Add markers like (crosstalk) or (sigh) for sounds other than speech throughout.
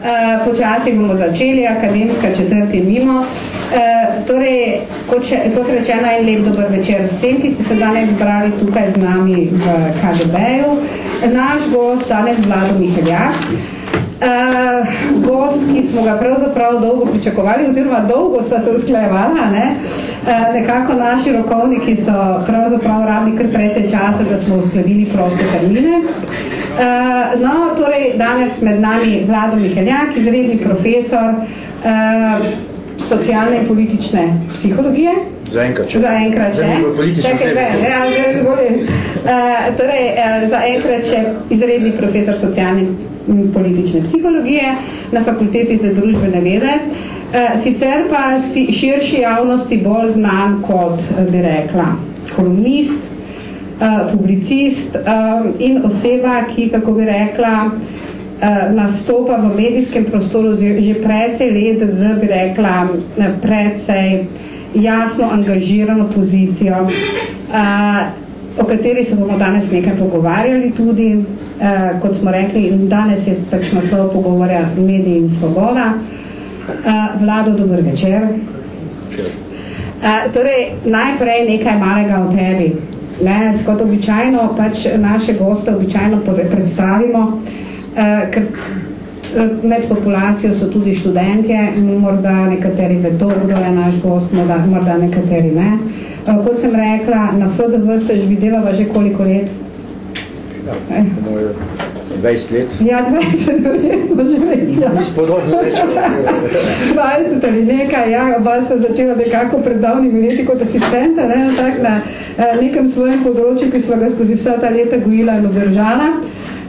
Uh, počasi bomo začeli, akademska četrti mimo. Uh, torej, kot, še, kot rečeno, en lep dober večer vsem, ki ste se danes zbrali tukaj z nami v KGB-ju. Naš gost danes Vlado Miheljak. Uh, gost, ki smo ga pravzaprav dolgo pričakovali, oziroma dolgo sta se usklejevala, ne? Uh, nekako naši rokovniki so pravzaprav rabili kar precej časa, da smo uskladili proste termine. Uh, no, torej, danes med nami Vlado Miheljak, izredni profesor uh, socialne in politične psihologije. Zaenkrat, če. Zaenkrat, če. Politično ja, uh, torej, uh, zaenkrat, če izredni profesor socialne in politične psihologije na fakulteti za družbene vede. Uh, sicer pa si širši javnosti bolj znan kot, bi rekla, kolumnist, uh, publicist um, in oseba, ki, kako bi rekla, uh, nastopa v medijskem prostoru že precej let z, bi rekla, precej jasno angažirano pozicijo, o kateri se bomo danes nekaj pogovarjali tudi. Kot smo rekli, danes je pač naslov pogovorja mediji in svoboda. Vlado, dober večer. Torej, najprej nekaj malega o tebi. Ne, kot običajno pač naše goste običajno predstavimo, eh, ker eh, med populacijo so tudi študentje, morda nekateri vedo, kdo je naš gost, morda, morda nekateri ne. Eh, kot sem rekla, na FDV se že videlava že koliko let? Ja, eh. 20 let. Ja, 20 let, (laughs) že res. Ja. Nis podobno reči. 20 (laughs) ali nekaj, ja, oba sem začela nekako pred davnimi leti kot asistenta, ne, tak na eh, nekem svojem področju, ki smo ga skozi vsa ta leta gojila in obdržala.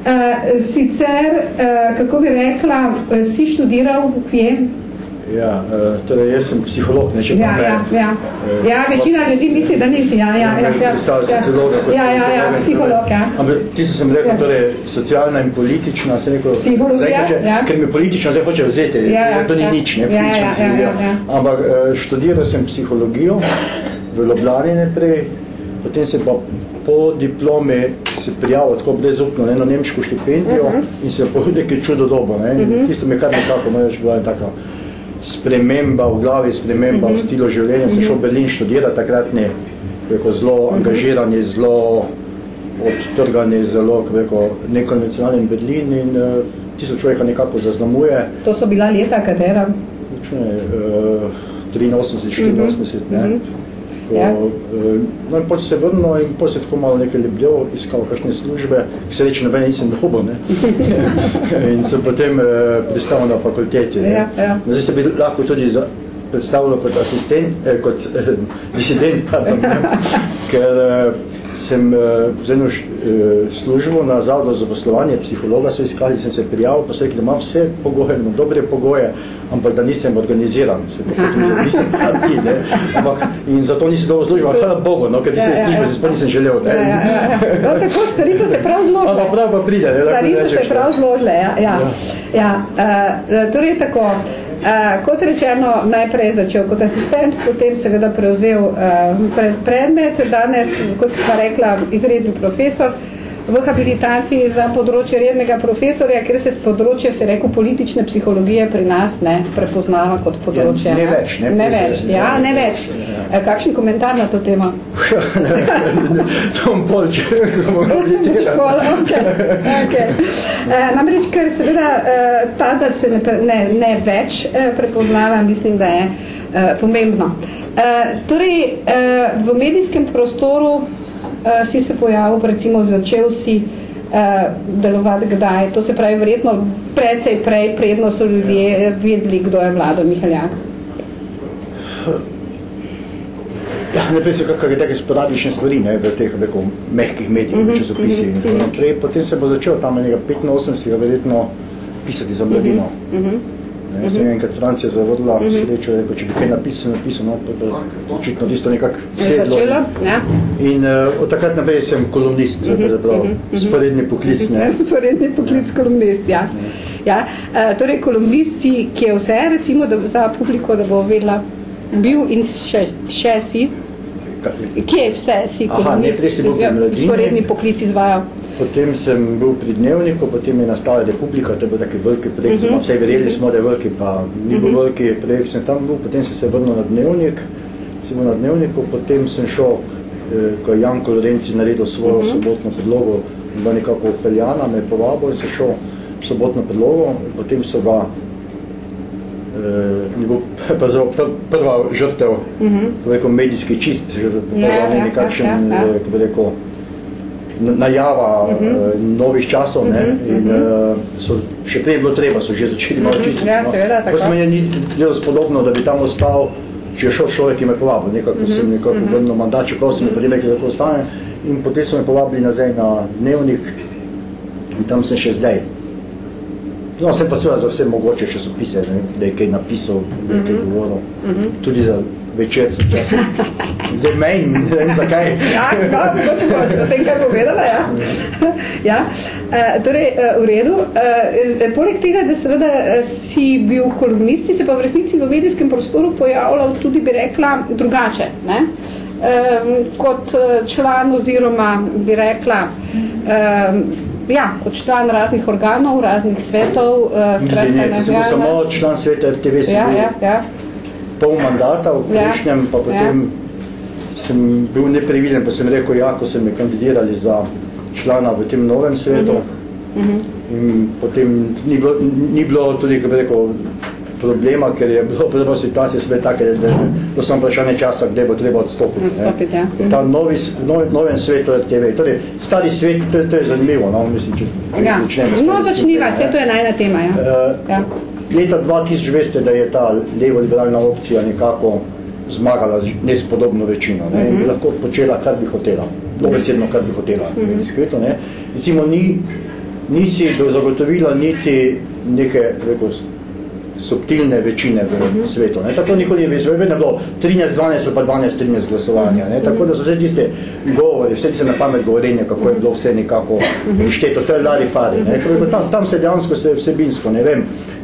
Uh, sicer, uh, kako bi rekla, si študiral v kje? Ja, uh, torej jaz sem psiholog, ne če ja, ja, ja. Uh, ja, večina ljudi misli, da nisi. Ja, ja, ja, ja, ja, ja, ja, ja, psiholog, ja. Ampak tisto sem rekel, ja. torej socialna in politična, sem rekel, Psihologija, zdaj, ja. ker mi politično zdaj hoče vzeti, ja, ja, to ni ja. nič, ne, Ja, politična ja, psihologija. ja, ja, ja. Ampak uh, študiral sem psihologijo v Ljubljani najprej, potem se pa po diplomi se prijavil tako brezupno na eno nemško štipendijo uh -huh. in se po nekaj čudo dobo, ne, in uh -huh. tisto mi kar nekako, ne, bila je taka sprememba v glavi, sprememba uh -huh. v stilu življenja. Sem šel v Berlin študirati, takrat ne, rekel, zelo uh -huh. angažirani, zelo odtrgani, zelo rekel, nekonvencionalni Berlin in uh, tisto človeka nekako zaznamuje. To so bila leta, katera? Ne, uh, 83, 84, uh -huh. ne. Uh -huh. Ko, Ja. no in potem se vrnil in potem se tako malo nekaj ljubljal, iskal kakšne službe, ki se reče, nobene nisem dobil, ne. in sem potem uh, pristal na fakulteti. Ja, ja. No, zdaj se bi lahko tudi za, predstavljal kot asistent, eh, kot eh, disident, pardon, ne, ker eh, sem eh, z eno š- eh, službo na Zavodu za poslovanje psihologa so iskali, sem se prijavil, pa so rekli, da imam vse pogoje, imam dobre pogoje, ampak da nisem organiziran, se tako tudi, nisem (laughs) ti, ne, ampak in zato nisem dobil službo, hvala Bogu, no, ker nisem Ja, ja, službe, ja. se nisem želel, ne. Ja, ja, ja, ja. No, tako, stvari so se prav zložile. Ampak prav pa pride, ne, lahko Stvari so rečeš, se prav zložile, ja. ja. ja. Uh, torej tako, uh, kot rečeno, najprej je začel kot asistent, potem seveda prevzel uh, pred, predmet, danes, kot sem pa rekla, izredni profesor v habilitaciji za področje rednega profesorja, ker se z področje, se rekel, politične psihologije pri nas ne prepoznava kot področje. Ja, ne več, ne, ne več, ja, ne več. Eh, Kakšen komentar na to temo? (laughs) Tom bomo videli. Škola, okay. Okay. E, namreč, ker seveda e, ta, da se ne, ne, ne več e, prepoznava, mislim, da je e, pomembno. E, torej, e, v medijskem prostoru e, si se pojavil, recimo začel si e, delovati kdaj, to se pravi verjetno precej prej, predno so ljudje vedeli, kdo je Vlado Mihaljak. Ja, najprej so kakšne take sporadične stvari, ne, v teh, rekel, mehkih medijih, Mhm, v časopisih in tako naprej. Potem se bo začel tam enega 85. verjetno pisati za mladino. Mhm. Ne, jaz sem enkrat Francija zavodila srečo, rekel, če bi kaj napisal, napisal, no, pa bo očitno tisto nekako sedlo. začelo, ja. In uh, od takrat naprej sem kolumnist, pravzaprav, sporedni poklic, ne. (laughs) Sporedni poklic kolumnist, ja. ja. Uh, torej, kolumnist si, ki je vse, recimo, da, za publiko, da bo vedela, bil in še, še si, kje vse si Aha, kolumnist, najprej si bil pri Mladini. sporedni poklic izvajal. potem sem bil pri dnevniku, potem je nastala Republika, to je bil taki veliki projekt, uh -huh. vse verjeli smo, da je veliki, pa ni bil uh -huh. veliki projekt, sem tam bil, potem sem se vrnil na dnevnik, sem bil na dnevniku, potem sem šel, eh, ko je Janko Lorenci naredil svojo uh -huh. sobotno predlogo, bila nekako upeljana, me je povabil in se šel sobotno predlogo, potem so ga ni bil (laughs) prva žrtev, uh -huh. rekel, medijski čist, že prva ja, ja, nekakšen, ja, ja, ja. kako bi rekel, najava uh -huh. novih časov, ne, uh -huh. in uh, so, še prej bilo treba, so že začeli malo čistiti. Ja, no. seveda, tako. Pa se meni ni zelo spodobno, da bi tam ostal, če je šel človek, ki me povabil, nekako uh -huh. sem nekako uh -huh. vrnil mandat, čeprav sem me potem nekaj tako ostane, in potem so me povabili nazaj na dnevnik, in tam sem še zdaj. No, sem pa seveda za vse mogoče časopise, ne, da je kaj napisal, da je kaj mhm. govoril. Mm -hmm. Tudi za večer se časa. (laughs) Zdaj mej, ne vem zakaj. ja, no, mogoče boš o tem, kar povedala, ja. (laughs) ja. Uh, torej, uh, v redu. Uh, poleg tega, da seveda si bil kolumnist, si se pa v resnici v medijskem prostoru pojavljal tudi, bi rekla, drugače. Ne? Um, kot član oziroma, bi rekla, um, ja, kot član raznih organov, raznih svetov, uh, skratka, ne, ne, sem samo član sveta RTV, ja, bil ja, ja. pol mandata v ja. prejšnjem, ja. pa potem ja. sem bil nepreviden, pa sem rekel, ja, ko sem me kandidirali za člana v tem novem svetu, uh -huh. in potem ni bilo, ni bilo tudi, kako rekel, problema, ker je bilo prvo situacija sve take, da je samo vprašanje časa, kde bo treba odstopiti. Odstopiti, ja. Ta novi, novi, novem svetu RTV, torej stari svet, to, to je zanimivo, no, mislim, če ja. No, začniva, vse to je najna tema, ja. Uh, ja. Leta 2000 veste, da je ta levo-liberalna opcija nekako zmagala nespodobno večino, ne, uh -huh. in bi lahko počela, kar bi hotela, dobesedno, kar bi hotela, uh -huh. diskreto, ne. Recimo, ni, nisi zagotovila niti neke, rekel, subtilne večine v uh. -huh. svetu. Ne? Tako nikoli je vedno bilo 13-12 ali pa 12-13 glasovanja. Ne? Tako da so vse tiste govori, vse tiste na pamet govorenja, kako je bilo vse nekako mhm. šteto, to je lari fari. Ne? Tam, tam se dejansko se vsebinsko, ne vem,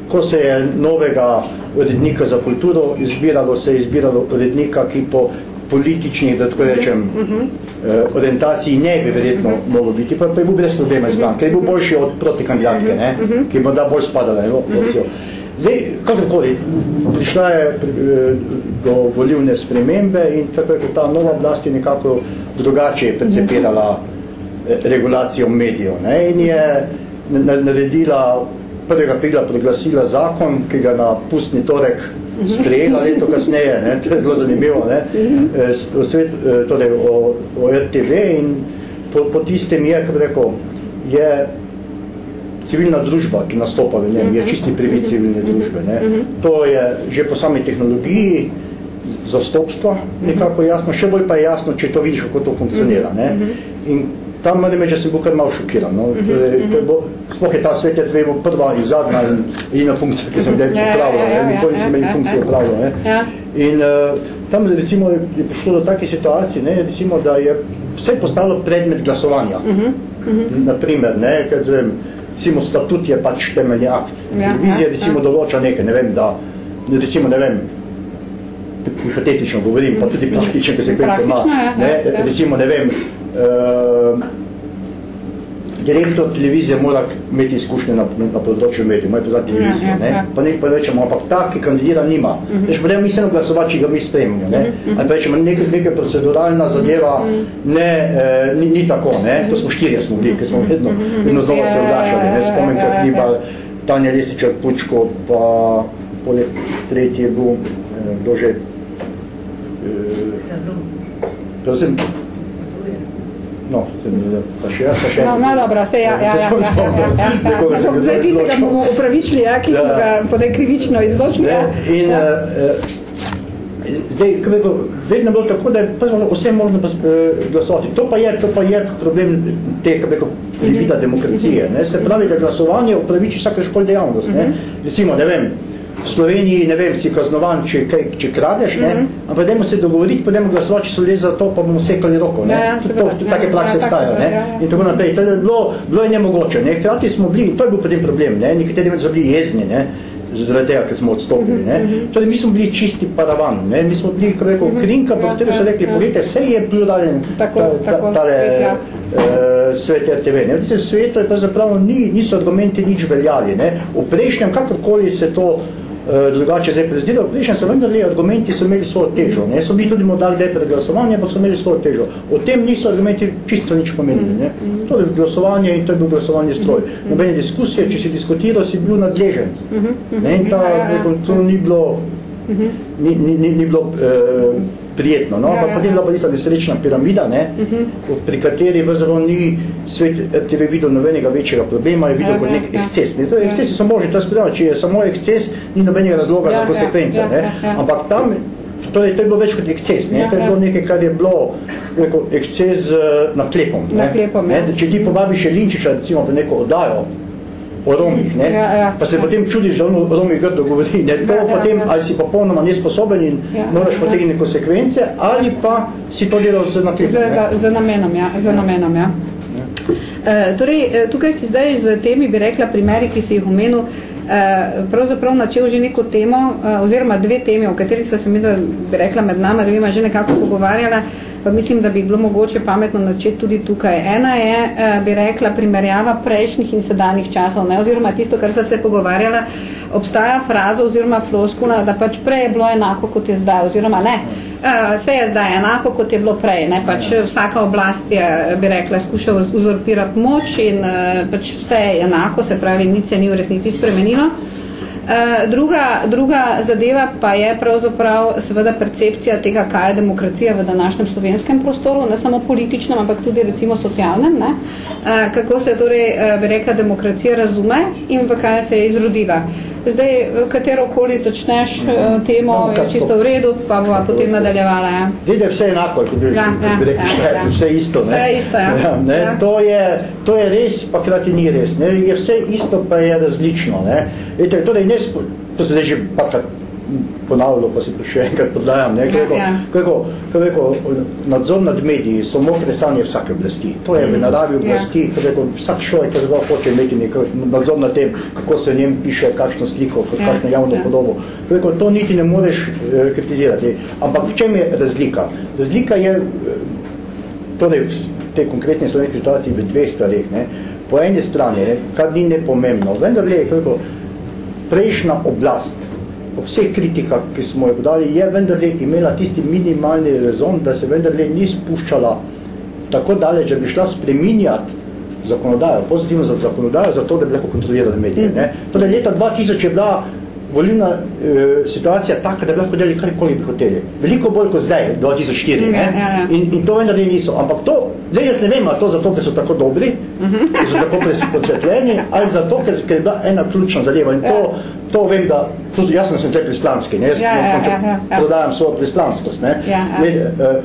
ko se je novega urednika za kulturo izbiralo, se je izbiralo urednika, ki po političnih, da tako rečem, uh -huh. uh, orientaciji ne bi verjetno uh -huh. mogel biti, pa, pa je bil brez problema izbran, -huh. ker je bil boljši od protikandidatke, ne? Uh -huh. ki je morda bolj spadala. Ne? Uh -huh. Zdaj, kakorkoli, prišla je eh, do volivne spremembe in tako je ta nova oblast je nekako drugače precepirala eh, regulacijo medijev. Ne? In je naredila, 1. aprila proglasila zakon, ki ga na pustni torek sprejela leto kasneje, ne? to je zelo zanimivo, ne? Eh, o, svet, torej o, o RTV in po, po tistem je, kako rekel, je civilna družba, ki nastopa v njem, je mhm. čisti privid mhm. civilne družbe. Ne. Mhm. To je že po sami tehnologiji zastopstva nekako jasno, še bolj pa je jasno, če to vidiš, kako to funkcionira. Ne. In tam moram reči, da sem bil kar malo šokiran. No. Sploh je ta svet, je bo prva in zadnja in edina funkcija, ki sem gledal ja, popravil. Ja, ja, Nikoli nisem imel funkcijo popravil. Ne. In uh, tam recimo je prišlo do take situacije, ne, recimo, da je vse postalo predmet glasovanja. Naprimer, ne, kaj zvem, recimo statut je pač temeljni akt. Ja, Televizija ja, recimo ja. določa nekaj, ne vem, da recimo, ne vem, hipotetično govorim, pa tudi praktično, ki se kaj ima, ja, ne, ja. recimo, ne vem, uh, direktor televizije mora imeti izkušnje na, na področju medijev, mora poznati televizijo, ja, ja, ne? Ja. pa nekaj pa rečemo, ampak ta, ki kandidira, nima. Uh -huh. Reč, potem mi se glasovati, če ga mi spremimo. Ne? Uh -huh. Ali pa rečemo, nekaj, nekaj proceduralna zadeva uh -huh. ne, eh, ni, ni tako, ne? to smo štirje smo bili, ker smo vedno, vedno znova se vdašali, ne? spomen kar Hnibal, Tanja Lesičar Pučko, pa poleg tretji je bil, eh, kdo že, eh, prosim, No, se mi zdi, pa še jaz, pa še No, no dobro, (laughs) se ja, ja, ja, ja, ja, ja, ja. Zdaj tistega bomo upravičili, ja, ki smo ga podaj krivično izločili. Ja. In ja. uh, zdaj, kako to, vedno bilo tako, da je vse možno glasovati. To pa je, to pa je problem te, kako to, privida demokracije. Ne? Se pravi, da glasovanje upraviči vsake škol dejavnost. Ne? Recimo, ne vem, v Sloveniji, ne vem, si kaznovan, če, kaj, če kradeš, ne? Mm -hmm. ampak dajmo se dogovoriti, pa dajmo glasovati, če so ljudje za to, pa bomo sekali roko. Ne? Ja, ja, to, to, take ja, prakse obstajajo. Ja, ja, ja. In tako naprej. To je bilo, bilo je nemogoče. Ne? Hrati smo bili, to je bil potem problem, ne? nekateri so bili jezni, ne? zaradi tega, ker smo odstopili. Ne? Mm -hmm. Torej, mi smo bili čisti paravan, ne? mi smo bili, kako rekel, mhm. krinka, pa kateri so rekli, pogledajte, vse je pluralen, tako, ta, ta, tale, ja. uh, svet RTV. Ne. V tistem svetu je pravzaprav ni, niso argumenti nič veljali. Ne. V prejšnjem, kakorkoli se to drugače zdaj prezdelo, v prejšnjem so vendarli argumenti so imeli svojo težo. Ne. So bili tudi modal dej pred glasovanje, ampak so imeli svojo težo. O tem niso argumenti čisto nič pomenili. Ne. To je glasovanje in to je bil glasovanje stroj. Nobene diskusije, če si diskutiral, si bil nadležen. Ne. In ta, to ni bilo, ni, ni, ni, ni bilo uh, prijetno. No? Ja, Ampak ja, potem je ja. bila pa tista nesrečna piramida, ne? uh -huh. pri kateri pravzaprav ni svet RTV videl nobenega večjega problema, je videl Ja, kot ja, nek ja. eksces. Ne? To, Ja. ekscesi so možni, to je spodano, če je samo eksces, ni nobenega razloga Ja, za ja, konsekvence. ja, ne? ja, ja. Ampak tam, torej, to je bilo več kot eksces, ne? Ja, to je ja. bilo nekaj, kar je bilo rekel, eksces z naklepom. Ne? Naklepom, ja. ne? Če ti povabiš Jelinčiča, recimo, v neko oddajo, o Romih, ne? Ja, ja. pa se potem čudiš, da on o Romih grdo govori, ne? to Ja, ja, potem, ja. ali si popolnoma nesposoben in Ja, moraš ja. potegniti konsekvence, ali pa si to delal z. Za, ne. za, za namenom, ja. Za namenom, ja. E, torej, e, tukaj si zdaj z temi, bi rekla, primeri, ki si jih omenil, e, pravzaprav načel že neko temo, oziroma dve temi, o katerih sva se mi, da bi rekla, med nama dvema že nekako pogovarjala, pa mislim, da bi bilo mogoče pametno načeti tudi tukaj. Ena je, e, bi rekla, primerjava prejšnjih in sedanjih časov, ne, oziroma tisto, kar sva se pogovarjala, obstaja fraza oziroma floskula, da pač prej je bilo enako, kot je zdaj, oziroma ne, uh, vse je zdaj enako, kot je bilo prej, ne, pač vsaka oblast je, bi rekla, skušala uzurpirati moč in uh, pač vse je enako, se pravi, nič se ni v resnici spremenilo. Uh, druga, druga zadeva pa je pravzaprav seveda percepcija tega, kaj je demokracija v današnjem slovenskem prostoru, ne samo političnem, ampak tudi recimo socialnem. Ne? Uh, kako se torej, uh, bi rekla, demokracija razume in v kaj se je izrodila. Zdaj, katerokoli začneš temo, No, je čisto v redu, pa bova potem nadaljevala. Ja. Zdaj, da je vse enako, kot bi, Ja, kot bi ja, rekel, ja, (laughs) ja. vse isto. Ne? Vse isto, ja. ne? Ja. To, je, to je res, pa krati ni res. Ne? Je vse isto, pa je različno. Ne? Ete, torej, ne, spo- to se zdaj že parkrat ponavljalo, pa si pa še enkrat podlajam. Ne? Kako, Ja, ja. kako, kako, nadzor nad mediji so mokre sanje vsake oblasti. To je v naravi oblasti, ja. kako, vsak človek, ki zelo hoče imeti neko nadzor nad tem, kako se v njem piše, kakšno sliko, Ja, kakšno javno ja. podobo. Kako, to niti ne moreš eh, kritizirati. Ampak v čem je razlika? Razlika je eh, torej v tej konkretni slovenski situaciji v dveh stvareh. Ne. Po eni strani, ne, kar ni nepomembno, vendar je koliko prejšnja oblast, ob vseh kritikah, ki smo jo podali, je vendar imela tisti minimalni rezon, da se vendar ni spuščala tako daleč, da bi šla spreminjati zakonodajo, pozitivno za zakonodajo, zato da bi lahko kontrolirali medije. Ne. Torej, leta 2000 je bila volilna e, situacija taka, da bi lahko delali karkoli bi hoteli. Veliko bolj kot zdaj, 2004. Ja, Ne? ja, ja. In, in to vendar niso. Ampak to, zdaj jaz ne vem, ali to zato, ker so tako dobri, Mhm. ker so tako presvetljeni, ali zato, ker, ker je bila ena ključna zadeva. In to, to vem, da, to, jaz sem tukaj pristranski, ne? jaz Ja, ja, ja, ja, ja. prodajam svojo pristranskost. Ne? Ja, ja. Med, eh,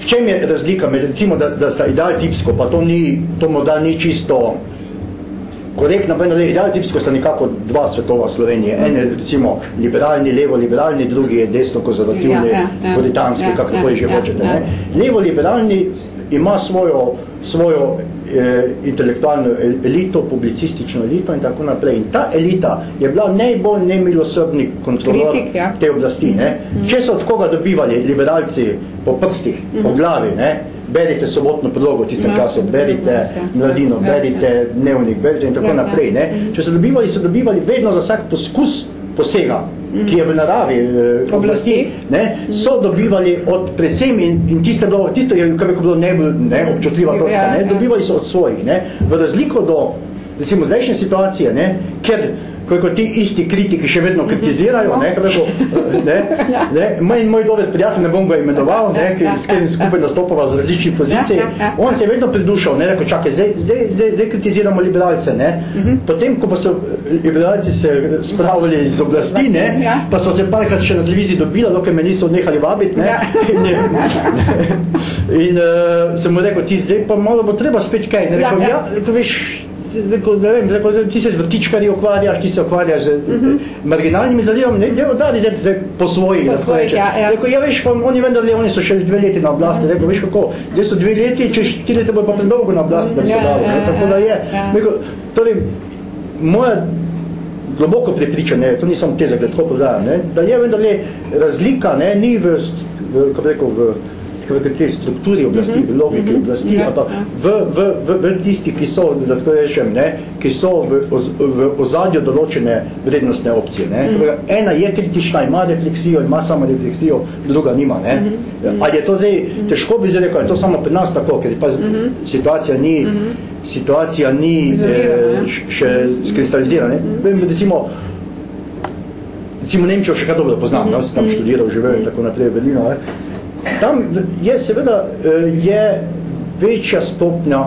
v čem je razlika med, recimo, da, da sta ideal tipsko, pa to, ni, to morda ni čisto korektno, vendar je tipsko sta nekako dva svetova Slovenije. En je recimo liberalni, levo-liberalni, drugi je desno-konzervativni, Ja, ja, ja. puritanski, Ja, kako ja, že ja, hočete. ja. Levo-liberalni ima svojo, svojo eh, intelektualno el- elito, publicistično elito in tako naprej. In ta elita je bila najbolj nemilosrdni kontrolor Kritik, ja. te oblasti. Ne? Če so od koga dobivali liberalci po prstih, po glavi, ne? Berite sobotno podlogo v tistem Ja, času, berite mladino, Ja, berite dnevnik, berite in tako Ja, ja. naprej. Ne? Če so dobivali, so dobivali vedno za vsak poskus posega, ki je v naravi eh, Oblasti. ne, so dobivali od predvsem in, in tisto, je bilo, tisto je kako bilo najbolj ne, občutljiva Ja, točka, ne, dobivali so od svojih, ne, v razliko do recimo zdajšnje situacije, ne, ker koliko ti isti kritiki še vedno kritizirajo, ne, kako, ne, ne, moj, moj dober prijatelj, ne bom ga imenoval, ne, ki, s katerim skupaj nastopava z različnih pozicij, Ja, ja, ja. on se je vedno pridušal, ne, rekel, čakaj, zdaj, zdaj, zdaj, zdaj kritiziramo liberalce, ne, potem, ko pa so liberalci se spravili iz oblasti, ne, pa so se parkrat še na televiziji dobila, dokaj me niso nehali vabiti, ne, in, je- (laughs) in uh, sem mu rekel, ti zdaj pa malo bo treba spet kaj, ne, rekel, ja. rekel, veš, rekel, ne vem, rekel, ti se z vrtičkarji ukvarjaš, ti se ukvarjaš z uh -huh. marginalnimi zadevami, ne, ne, da, zdaj, zdaj po svojih, Po svojih, ja, ja. Rekel, ja, veš, pa oni vendar, oni so še dve leti na oblasti, rekel, veš kako, zdaj so dve leti, čez štiri leta bojo pa predolgo na oblasti, da bi se Ja, dalo, ja, ne, tako da je. ja. Rekel, torej, moja globoko prepričanje, to nisem teza, da tako podajam, ne, da je vendar razlika, ne, ni v, v, kako rekel, v v tej strukturi oblasti, v logiki oblasti, Ja, ampak ja. v, v, v, v tisti, ki so, da tako rečem, ne, ki so v, oz- v ozadju določene vrednostne opcije. Ne. Mm. Ena je kritična, ima refleksijo, ima samo refleksijo, druga nima. Ne. Mm -hmm. Ali je to zdaj, težko bi zdaj rekel, je to samo pri nas tako, ker pa mm -hmm. situacija ni, mm -hmm. situacija ni eh, š- še skristalizirana. Mm -hmm. Recimo, recimo Nemčijo še kar dobro poznam, no, sem tam študiral, živel in tako naprej v Berlinu. Ne. Tam je seveda eh, je večja stopnja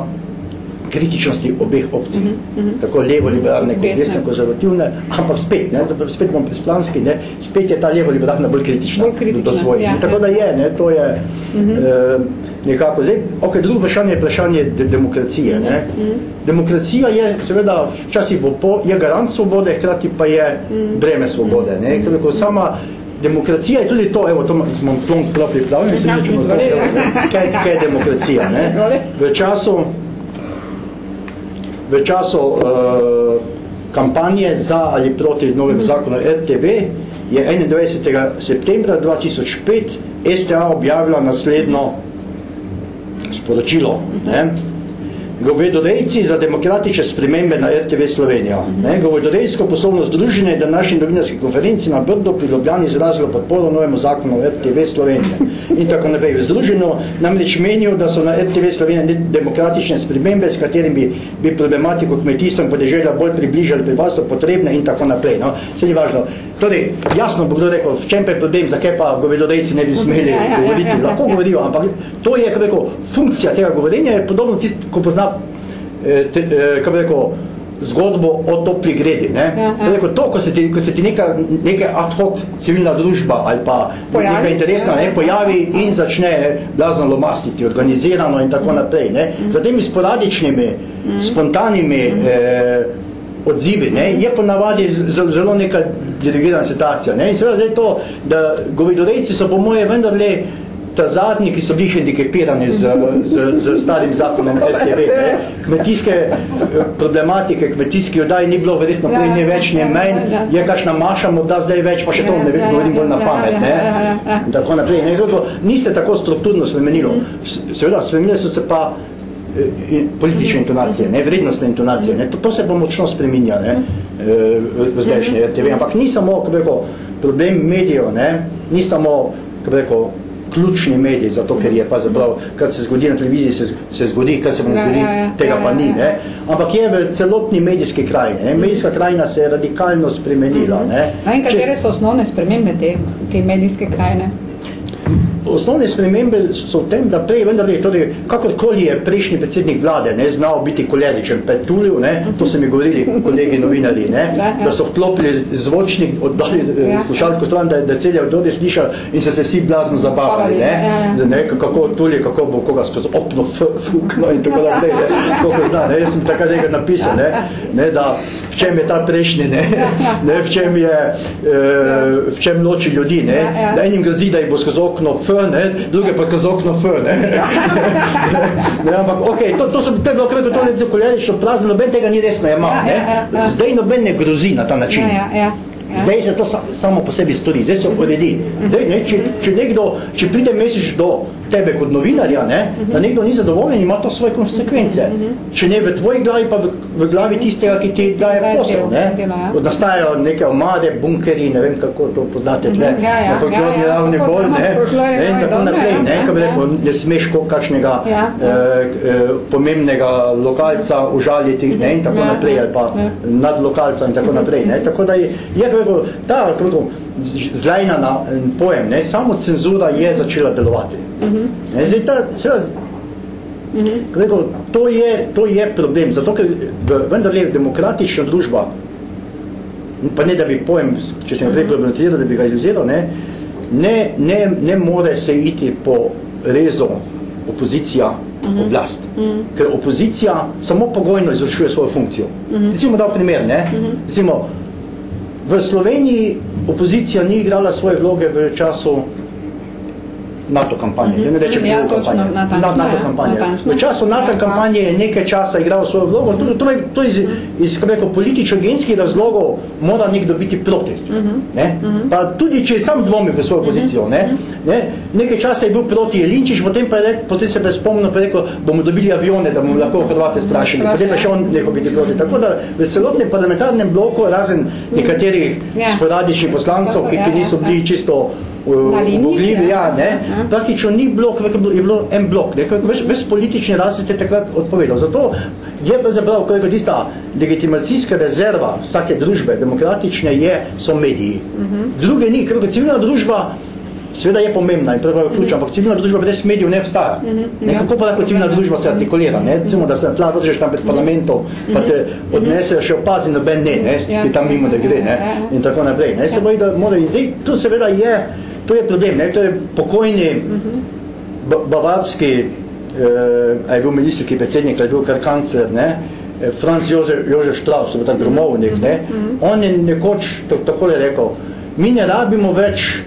kritičnosti obeh opcij, mm -hmm. tako levo-liberalne kot desno-konzervativne, ampak spet, ne, spet bom pristranski, ne, spet je ta levo-liberalna bolj kritična, Bolj kritična, do svojih. ja, tako da je, ne, to je mm -hmm. eh, nekako. Zdaj, ok, drugo vprašanje je vprašanje de demokracije. Ne. Mm -hmm. Demokracija je seveda včasih bo po, je garant svobode, hkrati pa je breme svobode. Ne. Ker ko sama Demokracija je tudi to, evo, to smo plonk prav pripravljeni, se rečemo to, evo, ne, kaj, kaj je demokracija. Ne? V času, v času uh, kampanje za ali proti novemu zakonu RTV je 21. septembra 2005 STA objavila naslednjo sporočilo. Ne? Govedorejci za demokratične spremembe na RTV Slovenija. Ne, govedorejsko poslovno združenje je današnji novinarski konferenci na Brdo pri Ljubljani izrazilo podporo novemu zakonu RTV Slovenije. In tako naprej. V združenju namreč menijo, da so na RTV Slovenija ne- demokratične spremembe, s katerim bi, bi problematiko kmetijstva in podeželja bolj približali prebivalstvo potrebne in tako naprej. No. Se ni važno. Torej, jasno bo kdo rekel, v čem pa je problem, zakaj pa govedorejci ne bi smeli Ja, ja, ja, govoriti. ja, ja, Lahko ja. govorijo, ampak to je, kako rekel, funkcija tega govorenja je podobno tisto, ko pozna eh, te, eh, kako bi rekel, zgodbo o topli gredi. Ne? Ja, ja. Rekel, to, ko se ti, ko se ti neka, neka ad hoc civilna družba ali pa Pojavi. neka interesna Ja, ja. ne, pojavi in začne blazno lomastiti, organizirano in tako naprej. Ne? Za temi sporadičnimi, spontanimi eh, odzivi, ne, je ponavadi zelo neka dirigirana situacija. Ne? In seveda zdaj to, da govedorejci so po moje vendarle ta zadnji, ki so bili hendikepirani z, z, z starim zakonom STV, ne? kmetijske eh, problematike, kmetijski oddaj ni bilo verjetno prej ne več, ne manj, je kakšna maša, morda zdaj več, pa še to ne govorim bolj na pamet, ne? In tako naprej. Ne? Zato Ni se tako strukturno spremenilo. S- Seveda, spremenile so se pa eh, in- politične intonacije, ne, vrednostne intonacije, ne, to, to se bo močno spreminja, ne, eh, v, zdajšnje RTV, ampak ni samo, kako rekel, problem medijev, ne, ni samo, kako rekel, ključni medij, zato ker je pa zaprav, kar se zgodi na televiziji, se, se zgodi, kar se ne Ja, zgodi, ja, ja, tega pa ni, ne, ampak je v celotni medijski krajini, ne, medijska krajina se je radikalno spremenila, ne. No in katere so osnovne spremembe te, te medijske krajine? Osnovne spremembe so v tem, da prej vendar je torej, kakorkoli je prejšnji predsednik vlade ne, znal biti koleričen petulju, ne, to so mi govorili kolegi novinarji, ne, Ja, ja. da so vklopili zvočnik, oddali Ja. ja. slušalko stran, da, da celje odode slišal in so se vsi blazno zabavali, ne. Da ne kako tulje, kako bo koga skozi okno f- fukno in tako (laughs) naprej, ne, koliko zna, ne, jaz sem takrat nekaj napisal, ne, ne, da v čem je ta prejšnji, ne, (laughs) ne, v čem je, eh, v čem loči ljudi, ne, Ja, ja. da enim grozi, da jih bo skozi okno F, ne, druge pa skozi okno F, ne. (laughs) ne ampak, ok, to, to, so, to je bilo kratko to je kolerično prazno, noben tega ni resno jemal, Ja, ne. ja, ja, ja. Zdaj noben ne grozi na ta način. Ja, ja, ja. Ja. Zdaj se to sa, samo po sebi stori, zdaj se uredi. Zdaj, ne, če, če, nekdo, če pride mesec do tebe kot novinarja, ne, da nekdo ni zadovoljen, ima to svoje konsekvence. Če ne v tvoji glavi, pa v, v glavi tistega, ki ti daje posel. Ne. delo, ja. Nastajajo neke omade, bunkeri, ne vem kako to poznate tle, Ja, ja, na folklorni ja, ja, ravni bolj, poznamo ne, ne, in ravni, tako naprej, ja, ne, ja, bi ja. rekel, ne smeš kakšnega Ja, ja. eh, eh, pomembnega lokalca užaliti, ne, in tako Ja, naprej, ja, ali pa ja. nadlokalca in tako naprej. Ne. Tako da je, je rekel, ta kako rekel, z- zlajna na, pojem, ne, samo cenzura je začela delovati. Ne, zdaj ta, seveda, kako rekel, to, je, to je problem, zato ker v, vendar je demokratična družba, pa ne da bi pojem, če sem prej problematiziral, da bi ga iluziral, ne, ne, ne, ne more se iti po rezu opozicija oblast. Ker opozicija samo pogojno izvršuje svojo funkcijo. Recimo dal primer, ne? Recimo, v Sloveniji opozicija ni igrala svoje vloge v času NATO kampanje. Mhm. Ne rečem Ja, NATO točno, kampanje. natančno, Na- NATO ja, kampanje. natančno. V času NATO Ja, kampanje je nekaj časa igral svojo vlogo, to, to, je- to iz, iz kako rekel, politično-genskih razlogov mora nekdo biti proti. Ne? Pa tudi, če je sam dvomi v svojo pozicijo. Ne? Ne? Nekaj časa je bil proti Jelinčič, potem, pa je, potem se je spomnil, pa rekel, bomo dobili avione, da bomo lahko Hrvate strašili. Potem pa še on nekaj biti proti. Tako da v celotnem parlamentarnem bloku, razen nekaterih Ja. sporadičnih poslancev, ki, Ja, ki ja, niso ja. bili čisto ubogljivi, ja, ja. ne, Ja. praktično ni bilo, kako je bilo, en blok, ne, ves, ves politični razred je takrat odpovedal. Zato je pravzaprav, kako je tista legitimacijska rezerva vsake družbe, demokratične, je, so mediji. Druge ni, kako civilna družba, seveda je pomembna in prva je ključ, ampak civilna družba brez medijev ne obstaja. Ne, kako pa lahko civilna družba se artikulira, ne, recimo, da se tla vržeš tam pred parlamentom, pa te odnesejo še opazi, noben ne, ne, ki tam mimo da gre, ne, in tako naprej. Ne, se boji, da mora, in zdaj, tu seveda je, to je problem, ne, to je pokojni ba- bavarski, eh, a je bil ministrski predsednik, a je bil kar kancer, ne, eh, Franz Jožef, Jožef Strauss, je tak gromovnik, ne, on je nekoč to, takole rekel, mi ne rabimo več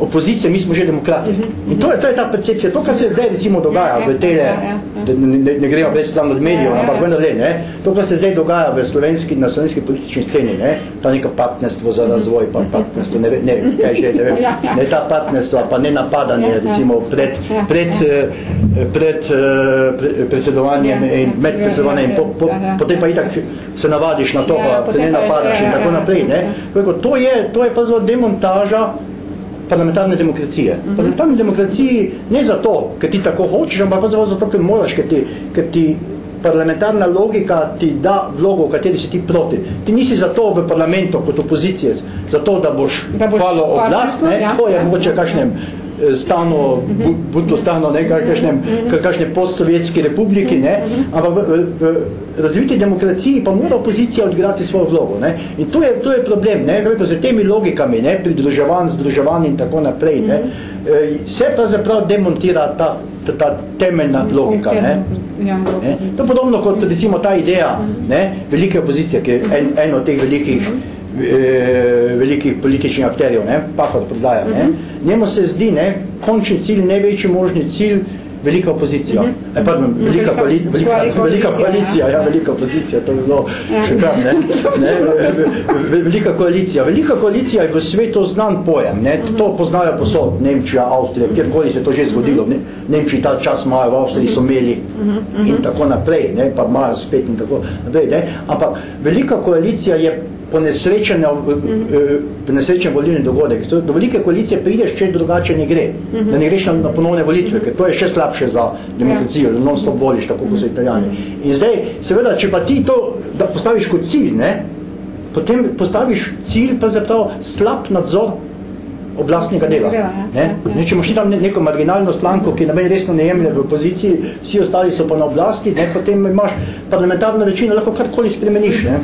opozicije, mi smo že demokrati. In to je, to je ta percepcija, to, kar se zdaj recimo dogaja v tele, Ja, ja, ja. da ne, ne, ne gremo več tam od medijev, Ja, ja, ampak ja. vendar le, ne, to, kar se zdaj dogaja v slovenski, na slovenski politični sceni, ne, ta neka partnerstvo za razvoj, pa partnerstvo, ne, ne, kaj že, ne vem, Ja, ja. ne ta partnerstva, pa ne napadanje, Ja, ja. recimo, pred, Ja, pred, ja. eh, pred eh, pre- predsedovanjem Ja, ja. in med predsedovanjem, Ja, po, ja, po, ja, ja. potem pa itak se navadiš na to, Ja, pa se ne napadaš ja, in ja, tako ja. naprej, ne. To je, to je pa zelo demontaža parlamentarne demokracije. Mhm. Parlamentarne demokraciji ne zato, ker ti tako hočeš, ampak pravzaprav zato, ker moraš, ker ti, ker ti parlamentarna logika ti da vlogo, v kateri si ti proti. Ti nisi zato v parlamentu kot opozicije, zato da boš, Da boš hvala oblast, ne, ja, to je ja. mogoče v kakšnem eh, stanu, bu- buto stanu, ne, kakšnem, kakšne postsovjetski republiki, ne, ampak v, v, v razviti demokraciji pa mora opozicija odigrati svojo vlogo, ne, in to je, to je problem, ne, kako z temi logikami, ne, pridruževanj, združevanj in tako naprej, ne, se pravzaprav demontira ta, ta, ta temeljna logika, ne. Ja, Ne? To je podobno kot recimo ta ideja ne, velike opozicije, ki je en, en od teh velikih, velikih političnih akterjev, ne, Pahor prodaja. Ne. Njemu se zdi ne, končni cilj, največji možni cilj velika opozicija. E, pardon, velika, koali, velika, velika koalicija, ja, velika opozicija, to bi bilo še kar, ne, ne, ve- velika koalicija. Velika koalicija je v svetu znan pojem, ne, to poznajo posod, Nemčija, Avstrija, kjerkoli se je to že zgodilo, ne, Nemčiji ta čas imajo, v Avstriji so imeli in tako naprej, ne, pa imajo spet in tako naprej, ne, ampak velika koalicija je ponesrečen, eh, ponesrečen volilni dogodek. Do velike koalicije prideš, če drugače ne gre. Da ne greš na, na ponovne volitve, ker to je še slabše za demokracijo, da non-stop voliš, tako kot so italijani. In zdaj, seveda, če pa ti to da postaviš kot cilj, ne, potem postaviš cilj pa zaprav slab nadzor oblastnega dela. Dela, ja, Ne? ja, ja. Ne, če imaš ti tam ne- neko marginalno slanko, ki noben resno ne jemlje v opoziciji, vsi ostali so pa na oblasti, ne, potem imaš parlamentarno večino, lahko karkoli spremeniš. Ne?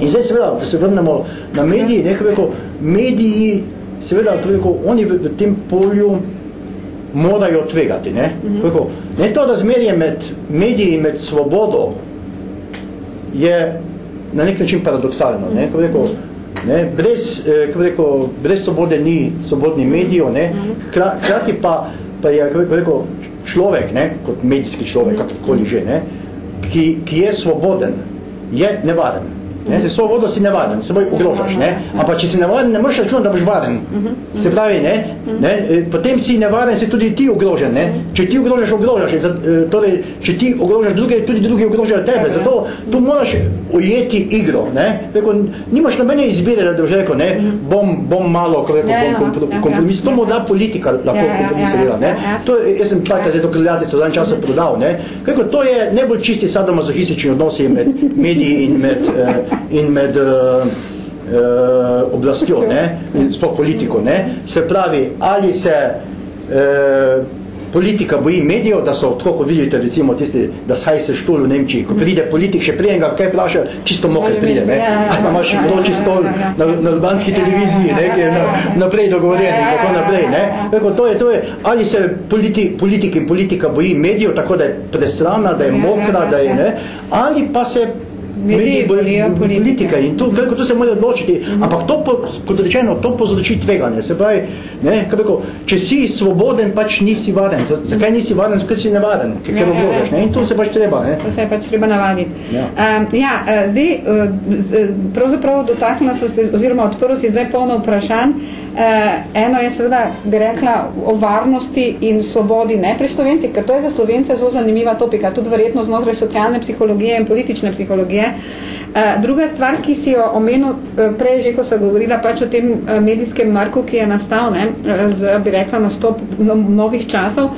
In zdaj seveda, da se vrnemo na mediji, nekaj rekel, mediji, seveda, rekel, oni v, v tem polju morajo tvegati. Ne? Rekel, ne to razmerje med mediji in med svobodo je na nek način paradoksalno. Ne? Rekel, ne? Brez, eh, rekel, brez svobode ni svobodni medijev, ne? Hkrati pa, pa je rekel, človek, ne? kot medijski človek, kakorkoli že, ne? Ki, ki je svoboden, je nevaren. Ne, z svobodo si nevaren, se boj ogrožaš, ne? Ampak če si nevaren, ne moreš računati, da boš varen. Se pravi, ne? ne? e, Potem si nevaren, si tudi ti ogrožen, ne? Če ti ogrožaš, ogrožaš. Za- e, Torej, če ti ogrožaš druge, tudi drugi ogrožajo tebe. Zato tu moraš ujeti igro, ne? Rekel, nimaš nobene izbire, da boš rekel, ne? Bom, bom malo, ko rekel, Ja, bom ja, ja, kompromis. To mu da politika lahko kompromisira, ne? To jaz sem takrat zdaj to kreljatico v zadnjem času prodal, ne? Kako to je najbolj čisti sadomazohistični odnosi med mediji in med, eh, in med eh, eh, oblastjo, ne? In sploh politiko, ne? Se pravi, ali se eh, politika boji medijev, da so, tako kot vidite, recimo tisti, da saj se štul v Nemčiji, ko pride politik, še prije ga kaj vpraša, čisto moker pride, ne? Ja, ja, Ali pa imaš ja, vroči stol na, na ja, televiziji, ne, ki je na, naprej dogovorjen in tako naprej, ne? Rekel, to je, to je, ali se politi, politik in politika boji medijev, tako da je prestrana, da je mokra, da je, ne, ali pa se mediji bolijo politika in to, kako to se mora odločiti, -hmm. ampak to, kot rečeno, to povzroči tveganje, se pravi, ne, kako, če si svoboden, pač nisi varen, zakaj nisi varen, ker si nevaren, ker ja, obložaš, ja, ja. ne, in to se pač treba, ne. To se je pač treba navaditi. Ja, um, ja uh, zdaj, uh, pravzaprav dotaknila se, oziroma odprl si zdaj polno vprašanj, eno je seveda, bi rekla, o varnosti in svobodi ne pri Slovenci, ker to je za Slovence zelo zanimiva topika, tudi verjetno znotraj socialne psihologije in politične psihologije. Uh, druga stvar, ki si jo omenil uh, prej, že ko sem govorila pač o tem uh, medijskem marku, ki je nastal, ne, z, bi rekla, nastop no, novih časov,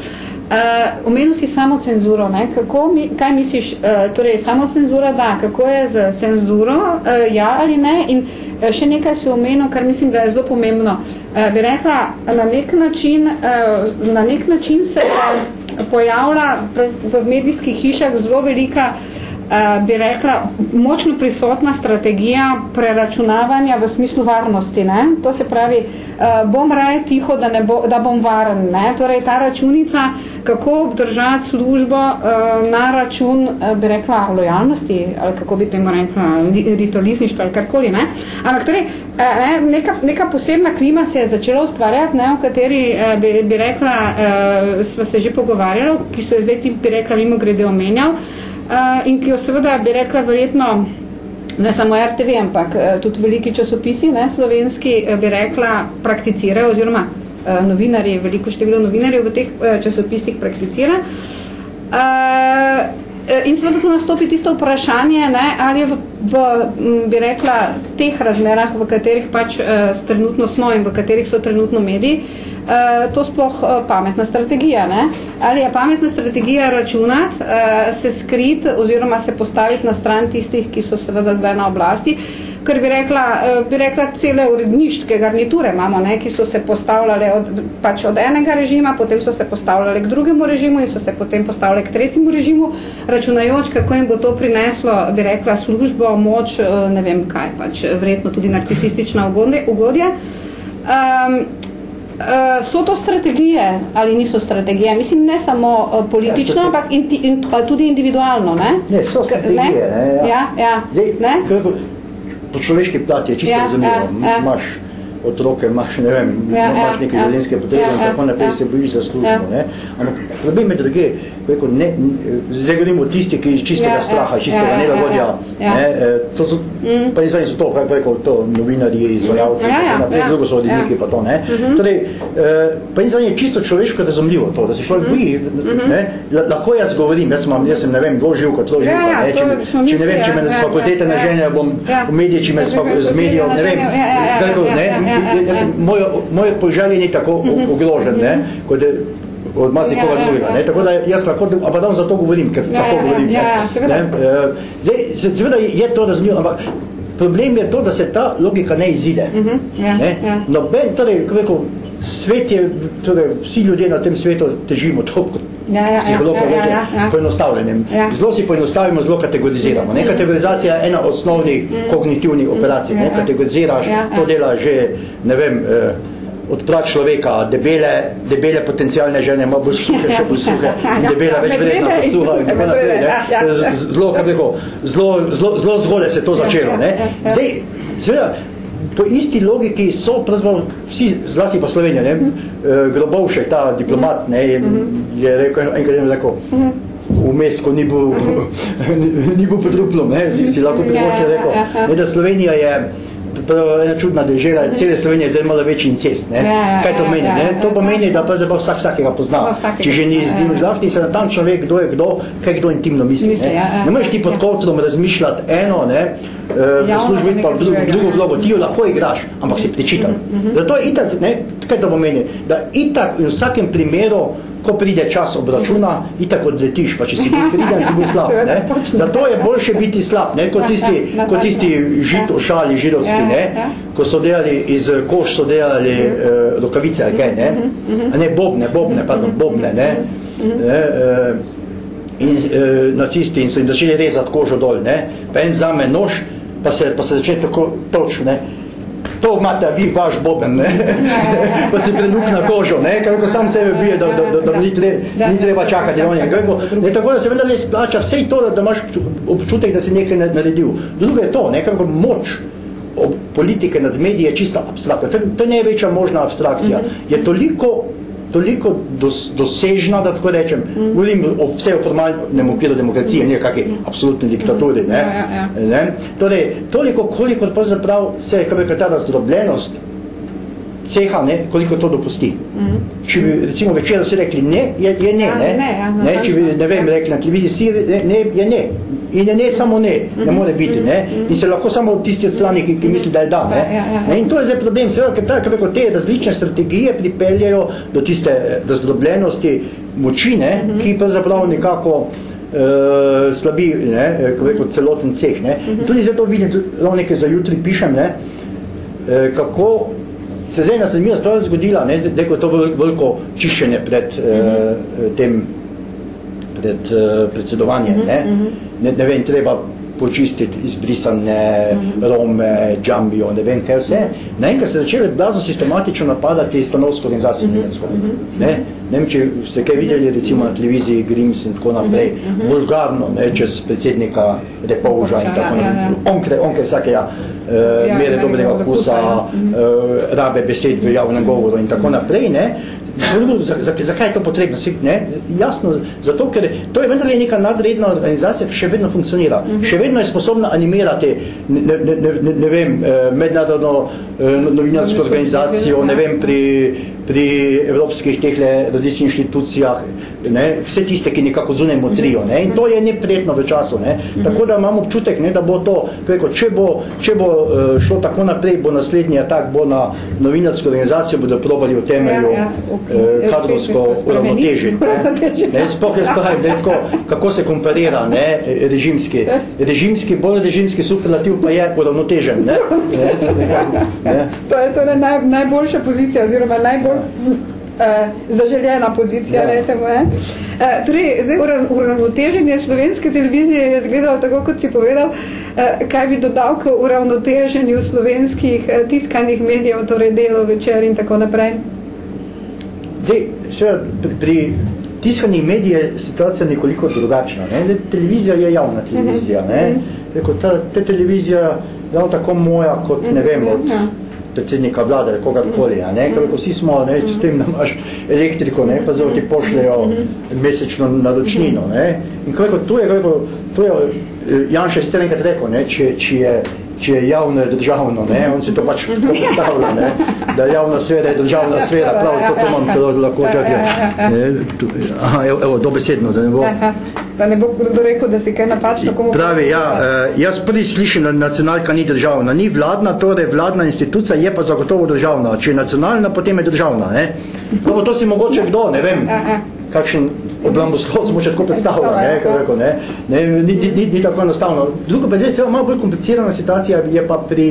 Uh, omenil si samo cenzuro, ne? Kako mi, kaj misliš, uh, torej samo cenzura da, kako je z cenzuro, uh, ja ali ne, in uh, še nekaj si omenil, kar mislim, da je zelo pomembno. Uh, bi rekla, na nek način, uh, na nek način se uh, pojavlja v medijskih hišah zelo velika uh, uh, bi rekla, močno prisotna strategija preračunavanja v smislu varnosti. Ne? To se pravi, uh, bom raje tiho, da, ne bo, da bom varen. Ne? Torej, ta računica, kako obdržati službo uh, na račun, uh, bi rekla, lojalnosti, ali kako bi temu rekla, ritualizništva ali karkoli. Ne? Ampak torej, Ne, neka, neka posebna klima se je začela ustvarjati, ne, o kateri bi, bi rekla, uh, smo se že pogovarjali, ki so je zdaj ti, bi rekla, mimo grede omenjal, uh, in ki jo seveda bi rekla verjetno ne samo RTV, ampak uh, tudi veliki časopisi, ne, slovenski, uh, bi rekla, prakticirajo oziroma uh, novinarji, veliko število novinarjev v teh časopisih prakticira. In seveda tu nastopi tisto vprašanje, ne, ali je v, v, bi rekla, teh razmerah, v katerih pač trenutno smo in v katerih so trenutno mediji, Eh, to sploh uh, pametna strategija. Ne? Ali je pametna strategija računati, uh, se skrit oziroma se postaviti na stran tistih, ki so seveda zdaj na oblasti, ker bi rekla, bi rekla cele uredništke garniture imamo, ne? ki so se postavljale od, pač od enega režima, potem so se postavljale k drugemu režimu in so se potem postavljale k tretjemu režimu, računajoč, kako jim bo to prineslo, bi rekla, službo, moč, ne vem kaj, pač vredno tudi narcisistična ugodja. Um, Uh, so to strategije ali niso strategije? Mislim, ne samo uh, politično, ja, ampak in, in, tudi individualno, ne? Ne, so strategije, ne? ne ja. Ja, ja. Zdaj, ne? Kako, po človeški plati je čisto ja, razumljivo. Ja, ja. Imaš otroke, imaš, ne vem, ja, imaš ja, neke ja, življenjske potrebe ja, in tako naprej ja, se bojiš za službo, ja. ne? Ampak problem je druge, ko ne, zdaj govorimo tisti, ki iz čistega ja, straha, ja, čistega ja, nelagodja, ja, ja. ne, e, to so, mm. pa izvajni so to, kaj preko to novinarji, izvajalci, ja, ja, naprej, ja, drugo so odiniki, ja. pa to, ne. Mm -hmm. Torej, e, pa izvajni je čisto človeško razumljivo to, da se človek mhm. boji, mm -hmm. ne, lahko jaz govorim, jaz sem, jaz sem, ne vem, dolžil kot ložil, ja, ja, ne, če, če ne vem, če me z fakultete na ženja, bom v medije, če me z medijev, ne vem, kako, ne, jaz sem, moje, moje poželje ni tako mhm. ogrožen, ne, kot je od masi koga ja, drugega. Ja, Tako da jaz lahko, pa da za to govorim, ker ja, tako ja, govorim. Ja, ja, seveda. Ne, zdaj, seveda je to razumljivo, ampak problem je to, da se ta logika ne izide. Uh -huh, ja, ne? Ja. Noben, torej, kako rekel, svet je, torej, vsi ljudje na tem svetu težimo to, Ja, ja, zelo ja, ja, ja, ja. poenostavljenim. Ja. Zelo si poenostavimo, zelo kategoriziramo. Ne? Kategorizacija je ena osnovnih mm. kognitivnih operacij. Ne? Kategoriziraš, ja, ja. to dela že, ne vem, eh, odprat človeka, debele, debele potencijalne žene, malo bolj suhe, še bolj suhe, in (laughs) debela več vredna kot suha, in tako naprej. Ne? Zelo, kako rekel, zelo, zelo, zelo zgode se to začelo. Ne? Zdaj, seveda, po isti logiki so pravzaprav vsi, zlasti pa Slovenija, ne? Eh, Grobovšek, ta diplomat, ne, je, je rekel, enkrat je rekel, vmes, ko ni bil, (laughs) ni bil podruplom, ne, si, si lahko privošče rekel, ne, da Slovenija je ena čudna dežela, cele Slovenije je zdaj malo večji incest. Ne? Ja, ja, Kaj to meni? Ja, ja, to pomeni, da zdaj vsak vsakega pozna. Če že ni z njim žlahti, se natančno ve, kdo je kdo, kaj kdo intimno misli. ne? Ja, ja, ne moreš ti pod kotrom razmišljati eno, ne? V službi pa drugo, drugo vlogo, ti jo lahko igraš, ampak si prečital. Mm -hmm. Zato je itak, ne, kaj to pomeni, da itak v vsakem primeru ko pride čas obračuna, itak odletiš, pa če si bil priden, si bil slab. Ne? (laughs) Zato je boljše biti slab, ne? kot tisti, kot tisti žid v šali židovski, ne? ko so delali iz koš, so delali uh, rokavice, ali kaj, ne? A ne, bobne, bobne, pardon, bobne, ne? ne? Uh, in uh, nacisti in so jim začeli rezati kožo dol, ne? pa en vzame nož, pa se, pa se začne tako toč, ne? To imate vi vaš boben, ne? (laughs) pa si preduk na kožo, ne? kako sam sebe bije, da, da, da, da ni, tre, ni treba čakati na njega. Ne, tako da se vendar ne splača vse to, da, da imaš občutek, da si nekaj naredil. Drugo je to, nekako moč politike nad medije je čisto abstraktno. To, je največja možna abstrakcija. -hmm. Je toliko toliko dos, dosežna, da tako rečem, mm. govorim o vse o formalnem okviru demokracije, ne kakšne absolutne diktaturi, ne? Ja, ja, ja. ne? Torej, toliko, koliko pravzaprav se, kako je ta razdrobljenost ceha, ne, koliko to dopusti. Mm. Če bi recimo večer vsi rekli ne, je, je ne, ja, ne, ne, ja, ne, če bi, ne vem, rekli na televiziji, si, ne, ne, je ne. In je ne samo ne, -hmm. ne more biti, ne. -hmm. In se lahko samo tisti od strani, ki, ki misli, da je da, ne. Ja, ja, ja. In to je zdaj problem, seveda, ker tako reko, te različne strategije pripeljajo do tiste razdrobljenosti moči, ne, mm -hmm. ki pa zapravo nekako uh, slabi, ne, kako reko, celoten ceh, ne. -hmm. Tudi zato vidim, tudi nekaj za jutri pišem, ne, uh, kako se zdaj naslednja stvar zgodila, ne, zdaj, ko je to veliko čiščenje pred mm -hmm. uh, tem pred uh, predsedovanjem, mm -hmm. ne, ne vem, treba počistiti izbrisane mm -hmm. Rome, Džambijo, ne vem, kaj vse. Naenkrat se začeli blazno sistematično napadati stanovsko organizacijo mm -hmm. ne, ne vem, če ste kaj videli, recimo na televiziji Grims in tako naprej, mm -hmm. vulgarno, ne, čez predsednika Repouža in tako ja, naprej, ja, ja. onkre, onkre vsakeja uh, ja, mere dobrega okusa, uh, rabe besed v javnem govoru in tako naprej, ne, Zakaj je to potrebno? Ne? Jasno, zato, ker to je vendar neka nadredna organizacija, ki še vedno funkcionira. Uh -huh. Še vedno je sposobna animirati, ne, ne, ne, ne, vem, eh, mednarodno novinarsko organizacijo, ne vem, pri, pri evropskih tehle različnih inštitucijah, ne? vse tiste, ki nekako zunaj motrijo. Ne? In to je neprijetno v času. Ne? Tako da imamo občutek, ne, da bo to, preko, če, bo, če bo eh, šlo tako naprej, bo naslednji atak bo na novinarsko organizacijo, bodo probali v temelju. Ja, ja, okay eh, kadrovsko uravnotežiti. Sploh je spravi, ne, tako, kako se komparira ne, režimski. Režimski, bolj režimski superlativ pa je uravnotežen. Ne, (laughs) ne, ne. To je torej naj, najboljša pozicija, oziroma najbolj uh, zaželjena pozicija, ja. recimo. Ne. Uh, torej, zdaj uravnoteženje slovenske televizije je izgledalo tako, kot si povedal, uh, kaj bi dodal k uravnoteženju slovenskih uh, tiskanih medijev, torej delo, večer in tako naprej. Zdaj, še pri, pri tiskanih medijih je situacija nekoliko drugačna. Ne? Zdaj, televizija je javna televizija. Ne? Reko, ta, ta televizija je tako moja, kot ne vem, od predsednika vlade ali kogarkoli. Ne? Ker vsi smo, ne, s tem imaš elektriko, ne? pa zelo ti pošljajo mesečno naročnino. Ne? In kako, tu je, kako, tu je eh, Janša ste enkrat rekel, ne? Če, če je če je javno je državno, ne, on se to pač predstavlja, ne, da javna sfera je državna sfera, prav, to, to imam celo lahko čakaj. Aha, evo, evo, dobesedno, da ne bo. Da ne bo kdo rekel, da si kaj napačno komu Pravi, ja, uh, jaz prvi slišim, da nacionalka ni državna, ni vladna, torej vladna institucija je pa zagotovo državna. Če je nacionalna, potem je državna, ne. No, to si mogoče kdo, ne vem kakšen obramboslov smo (laughs) še tako predstavljali, ne, kako rekel, ne, ne, ni, ni, ni, ni tako enostavno. Drugo pa zdaj, malo bolj komplicirana situacija je pa pri,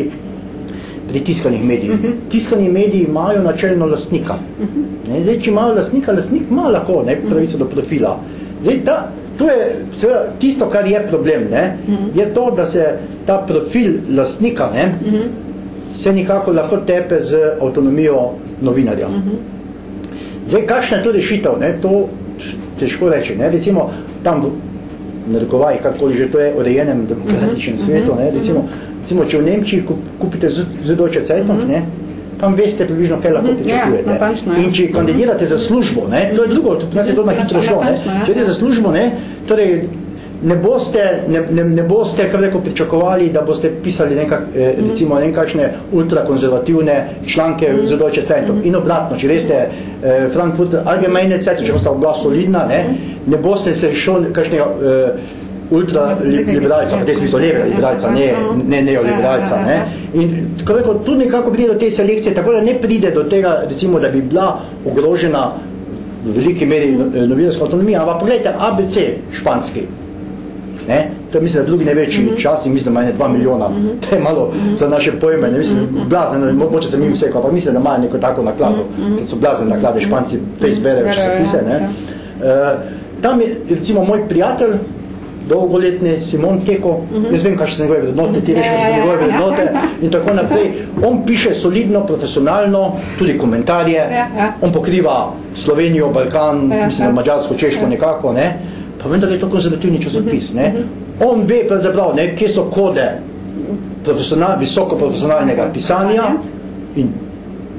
pri tiskanih medijih. Uh mhm. -huh. Tiskani mediji imajo načelno lastnika. Uh mhm. -huh. ne, zdaj, če imajo lastnika, lastnik ima lahko ne, pravico do profila. Zdaj, ta, to je seveda, tisto, kar je problem, ne, uh mhm. -huh. je to, da se ta profil lastnika ne, uh -huh. se nekako lahko tepe z avtonomijo novinarja. Uh -huh. Zdaj, kakšna je to rešitev, ne? to težko reči. Ne? Recimo, tam narekovaj, kakoli že to je urejenem demokratičnem uh mhm, -huh, svetu, ne? Mhm. Recimo, recimo, če v Nemčiji kupite Zudoče Zeitung, uh mhm. -huh. ne? tam veste približno, kaj lahko pričakujete. Ja, natančno, ja. In če kandidirate za službo, ne? to je drugo, to nas je to na hitro šlo, ne? Ja. če za službo, ne? torej ne boste, ne, ne, ne boste kar rekel, pričakovali, da boste pisali nekak, eh, mhm. recimo nekakšne ultrakonzervativne članke mm. za Deutsche Zeitung. Mm. In obratno, če veste, eh, Frankfurt Allgemeine Zeitung, če boste bila solidna, ne, ne boste se šel kakšnega eh, ultraliberalca, v tem smislu leve liberalca, ne, ne neoliberalca. Ne. In rekel, tu nekako pride do te selekcije, tako da ne pride do tega, recimo, da bi bila ogrožena v veliki meri novinarska avtonomija, ampak pogledajte, ABC španski, Ne? To je, mislim, drugi največji mm -hmm. čas in mislim, da ima 2 milijona. Mm -hmm. (laughs) To je malo mm -hmm. za naše pojme. Ne? Mislim, mm -hmm. blazen, mo moče se mi vse, ampak mislim, da ima neko tako naklado. Mm -hmm. So blazen naklade, španci, face berejo, če se pise. Ne? Uh, tam je, recimo, moj prijatelj, dolgoletni Simon Keko, uh Mhm. -huh. jaz vem, kakšne so njegove vrednote, ti veš, Ja, kakšne so ja, njegove ja. vrednote in tako naprej. On piše solidno, profesionalno, tudi komentarje, Ja, ja. on pokriva Slovenijo, Balkan, Ja, mislim, ja. Mađarsko, Češko Ja. nekako, ne? Pa vendar je to konzervativni časopis. Ne? Mhm. On ve pravzaprav, ne, kje so kode profesional, visoko profesionalnega pisanja in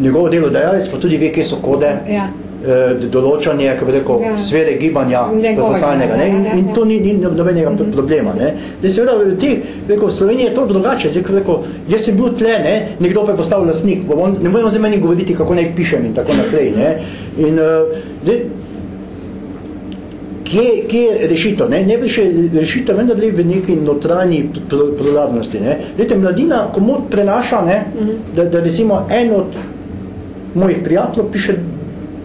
njegov delodajalec pa tudi ve, kje so kode Ja. eh, določanje, kako bi rekel, Ja. sfere gibanja profesionalnega. Ne? ja, In, ja, in ja. to ni, ni nobenega mm -hmm. problema. Ne? Zdaj, seveda, v teh, rekel, v Sloveniji je to drugače. Zdaj, ko rekel, jaz sem bil tle, ne? nekdo pa je postal lasnik. On, ne moremo za meni govoriti, kako naj pišem in tako naprej. Ne? In, uh, zdaj, kje, kje je rešitev? Ne, ne bi še rešitev vendar le v neki notranji pluralnosti. Ne. Vidite, mladina komod prenaša, ne, Mhm. da, da recimo en od mojih prijateljev piše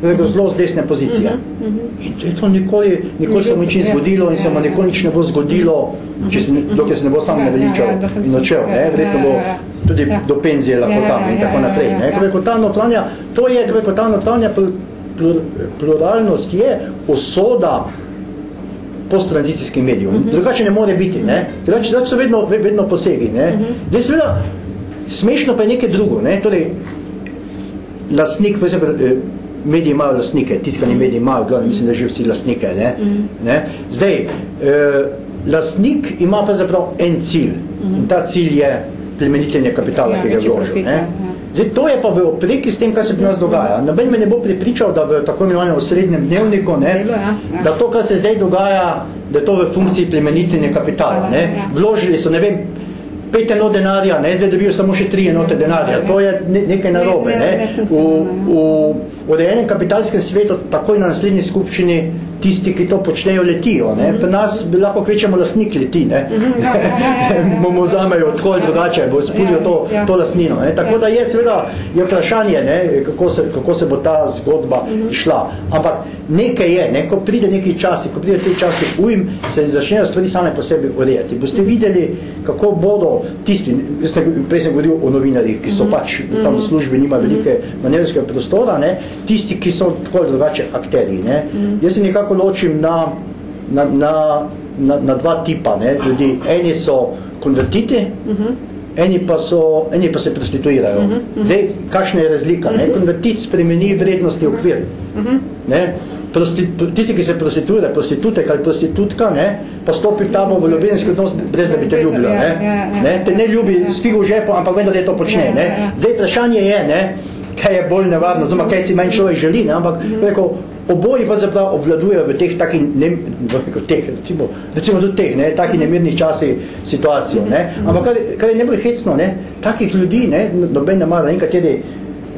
rekel, zelo z desne pozicije. Mhm, mhm. In to je to nikoli, nikoli se mu nič ni Ja, zgodilo in se mu ja, ja. nikoli nič ne bo zgodilo, če se, dokler se ne bo sam Ja, ja, naveličal ja, in ja, Ne, verjetno ja, bo ja, ja. tudi Ja. do penzije lahko Ja, ja, tam in ja, tako ja, naprej. ja, Ne. ja. Ko rekel, ta notranja, to je, ko rekel, ta notranja pl, pl, pluralnost je usoda posttranzicijskih medijev. Mhm. Drugače ne more biti, ne? Drugače, drugače so vedno, ve- vedno posegi, ne? Mhm. Zdaj seveda, smešno pa je nekaj drugo, ne? Torej, lastnik, pravzaprav, eh, mediji imajo lastnike, tiskani mediji imajo, glavno, mislim, da že vsi lastnike, ne? Mhm. ne? Zdaj, eh, lastnik ima pravzaprav en cilj in ta cilj je plemenitenje kapitala, Ja, ki ga je vložil, ne? ja. Zdaj, to je pa v opreki s tem, kar se pri nas dogaja. Noben me ne bo pripričal, da v tako imenovanem osrednjem dnevniku, ne, ja, ja. da to, kar se zdaj dogaja, da je to v funkciji plemenitenja kapitala. Ne. Ja. Vložili so, ne vem, pet enot denarja, ne, zdaj dobijo samo še tri enote denarja. To je ne, nekaj narobe. Ne, v, v urejenem kapitalskem svetu takoj na naslednji skupščini tisti, ki to počnejo, letijo. Ne. Pri nas bi lahko kvečemo lastnik leti. Ne. Mhm, ja, ja, ja, (laughs) vzamejo tako ali drugače, bo spulijo to, to lastnino. Ne. Tako da je seveda je vprašanje, ne, kako, se, kako se bo ta zgodba Mhm. išla. Ampak nekaj je, ne, ko pride neki časi, ko pride te časi ujm, se začnejo stvari same po sebi urejati. Boste videli, kako bodo tisti, jaz sem, prej sem govoril o novinarjih, ki so Mhm. pač tam v službi, nima velike manevrskega prostora, ne, tisti, ki so tako drugače akterji. Ne. Mhm. Jaz se nekako ločim na, na, na, na, na dva tipa ne, ljudi. Eni so konvertiti, Mhm. Eni pa, so, eni pa se prostituirajo. Mhm, mhm. Zdaj, kakšna je razlika? Ne? Konvertit spremeni vrednostni okvir. Mhm. Ne? Prosti, tisti, ki se prostituira, prostitutek ali prostitutka, ne? pa stopi v tabo v ljubezenski odnos, brez da bi te ljubila. ja, Ne? ja, ja. Ne? Te ne ljubi s figo v žepu, ampak vendar je to počne. Ne? Zdaj, vprašanje je, ne? Kaj je bolj nevarno, oziroma kaj si manj človek želi, ne? ampak Mhm. rekel, oboji pravzaprav obvladujejo v teh takih, ne, v teh, recimo, recimo tudi teh, ne, takih nemirnih časih situacijo. Ne? Mhm. Ampak kar, kar je najbolj hecno, ne, takih ljudi, ne, noben ne mara, nekateri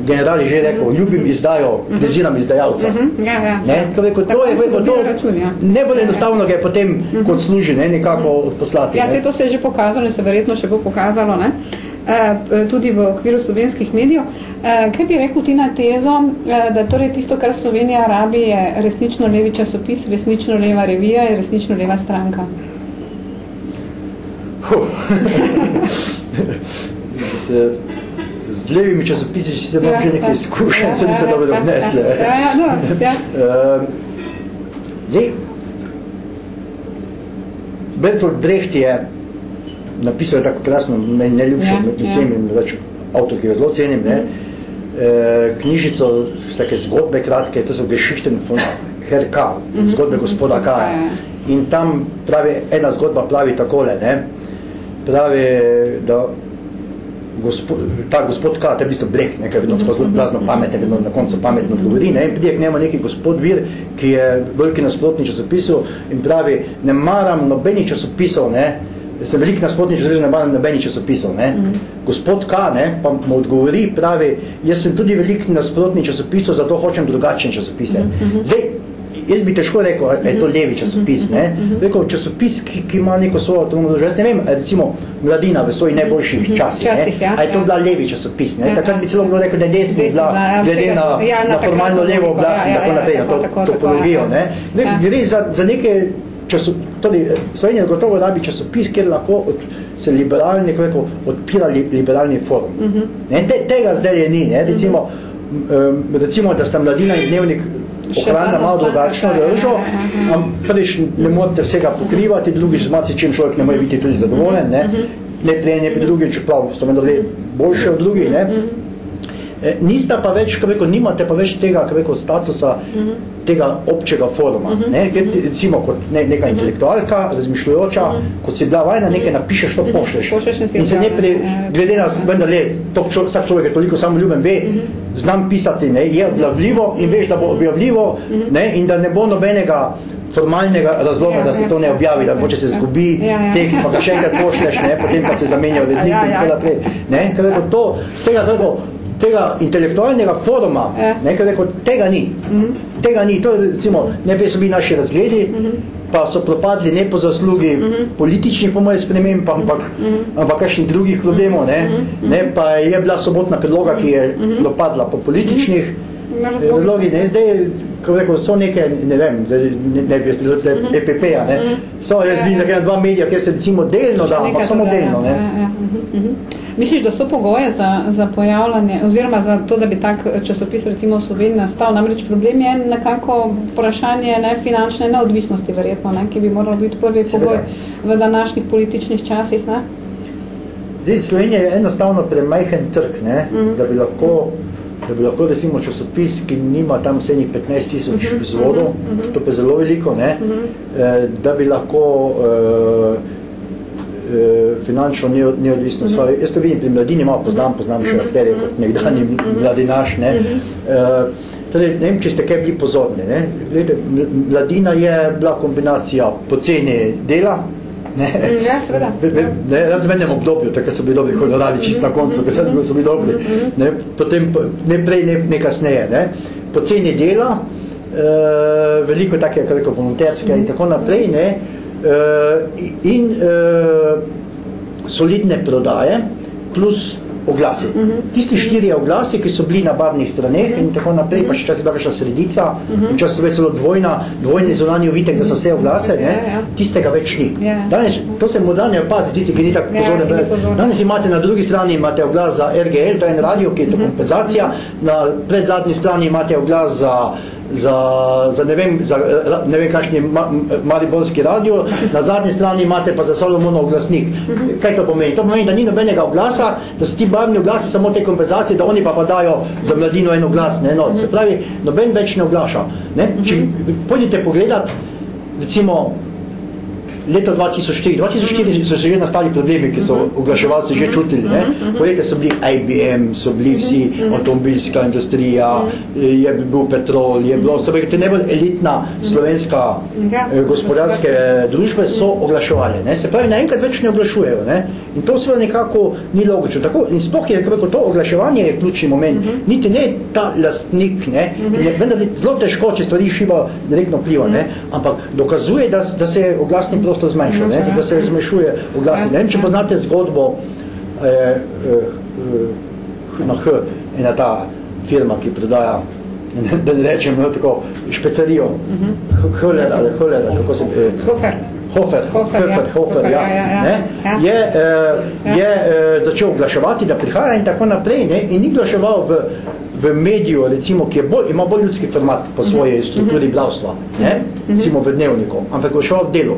generali že rekel, ljubim izdajo, preziram izdajalca. Mhm, ja, ja. Ne, ko rekel, to Tako je rekel, to računi, ja. ne bolj enostavno ga je potem kot služi, ne, nekako poslati. Ja, ne. se to se je že pokazalo in se verjetno še bo pokazalo, ne? Eh, tudi v okviru slovenskih medijev. Eh, Kaj bi rekel ti na tezo, eh, da torej tisto, kar Slovenija rabi, je resnično levi časopis, resnično leva revija in resnično leva stranka? Huh. z, z levimi časopisi če se bom Ja, že nekaj ja. izkušenj, Ja, se se ja, dobro ja, odnesle. ja, ja, no, ja. Ehm, Zdaj, Bertolt Brecht je napisal tako krasno, meni ne ljubšo, Ja, ja, mislim, ja. več avtor, ki ga zelo cenim, ne, e, knjižico, take zgodbe kratke, to so Geschichten von Herr K., Mhm, zgodbe mhm, gospoda K. ja, ja. In tam pravi, ena zgodba pravi takole, ne, pravi, da gospod, ta gospod K, to je v bistvu Brecht, ne, ker je vedno tako zelo blazno pametno, vedno na koncu pametno odgovori, ne, in pride k njemu neki gospod Vir, ki je veliki nasprotni časopisov in pravi, ne maram nobenih časopisov, ne, sem velik nasprotni časopisov, ne maram nobenih časopisov, ne. Mhm. Gospod K, ne, pa mu odgovori, pravi, jaz sem tudi velik nasprotni časopisov, zato hočem drugačne časopise. Mhm. Zdaj, jaz bi težko rekel, je to levi časopis, ne? Rekel, časopis, ki, ki ima neko svojo avtonomno državo. Jaz ne vem, recimo, Mladina v svojih najboljših časih, Časih, ne? ja, a je to ja. bila levi časopis, ne? Ja, Takrat ja. bi celo bilo rekel, da je desni bila, bila, ja, glede na, ja, na na takrat formalno levo oblast in ja, tako ja, naprej, ja, na to tako, tako, topologijo, tako, ne? ja. Ne, Ja. Gre za, za neke časo, tudi Slovenija gotovo rabi časopis, kjer lahko od, se liberalni, kako rekel, odpira li, liberalni forum. Mhm. Ne, te, tega zdaj je ni, ne, recimo, um, recimo, da sta mladina in dnevnik ohranja malo drugačno držo, prvič ne morate vsega pokrivati, drugič z čim človek ne more biti tudi zadovoljen, ne, ne prej, ne pri drugi, čeprav so vendar boljše od drugih, ne. E, nista pa več, kako rekel, nimate pa več tega, kako rekel, statusa uh -huh. tega občega foruma. Uh -huh. ne, ker, recimo kot ne, neka uh -huh. intelektualka, razmišljujoča, uh -huh. kot si bila vajna, nekaj napišeš, to pošleš. pošleš in se ne pri, glede na, vendar le, to, čo, vsak človek je toliko samo ljuben, ve, uh -huh. znam pisati, ne, je objavljivo in veš, da bo objavljivo uh -huh. ne, in da ne bo nobenega formalnega razloga, ja, da se ja, to ne objavi, da moče se zgubi ja, ja. tekst, pa ga še enkrat pošleš, ne, potem pa se zamenja urednik ja, ja. in tako naprej. Ne, to, tega, tega, tega intelektualnega foruma, ja. nekaj rekel, tega ni. Mm -hmm. Tega ni. To je, recimo, ne so bili naši razgledi, mm -hmm. pa so propadli ne po zaslugi mm -hmm. političnih, po moje sprememb, ampak, mm -hmm. ampak kakšnih drugih problemov. Ne? Mm -hmm. ne, pa je bila sobotna predloga, ki je mm -hmm. propadla po političnih razlogi. Ne, zdaj, ko rekel, so neke, ne vem, ne, ne bi bilo -hmm. EPP-a, ne. So, jaz vidim, da dva medija, kjer se recimo delno da, ampak samo delno. Ne. Mm -hmm. Misliš, da so pogoje za, za pojavljanje, oziroma za to, da bi tak časopis recimo v Sloveniji nastal? Namreč problem je nekako vprašanje ne, finančne neodvisnosti, verjetno, ne, ki bi moral biti prvi pogoj v današnjih političnih časih. Ne? Zdaj, Slovenija je enostavno premajhen trg, ne, mm -hmm. da bi lahko da bi lahko recimo časopis, ki nima tam vsenih 15 tisoč uh -huh, izvodov, uh -huh. to pa zelo veliko, ne, uh -huh. da bi lahko uh, Eh, finančno neodvisno mm -hmm. Jaz to vidim pri mladini, malo poznam, poznam še akterje kot nekdanji mm -hmm. mladinaš. Ne. Uh, torej, ne vem, če ste kaj bili pozorni. Ne. Glede, mladina je bila kombinacija poceni dela, Ne, ja, seveda. (laughs) Ne, ne, obdobju, takrat so bili dobri honorari, čist na koncu, ker so bili dobri. Ne, potem, ne prej, ne, ne kasneje. Ne. Poceni dela, uh, veliko take, kako rekel, volonterske in tako naprej, ne, uh, in uh, solidne prodaje plus oglasi. Uh mhm. -huh. Tisti štiri oglasi, ki so bili na barnih straneh uh -huh. in tako naprej, pa še čas je bila kakšna sredica, uh -huh. čas so več celo dvojna, dvojni zunanji uvitek, da so vse oglase, ne? Yeah, yeah. tistega več ni. Yeah. Danes, to se morda ne opazi, tisti, ki ni tako yeah, pozorni. Danes imate na drugi strani imate oglas za RGL, to je en radio, ki je to uh -huh. kompenzacija, na predzadnji strani imate oglas za za, za ne vem, za, ne vem kakšni ma, mariborski radio, na zadnji strani imate pa za Solomonov oglasnik. Kaj to pomeni? To pomeni, da ni nobenega oglasa, da so ti barvni oglasi samo te kompenzacije, da oni pa pa dajo za mladino en oglas. Ne? No, se pravi, noben več ne oglaša. Ne? Če pojdite pogledat, recimo, leto 2004. 2004 so se že nastali problemi, ki so mhm. oglaševalci že čutili. Ne? Mhm. Pojete, so bili IBM, so bili vsi mhm. avtomobilska industrija, je bil petrol, je bilo, so bili najbolj elitna slovenska ja. eh, gospodarske družbe so oglaševali. Ne? Se pravi, naenkrat več ne oglašujejo. Ne? In to seveda nekako ni logično. Tako, in sploh je, kako to oglaševanje je ključni moment. Niti ne ta lastnik, ne? Je, vendar zelo težko, če stvari šiva direktno pliva, ne? ampak dokazuje, da, da se oglasni prostor to zmanjša, ne? da se zmešuje v glasi. Ne vem, če poznate zgodbo eh, eh, na H, ena ta firma, ki prodaja, (laughs) da ne rečem, no, tako, špecarijo. Hofer, ali Hofer, kako se... Eh, Hofer. Hofer, Hofer, Hofer, ja. Hofer, ja, ja, ja, ne, ja. je, eh, je eh, začel oglaševati, da prihaja in tako naprej, ne, in ni oglaševal v v mediju, recimo, ki je bolj, ima bolj ljudski format po svoje mhm. strukturi mhm. blavstva, ne? Mhm. recimo v dnevniku, ampak ko šel v delu.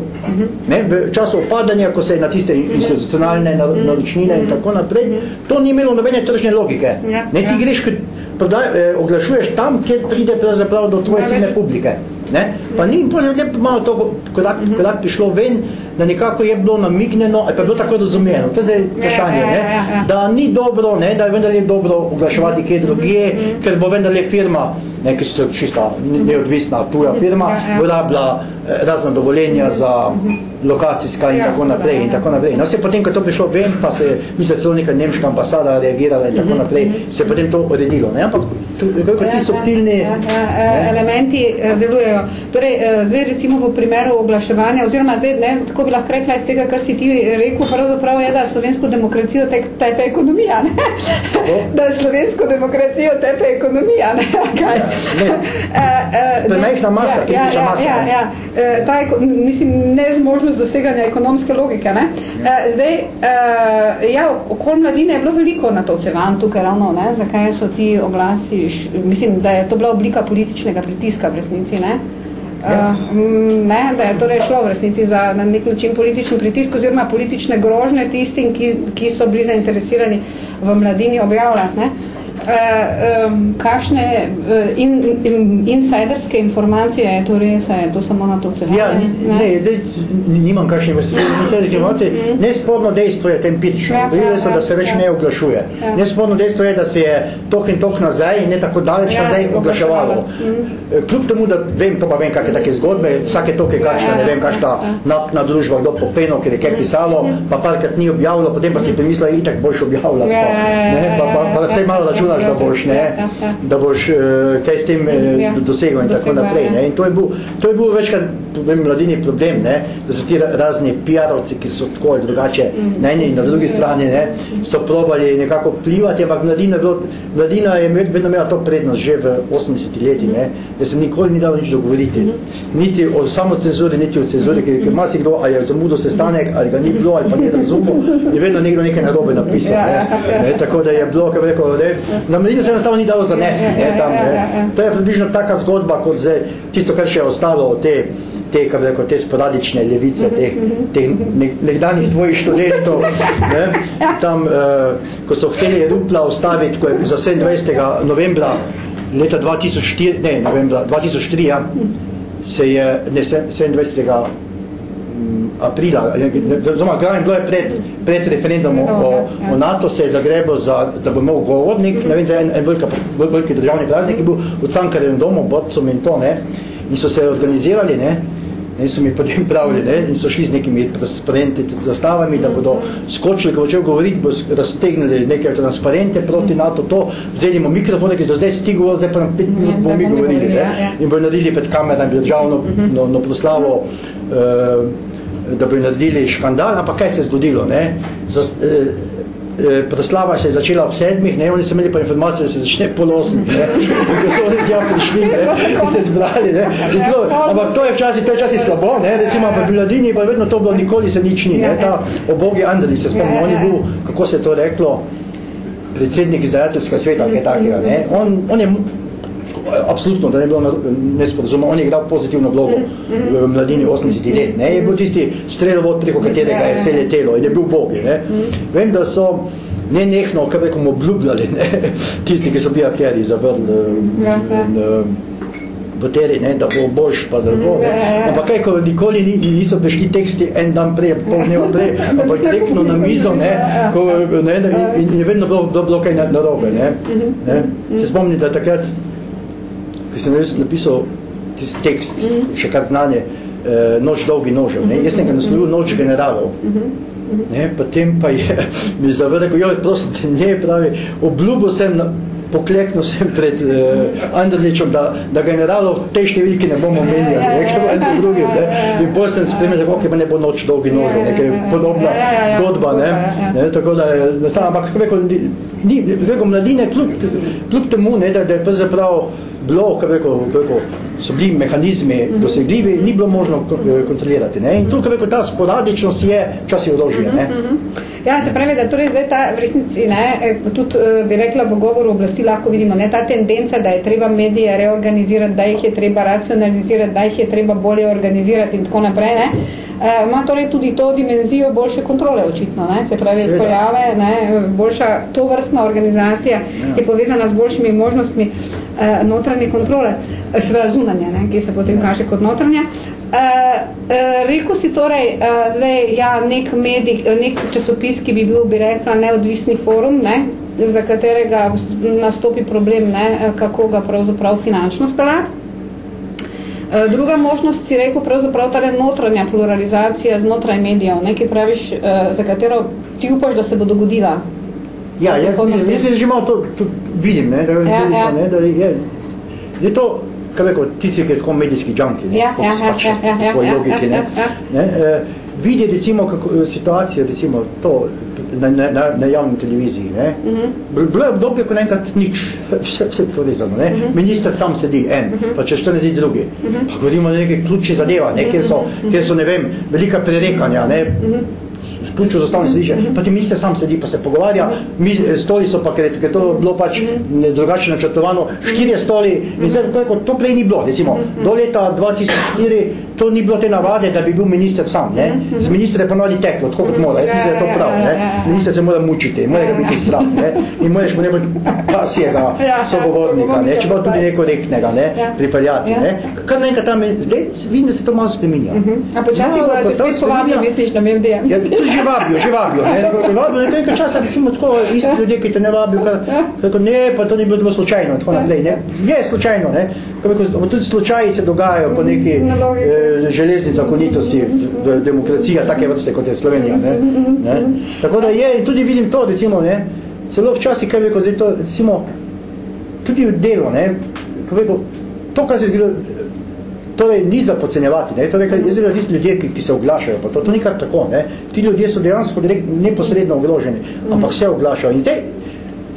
Ne? V času opadanja, ko se je na tiste institucionalne naročnine in tako naprej, to ni imelo nobene tržne logike. Ja, ne? Ti ja. greš, prodaj, eh, oglašuješ tam, kjer pride pravzaprav do tvoje ciljne publike. Ne? Pa ni pa malo to, kodak, kodak prišlo ven, da nekako je bilo namigneno, ali pa je bilo tako razumljeno. To je zdaj vprašanje, ja, ja, ja, da ni dobro, ne? da je vendar je dobro oglaševati kje drugje, ker bo vendar je firma, ne, ki so čista neodvisna tuja firma, vrabila eh, razna dovoljenja za lokacijska in tako naprej in tako naprej. No, se potem, ko to prišlo ven, pa se, mislim, celo neka nemška ambasada reagirala in tako naprej, se je potem to uredilo. Ne? Ampak kako ti subtilni ja, ja, ja, elementi eh, delujejo. Torej, zdaj recimo v primeru oglaševanja, oziroma zdaj ne, tako bi lahko rekla iz tega, kar si ti rekel, pravzaprav je, da slovensko demokracijo tepe ekonomija, ne? (laughs) da slovensko demokracijo tepe ekonomija, ne? (laughs) Kaj? Ne. Uh, uh, to je majhna masa, ja, ja, masa. Ja, ja. Ta, mislim, nezmožnost doseganja ekonomske logike. Ne? Zdaj, ja, okol mladine je bilo veliko na to cevan tukaj ravno, ne? zakaj so ti oglasi, mislim, da je to bila oblika političnega pritiska v resnici, ne? Uh, ne, da je torej šlo v resnici za na nek način politični pritisk oziroma politične grožnje tistim, ki, ki so bili zainteresirani v mladini objavljati. Ne? Um, kakšne uh, in, in, insiderske informacije je to res, je to samo na to celo? Ja, ne, ne zdaj nimam kakšne insiderske informacije. Mm. Nesporno dejstvo je tempirično. Ja, ja, ja, da se več ja. ne oglašuje. Ja. Nesporno dejstvo je, da se je toh in toh nazaj, ne tako daleč ja, nazaj oglaševalo. Mm. Kljub temu, da vem, to pa vem, kakšne take zgodbe, vsake toke kakšne, ja, ne vem, kakšna ja, ja. naftna družba, kdo popeno, ker je kaj pisalo, pa parkrat ni objavilo, potem pa si pomislila, itak boš objavila. Ja, ja, ja, ne, pa, pa, pa, pa vse malo računa računaš, da boš, ne, ja, ja, ja. da boš uh, kaj s tem uh, dosegel in tako naprej. Ne. In to je bil, to je bil večkrat mladini problem, ne, da so ti razni PR-ovci, ki so tako ali drugače mm. na eni in na drugi strani, ne, so probali nekako vplivati, ampak mladina, bilo, mladina je vedno imela to prednost že v 80 leti, ne, da se nikoli ni dalo nič dogovoriti. Mm. Niti o samocenzuri, niti o cenzuri, ker, ker masi kdo, ali je zamudil sestanek, ali ga ni bilo, ali pa ni razumel, je vedno nekdo nekaj narobe napisal. Ne, ne, tako da je bilo, kaj rekel, ne, na mladino se enostavno ni dalo zanesti. Ne, tam, ne. To je približno taka zgodba, kot zdaj tisto, kar še je ostalo od te te, kako rekel, te sporadične levice, teh, teh nekdanjih tvojih študentov, ne, tam, uh, ko so hteli Rupla ustaviti, ko je za 27. novembra leta 2004, ne, novembra 2003, ja, se je, ne, 27. Aprila, oziroma glavno bilo je pred, pred referendumom o, o NATO, se je zagrebil, za, da bo imel govornik, ne vem, za en, en velika, veliki državni praznik, ki je bil v Cankarevem domu, Bodcom in to, ne, in so se organizirali, ne, ne, so mi potem pravili, ne, in so šli z nekimi transparenti zastavami, da bodo skočili, ko bočev govoriti, bo raztegnili neke transparente proti NATO, to, vzeli bomo mikrofone, ki so zdaj sti govorili, zdaj pa nam pet minut bomo mi govorili, ne, ja, ja. in bojo naredili pred kamerami državno no, no proslavo, uh, da bojo naredili škandal, ampak kaj se je zgodilo, ne, Zas, uh, Eh, proslava se je začela ob sedmih, ne, oni so imeli pa informacijo, da se začne pol osmih, ne, in ko so oni tja prišli, ne, in se zbrali, ne, to, ampak to je včasih, to je včasih slabo, ne, recimo v Biladini pa vedno to bilo, nikoli se nič ni, ne, ta obogi Andrej se spomni, on je bil, kako se je to reklo, predsednik izdajateljskega sveta, kaj takega, ne, on, on je absolutno, da ne bilo nesporazuma, on je igral pozitivno vlogo v mladini 80 let, ne, je bil tisti strelovod, preko katerega je vse letelo in je bil Bog, ne. Vem, da so ne nehno, kar rekom, obljubljali, ne, (laughs) tisti, ki so bili akeri zavrli ja, ja. v teri, ne, da bo boljš, pa da bo, ne. Ampak kaj, ko nikoli niso prišli teksti en dan prej, pol dneva prej, ampak direktno na mizo, ne, ko, ne, in je vedno bilo, bilo kaj narobe, ne. ne. Se spomni, da takrat ki sem res napisal tisti tekst, mm še kar znanje, eh, Noč dolgi nožev. Ne? Jaz sem ga naslovil Noč generalov. Mm -hmm. ne? Potem pa je (laughs) mi zavreko, jo, prosto, ne pravi, obljubil sem, na, pokleknil sem pred eh, Andrličom, da, da generalov te številke ne bomo menjali, nekaj en za drugim. Ne? In bolj sem spremljal, da okay, ne bo Noč dolgi nožev, nekaj podobna zgodba. Ne? Ne? Tako da, da sam, ampak kako rekel, ni, rekel, mladine, kljub, kljub temu, ne, da, da je pravzaprav bilo, kako rekel, so bili mehanizmi mhm. dosegljivi, ni bilo možno eh, kontrolirati. Ne? In tukaj rekel, ta sporadičnost je včasih orožje. Ne? Mhm, mhm. Ja, se pravi, da torej zdaj ta v resnici, ne, eh, tudi eh, bi rekla v govoru oblasti, lahko vidimo, ne, ta tendenca, da je treba medije reorganizirati, da jih je treba racionalizirati, da jih je treba bolje organizirati in tako naprej, ne, ima torej tudi to dimenzijo boljše kontrole očitno, ne, se pravi, pojave, ne, boljša to vrstna organizacija ja. je povezana z boljšimi možnostmi eh, notranje kontrole, eh, seveda zunanje, ne, ki se potem kaže kot notranje. Eh, eh, rekel si torej, eh, zdaj, ja, nek medij, nek časopis, ki bi bil, bi rekla, neodvisni forum, ne, za katerega nastopi problem, ne, kako ga pravzaprav finančno spelati. Eh, druga možnost si rekel pravzaprav ta notranja pluralizacija znotraj medijev, nekaj praviš, za katero ti upaš, da se bo dogodila. Ja, jaz, jaz, jaz že malo to, to vidim, ne, da, ja, ja. Ne, da je, je to, kaj rekel, tisti, ki je tako medijski junkie, ne, Ja, ja, pač ja, ja, ja, svoji ja, logiki, ne, ja, ja. ne, eh, vidi recimo kako, situacijo, recimo to na, na, na, javni televiziji, ne, Mhm. bilo je obdobje, ko naenkrat nič, (laughs) vse, vse povezano, ne, Mhm. minister sam sedi, en, pa če štiri drugi, pa govorimo o nekaj ključnih zadeva, ne, kjer so, kjer so, ne vem, velika prerekanja, ne, ključno za stavno središče, pa ti minister sam sedi, pa se pogovarja, mi, stoli so pa, ker je, je to bilo pač drugače načrtovano, štirje stoli, in zdaj, ko, ko, to prej ni bilo, recimo, do leta 2004 to ni bilo te navade, da bi bil minister sam, ne, z ministra je ponovno teklo, tako kot mora, jaz mislim, da je to prav, ne, minister se mora mučiti, mora ga biti strah, ne, in moraš mu ne biti pasijega sogovornika, ne, če pa tudi nekorektnega, ne, pripeljati, ne, kar naenkrat tam, je- zdaj vidim, da se to malo spreminja. A počasi Malo, ga ko to spet spreminja- misliš, MMDM? Ja, tudi že vabijo, že vabijo. Ne, vabijo nekaj časa, recimo tako, isti ljudje, ki te ne vabijo, kar, kako, ne, pa to ni bilo slučajno, tako naprej. Ne. Je slučajno, ne. Kako, rekel, tudi slučaji se dogajajo po neki eh, železni zakonitosti v demokraciji, take vrste, kot je Slovenija. Ne. Ne. Tako da je, in tudi vidim to, recimo, ne, celo včasih, kaj rekel, zdaj to, recimo, tudi v delu, ne, kako bi rekel, to, kar se zgodilo, torej ni za podcenjevati, ne, torej, jaz vidim tisti ljudje, ki, ki se oglašajo, pa to, to ni kar tako, ne, ti ljudje so dejansko direkt, neposredno ogroženi, ampak se oglašajo. In zdaj,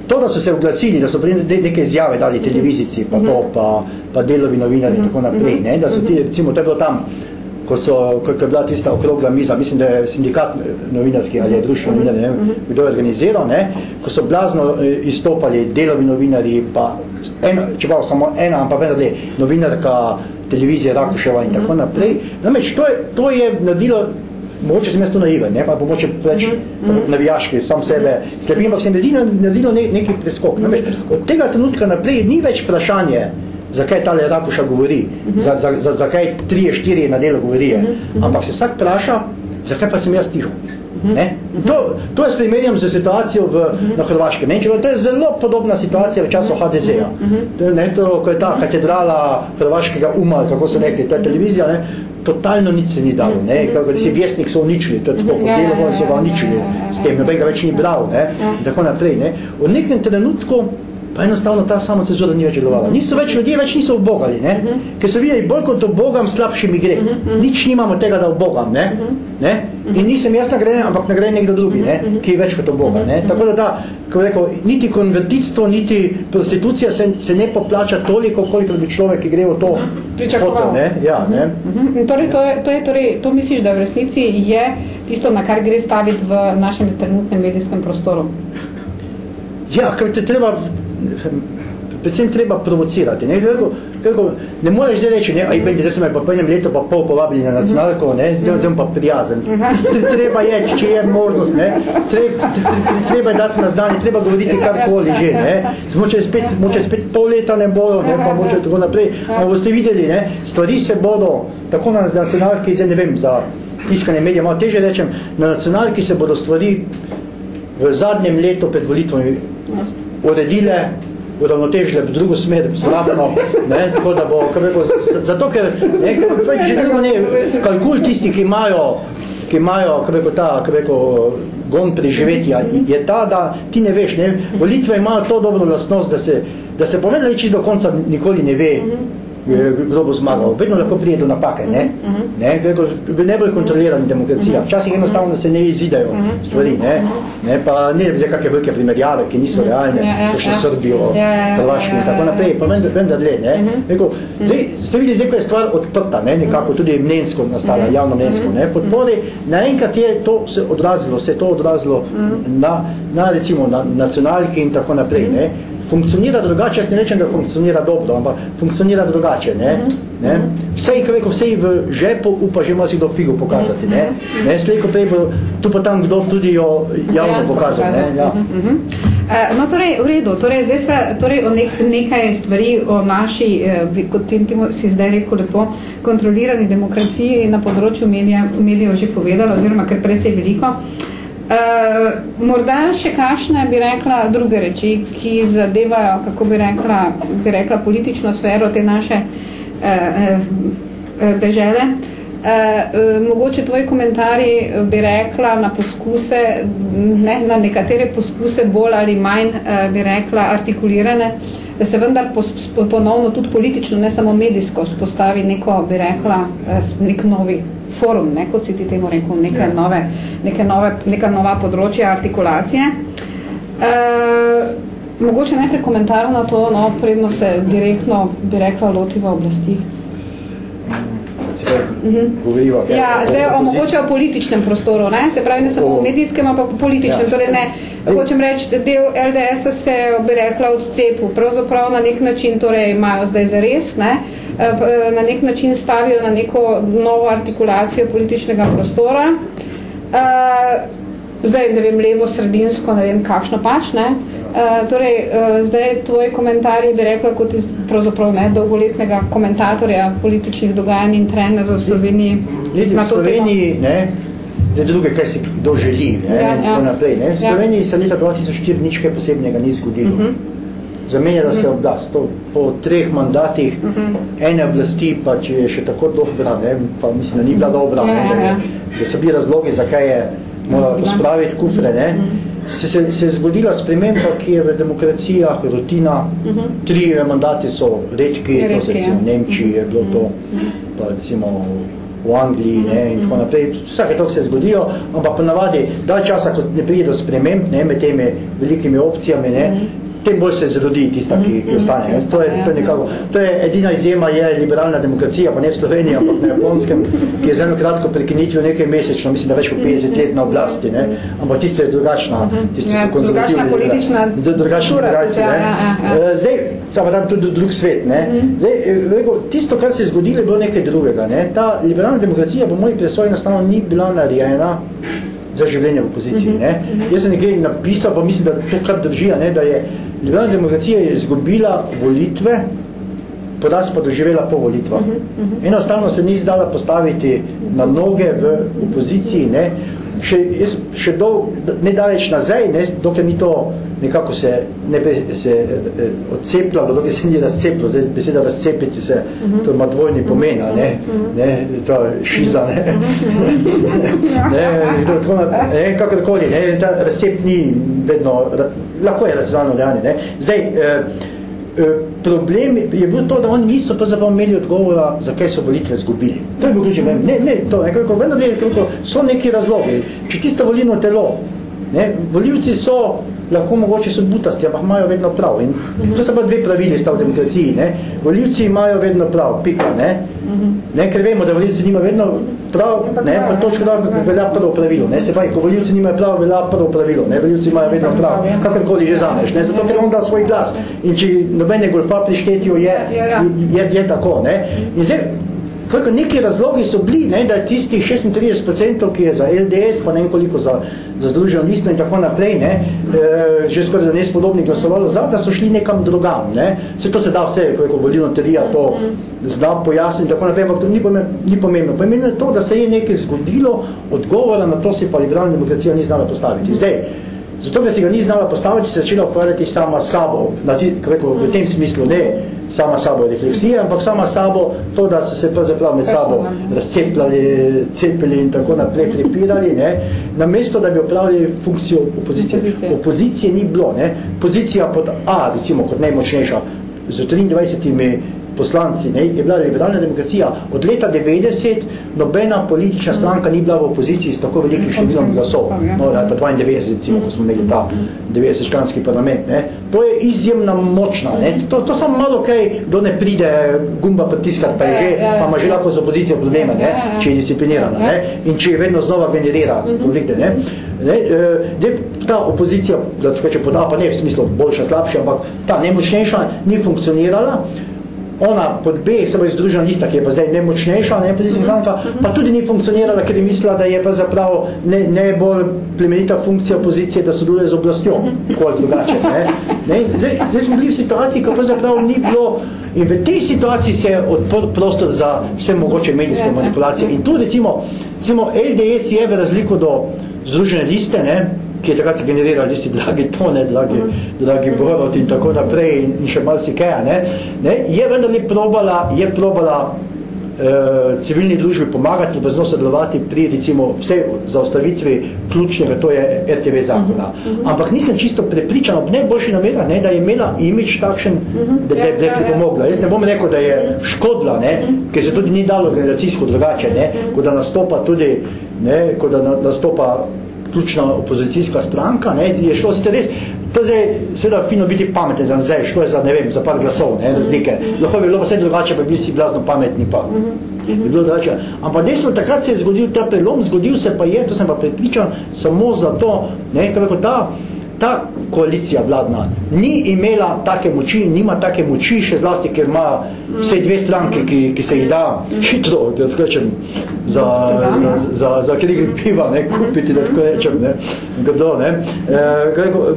to, da so se oglasili, da so neke izjave dali televizici, pa to, pa, pa delovi novinari in tako naprej, ne, da so ti, recimo, to je bilo tam, ko, so, ko je bila tista okrogla miza, mislim, da je sindikat novinarski ali je društvo novinarji, ne vem, kdo je organiziral, ne, ko so blazno eh, izstopali delovi novinarji, pa eno, čeprav samo ena, ampak vendar le, novinarka televizije Rakuševa in tako naprej. Namreč, to je, to je naredilo mogoče sem jaz to naiven, ne, pa mogoče preveč navijaški, sam sebe slepim, ampak se mi zdi naredilo ne, neki preskok. Namreč, od tega trenutka naprej ni več vprašanje, zakaj tale Rakuša govori, za, za, za, zakaj trije, štiri na delo govorijo, ampak se vsak vpraša, zakaj pa sem jaz tiho. Ne? To, to jaz primerjam z situacijo v, na Hrvaškem. Ne? To je zelo podobna situacija v času HDZ-a. Ne, to, ko je ta katedrala hrvaškega uma, kako so rekli, to je televizija, ne? totalno nič se ni dalo. Ne? Kako si vjesnik so uničili, to je tako, kot delo so ga uničili s tem, noben ga več ni bral, ne? in tako naprej. Ne? V nekem trenutku pa enostavno ta samocenzura ni več delovala. Niso več, ljudje več niso obogali, ne? ker so videli, bolj kot obogam, slabše mi gre. Nič nimamo tega, da obogam, ne? Ne? In nisem jaz nagrajen, ampak nagrajen nekdo drugi, ne? ki je več kot oboga. Ne? Tako da ta, ko rekel, niti konvertitstvo, niti prostitucija se, se ne poplača toliko, koliko bi človek, ki gre v to foto. Ne? Ja, ne? In torej, to, je, to, je, torej, to misliš, da v resnici je tisto, na kar gre staviti v našem trenutnem medijskem prostoru? Ja, ker te treba, predvsem treba provocirati. Ne, kako, kako, ne moreš zdaj reči, ne, aj, bende, zdaj so me pa po enem letu pa pol povabili na nacionalko, ne, zdaj sem pa prijazen. Treba je, če je možnost, ne, treba, treba je dati na znanje, treba govoriti karkoli že, ne, moče spet, moče spet pol leta ne bojo, ne, pa moče tako naprej, ampak boste videli, ne, stvari se bodo, tako na nacionalki, zdaj ne vem, za tiskanje medija, malo teže rečem, na nacionalki se bodo stvari v zadnjem letu pred volitvami uredile, uravnotežile v drugo smer, vzradno, ne, tako da bo, kar rekel, zato ker, ne, ker pač že drugo ne, kalkul tisti, ki imajo, ki imajo, kar rekel, ta, kar rekel, gon preživetja, je ta, da ti ne veš, ne, volitve imajo to dobro lastnost, da se, da se povedali čisto do konca nikoli ne ve, kdo bo zmagal. Vedno lahko prije do napake, ne? ne? V najbolj kontrolirani demokracija. Včasih enostavno se ne izidajo stvari, ne? ne? Pa ne bi kakve velike primerjave, ki niso realne, so še Srbijo, Hrvaško in tako naprej, pa vendar, vendar le, ne? Rekel, zdaj, ste videli, zdaj, ko je stvar odprta, ne? nekako tudi mnenjsko nastala, javno mnenjsko, ne? Podpori, naenkrat je to se odrazilo, se je to odrazilo na, na recimo, na nacionalki in tako naprej, ne? Funkcionira drugače, jaz ne rečem, da funkcionira dobro, ampak funkcionira drugače, ne? ne? Vsej, ko rekel, vsej v žepu upa že ima si do figu pokazati, ne? ne? Slejko prej bo tu pa tam kdo tudi jo javno pokazal, ne? Ja. No, torej, v redu, torej, zdaj se, torej, o nek, nekaj stvari o naši, eh, kot Timo si zdaj rekel lepo, kontrolirani demokraciji na področju medija, medijev že povedala, oziroma kar precej veliko. Uh, morda še kakšne bi rekla druge reči, ki zadevajo, kako bi rekla, bi rekla politično sfero te naše uh, uh, dežele. uh, mogoče tvoji komentarji bi rekla na poskuse, ne, na nekatere poskuse bolj ali manj bi rekla artikulirane, da se vendar pos, ponovno tudi politično, ne samo medijsko, spostavi neko, bi rekla, nek novi forum, ne, kot si ti temu rekel, neke ja. nove, neke nove, neka nova področja artikulacije. Uh, mogoče najprej komentar na to, no, predno se direktno, bi rekla, lotiva oblasti. Govoriva, ja, zdaj omogoča v političnem prostoru, ne? se pravi ne samo v medijskem, ampak v političnem. Ja. Torej ne, hočem reči, da del LDS-a se bi rekla odcepu. Pravzaprav na nek način torej imajo zdaj zares, ne? Eh, eh, na nek način stavijo na neko novo artikulacijo političnega prostora. Uh, zdaj, ne vem, levo, sredinsko, ne vem, kakšno paš, ne? Uh, torej, uh, zdaj tvoji komentarji bi rekla kot iz pravzaprav ne, dolgoletnega komentatorja političnih dogajanj in trenerov v Sloveniji. Lidi, v Sloveniji, ne, zdaj druge, kaj si kdo želi, ne, ja, ja. naprej, ne. V ja. Sloveniji ja. se leta 2004 nič kaj posebnega ni zgodilo. Uh mhm. -huh. Zamenjala uh -huh. se mhm. oblast. To, po treh mandatih uh mhm. -huh. ene oblasti, pa če je še tako dobra, ne, pa mislim, da ni bila dobra, ja, ne, ja. da so bili razlogi, zakaj je morala pospraviti kufre, ne, -huh se, se, se je zgodila sprememba, ki je v demokracijah rutina. Uh mhm. -huh. Tri mandati so redki, to se recimo v Nemčiji je bilo to, mhm. pa recimo v Angliji ne, in tako mhm. naprej. Vsake to se zgodijo, ampak ponavadi dalj časa, ko ne prije do sprememb ne, med temi velikimi opcijami, ne, tem bolj se zrodi tista, ki, ki ostane. Mm -hmm. to, je, to, je nekako, to je edina izjema, je liberalna demokracija, pa ne v Sloveniji, ampak na Japonskem, ki je zelo kratko prekinitvijo nekaj mesečno, mislim, da več kot 50 let na oblasti, ne? ampak tiste je drugačna, tiste ja, so konzervativni. Drugačna politična drugačna generacija. Ja, ja, ja. Eh, zdaj, samo tam tudi drug svet. Ne? -hmm. zdaj, lego, tisto, kar se je zgodilo, je bilo nekaj drugega. Ne? Ta liberalna demokracija, po moji presvoji, enostavno ni bila narejena za življenje v opoziciji. Ne? Jaz sem nekaj napisal, pa mislim, da to kar drži, ne? da je Liberalna demokracija je izgubila volitve, podas pa doživela po volitvah. Uh -huh, uh -huh. Enostavno se ni zdala postaviti na noge v opoziciji, ne, še, jaz, še do, ne daleč nazaj, ne, dokaj ni to nekako se, ne, se eh, odcepljalo, dokaj se ni razceplo, zdaj beseda razcepiti se, uh -huh. to ima dvojni pomen, ne, uh (laughs) -huh. ne, to šiza, ne, ne, to, to, ne, kakorkoli, ne, ta recept ni vedno, lahko je racionalno dejanje. Ne. Zdaj, eh, eh, problem je bil to, da oni niso pa zapravo imeli odgovora, zakaj so volitve zgubili. To je bilo že. Ne, ne, to je kako, vedno vedno, kako so neki razlogi. Če tisto volilno telo, ne, volivci so lahko mogoče so butasti, ampak imajo vedno prav. In to so pa dve pravili sta v demokraciji. Ne. Volivci imajo vedno prav, pika. Ne. Ne, ker vemo, da volivci nima vedno prav, ne, pa točko da velja prvo pravilo. Ne. Se pravi, ko volivci nimajo prav, velja prvo pravilo. Ne. Volivci imajo vedno prav, kakorkoli že zameš. Ne. Zato, ker on da svoj glas. In če nobene golfa pri štetju je, je, je tako. Ne. In zdaj, Kako neki razlogi so bili, ne, da tistih 36%, ki je za LDS, pa ne koliko za, za združeno listno in tako naprej, ne, e, že skoraj da nespodobni glasovalo za, da so šli nekam drugam. Ne. Vse to se da vse, ko je volilno terija to zna pojasniti in tako naprej, ampak to ni pomembno. Ni pomembno. pomembno je to, da se je nekaj zgodilo, odgovora na to se pa liberalna demokracija ni znala postaviti. Zdaj, zato, ker se ga ni znala postaviti, se začela ukvarjati sama sabo, na ti, kako, v tem smislu, ne, sama sabo refleksija, ampak sama sabo to, da so se pravzaprav med sabo razcepljali, cepili in tako naprej pripirali, ne, namesto, da bi opravili funkcijo opozicije. Opozicije, opozicije ni bilo. Ne. Pozicija pod A, recimo, kot najmočnejša, z 23 poslanci, ne, je bila liberalna demokracija. Od leta 90 nobena politična stranka ni bila v opoziciji s tako velikim številom glasov. No, ali pa 92, recimo, ko smo imeli ta 90-članski parlament. Ne. To je izjemna močna. Ne. To, to samo malo kaj, do ne pride gumba pritiskat, pa je že, pa ima že lahko z opozicijo probleme, ne, če je disciplinirana. Ne. In če je vedno znova generira konflikte. Ne. Ne, de, ta opozicija, da tako če poda, pa ne v smislu boljša, slabša, ampak ta nemočnejša ni funkcionirala, ona pod B, se bo združena lista, ki je pa zdaj nemočnejša, ne pozicija stranka, pa tudi ni funkcionirala, ker je mislila, da je pa zapravo ne, ne bolj plemenita funkcija opozicije, da sodeluje z oblastjo, kot drugače. Ne? Ne? Zdaj, zdaj smo bili v situaciji, ko zapravo ni bilo in v tej situaciji se je odprl prostor za vse mogoče medijske manipulacije. In tu recimo, recimo LDS je v razliko do združene liste, ne, ki je takrat generiral tisti dragi tone, dragi, uh -huh. dragi borod in tako naprej in, in še malo si kaj, ne, ne, je vendar li probala, je probala eh, civilni družbi pomagati, pa zelo sodelovati pri recimo vse zaustavitvi ključnega, to je RTV zakona. Uh -huh. Ampak nisem čisto prepričan ob najboljši namera, ne, da je imela imič takšen, uh -huh. da, da, da je pripomogla. Jaz ne bom rekel, da je škodila, ne, uh -huh. ker se tudi ni dalo generacijsko drugače, ne, ko da nastopa tudi, ne, ko da nastopa ključna opozicijska stranka, ne, je šlo sicer res, to je zdaj seveda fino biti pameten za zdaj, šlo je za, ne vem, za par glasov, ne, razlike. Lahko bi bilo pa vse drugače, pa bi si blazno pametni pa. Bi bilo drugače. Ampak dejstvo, takrat se je zgodil ta prelom, zgodil se pa je, to sem pa prepričan, samo zato, ne, kako ta, ta koalicija vladna ni imela take moči, nima take moči, še zlasti, ker ima vse dve stranke, ki, ki se jih da hitro, da skrečem, za, za, za, za kri piva, ne, kupiti, da tako rečem, ne, grdo, ne. E,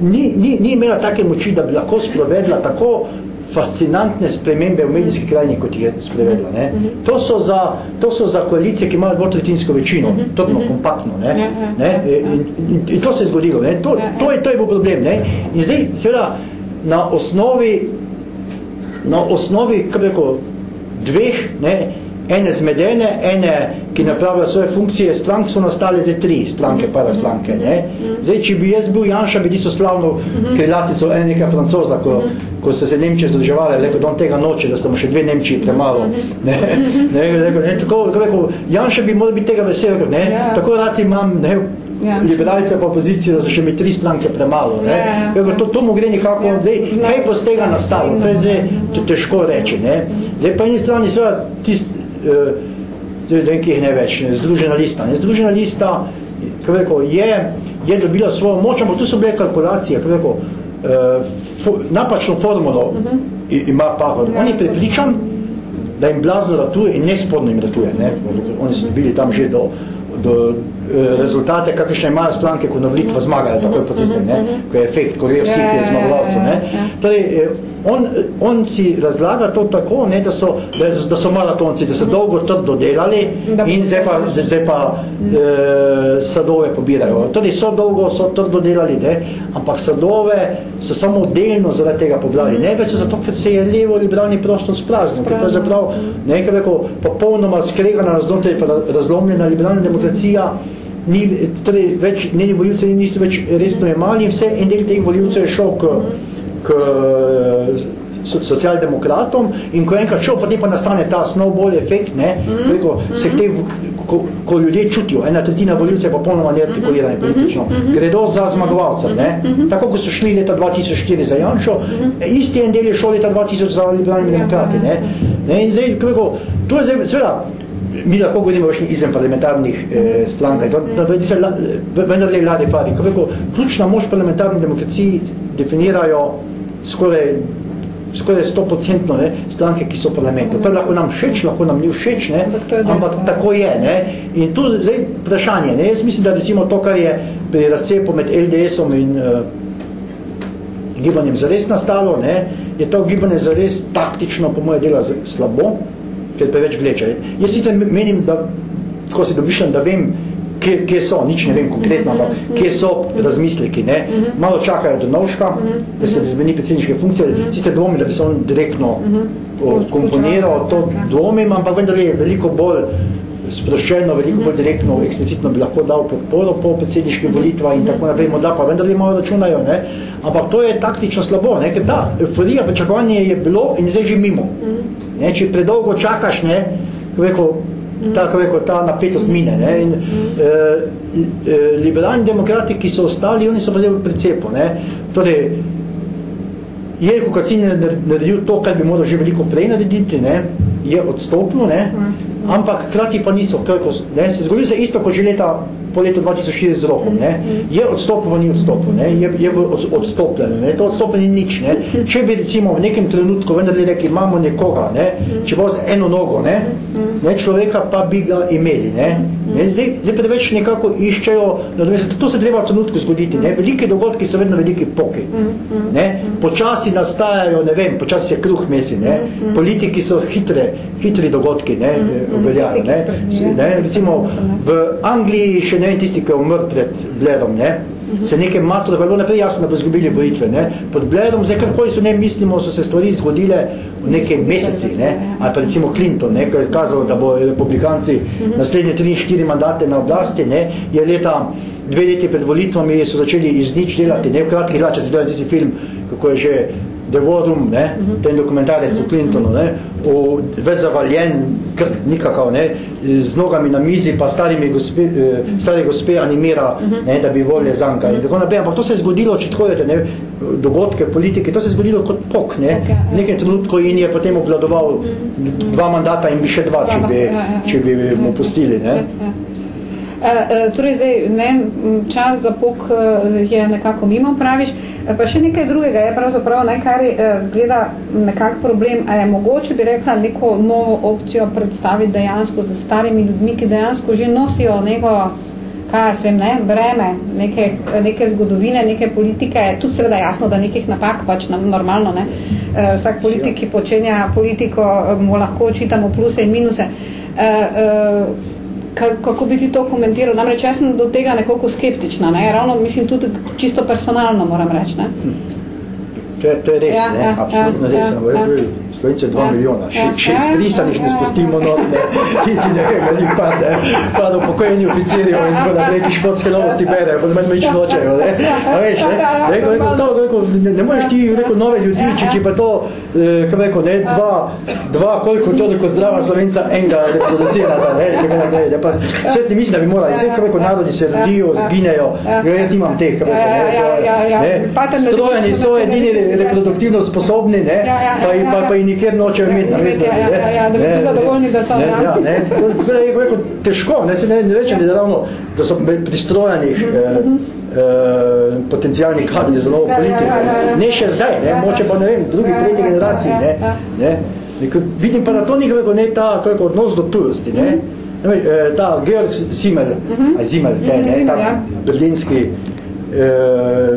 ni, ni, ni imela take moči, da bi lahko sprovedla tako fascinantne spremembe v medijski krajini, kot je sprevedla. Ne? To, so za, to so za koalicije, ki imajo dvotretinsko večino, trdno, kompaktno. Ne? Ne? In, in, in to se je zgodilo. Ne? To, to, je, to je bil problem. Ne? In zdaj, seveda, na osnovi, na osnovi rekel, dveh, ne, ene zmedene, ene, ki napravlja svoje funkcije, strank so nastale zdaj tri stranke, para stranke. Ne? Zdaj, če bi jaz bil Janša, bi tisto slavno krilatico ene nekaj francoza, ko, ko so se Nemčije združevali, rekel, da on tega noče, da smo še dve Nemčiji premalo. Ne? Ne? Rekel, ne? Tako, rekel, Janša bi moral biti tega vesel, ne? Ja. tako rad imam, ne? Ja. liberalce pa opozicije, da so še mi tri stranke premalo. Ne? Ja, ja. To, to mu gre nekako, ja. zdaj, kaj bo z tega nastalo, to je zdaj težko reči. Ne? Zdaj pa eni strani seveda tist, zdaj ki jih ne več, združena lista. Ne? Združena lista rekel, je, je dobila svojo moč, ampak tu so bile kalkulacije, rekel, fo, napačno formulo uh mhm. -huh. ima Pahor. On je prepričan, da jim blazno ratuje in nespodno jim ratuje. Ne? Oni so bili tam že do, do eh, rezultate, kakšne imajo stranke, ko na volitvah zmagajo, tako je po tistem, ne? ko je efekt, ko je vsi, ki je zmagovalci. Ne? Torej, eh, on, on si razlaga to tako, ne, da, so, da, da so maratonci, da so dolgo trdo delali in zdaj pa, zdaj pa e, sadove pobirajo. Torej, so dolgo, so trdo delali, ne, ampak sadove so samo delno zaradi tega pobrali. Ne več zato, ker se je levo liberalni prostor spraznil, ker to je zaprav nekaj rekel, popolnoma skregana raznotraj pa razlomljena liberalna demokracija, ni, torej, več, njeni voljivci niso več resno jemali in vse, en del teh voljivcev je šel k, k socialdemokratom in ko enkrat šel, potem pa nastane ta snowball efekt, ne, mm -hmm. se te, ko, ko ljudje čutijo, ena tretjina voljivcev je popolnoma neartikulirane mm -hmm. politično, mm -hmm. gredo za zmagovalcem, ne, mm -hmm. tako ko so šli leta 2004 za Janšo, mm -hmm. isti en del je šel leta 2000 za liberalni demokrati, ne, ne, in zdaj, kako, to je zdaj, seveda, mi lahko govorimo o izven parlamentarnih eh, strankah, vendar je vlade pari. Kako ključna moč parlamentarnih demokracij definirajo skoraj skoraj 100% ne, stranke, ki so v parlamentu. To je lahko nam všeč, lahko nam ni všeč, ne, ampak tako je. Ne. In tu zdaj vprašanje. Ne. Jaz mislim, da recimo to, kar je pri razcepu med LDS-om in uh, gibanjem zares nastalo, ne, je to gibanje zares taktično po moje dela slabo, ker preveč vleče. Jaz sicer menim, da tako si dobišljam, da vem, kje, kje so, nič ne vem konkretno, ampak kje so razmisleki. Ne? Malo čakajo do novška, da se zmeni predsedniške funkcije, sicer dvomim, da bi se on direktno komponiral, to dvomim, ampak vendar je veliko bolj sproščeno, veliko bolj direktno, eksplicitno bi lahko dal podporo po predsedniških volitvah in tako naprej, morda pa vendar je malo računajo, ne? ampak to je taktično slabo, ne? ker ta euforija, pričakovanje je bilo in zdaj že mimo. Ne? Če predolgo čakaš, ne? Rekel, tako rekel, ta napetost mine. Ne? In, eh, eh, liberalni demokrati, ki so ostali, oni so pa zdaj v precepu. Ne? Torej, Jelko Kacin je naredil to, kar bi moral že veliko prej narediti, ne? je odstopno, ne? ampak krati pa niso. Kako, ne? Se zgodilo se isto, kot že leta po letu 2004 z rohom. Ne? Je odstopno, ni odstopno. Ne? Je, je od, odstopljeno. Ne? To odstopno ni nič. Ne? Če bi recimo v nekem trenutku vendar rekli, imamo nekoga, ne? če bo z eno nogo, ne? Ne? človeka pa bi ga imeli. Ne? Ne? Zdaj, zdaj preveč nekako iščejo, to se treba v trenutku zgoditi. Ne? Veliki dogodki so vedno veliki poki. Ne? Počasi nastajajo, ne vem, počasi se kruh mesi. Ne? Politiki so hitre, hitri dogodki, ne? Obveljajo, ne? Ne? Recimo v Angliji še ne vem tisti, ki je umr pred Blairom, ne? Se nekaj matro, da je bilo naprej jasno, da bo izgubili volitve. Ne? Pod Blairom, zdaj karkoli so ne mislimo, so se stvari zgodile v nekaj meseci, ne? ali pa recimo Clinton, ne? ko je kazal, da bo republikanci naslednje 3-4 mandate na oblasti, ne? je leta dve leti pred volitvami so začeli iz nič delati, ne v kratkih če se gleda tisti film, kako je že The War Room, ne, uh -huh. ten dokumentarec uh -huh. o Clintonu, ne, o vezavaljen, nikakav, ne, z nogami na mizi, pa starimi gospe, eh, stari gospe animira, uh -huh. ne, da bi volje zanka in tako naprej. Ampak to se je zgodilo, če tako ne, dogodke, politike, to se je zgodilo kot pok, ne, okay. v nekem trenutku in je potem obladoval uh -huh. dva mandata in bi še dva, če bi, če bi mu pustili, ne. Uh. Uh, torej zdaj, ne, čas za pok uh, je nekako mimo, praviš. Uh, pa še nekaj drugega je pravzaprav, ne, kar uh, zgleda nekak problem. A je mogoče, bi rekla, neko novo opcijo predstaviti dejansko za starimi ljudmi, ki dejansko že nosijo neko, kaj svem, ne, breme, neke, neke zgodovine, neke politike, tudi seveda jasno, da nekih napak pač nam normalno, ne. Uh, vsak politik, ki počenja politiko, mu lahko očitamo pluse in minuse. Kako bi ti to komentiral? Namreč jaz sem do tega nekoliko skeptična, ne? ravno mislim tudi čisto personalno moram reči. Ne? To je, to je res, ja, ne? Ja, absolutno ja, res. Ja, ja. Slovenci dva ja, milijona, še, še ja, izbrisanih ja, ne spustimo ja. not, ne? tisti ne vem, ali pa ne, pa do pokojeni oficirijo in pa da neki športske novosti berejo, pa meni več nočejo, ne? A veš, ne? Reko, reko, to, reko, ne, ne moreš ti, reko, nove ljudi, če ti pa to, eh, kaj reko, ne, dva, dva, koliko toliko zdrava Slovenca enega reproducirata, ne, kaj naprej, ne, pa vse s mislim, da bi morali, vse, kaj reko, narodi se rodijo, zginejo, jaz nimam teh, kaj reko, ne, ne, strojeni so edini reproduktivno sposobni, ne, ja, ja, pa, ja, pa, pa jih nikjer nočejo imeti na mestu. Ja, ja, ja, da bi bili zadovoljni, da so. Ne, ja, ne, to je rekel, težko, ne, se ne, ne rečem, da, ravno, da so pristrojenih mm -hmm. eh, eh, potencijalnih kadri za novo politiko. Ja, ja, ja, ja. Ne še zdaj, ne, moče pa ne vem, drugi, ja, tretji ja, generaciji, ja, ne, ne. Nekaj, vidim pa, da to ni ne ta kako, odnos do tujosti, ne. Mm -hmm. ne, ta Georg Simmel, mm -hmm. aj Simmel, te, ne, ta berlinski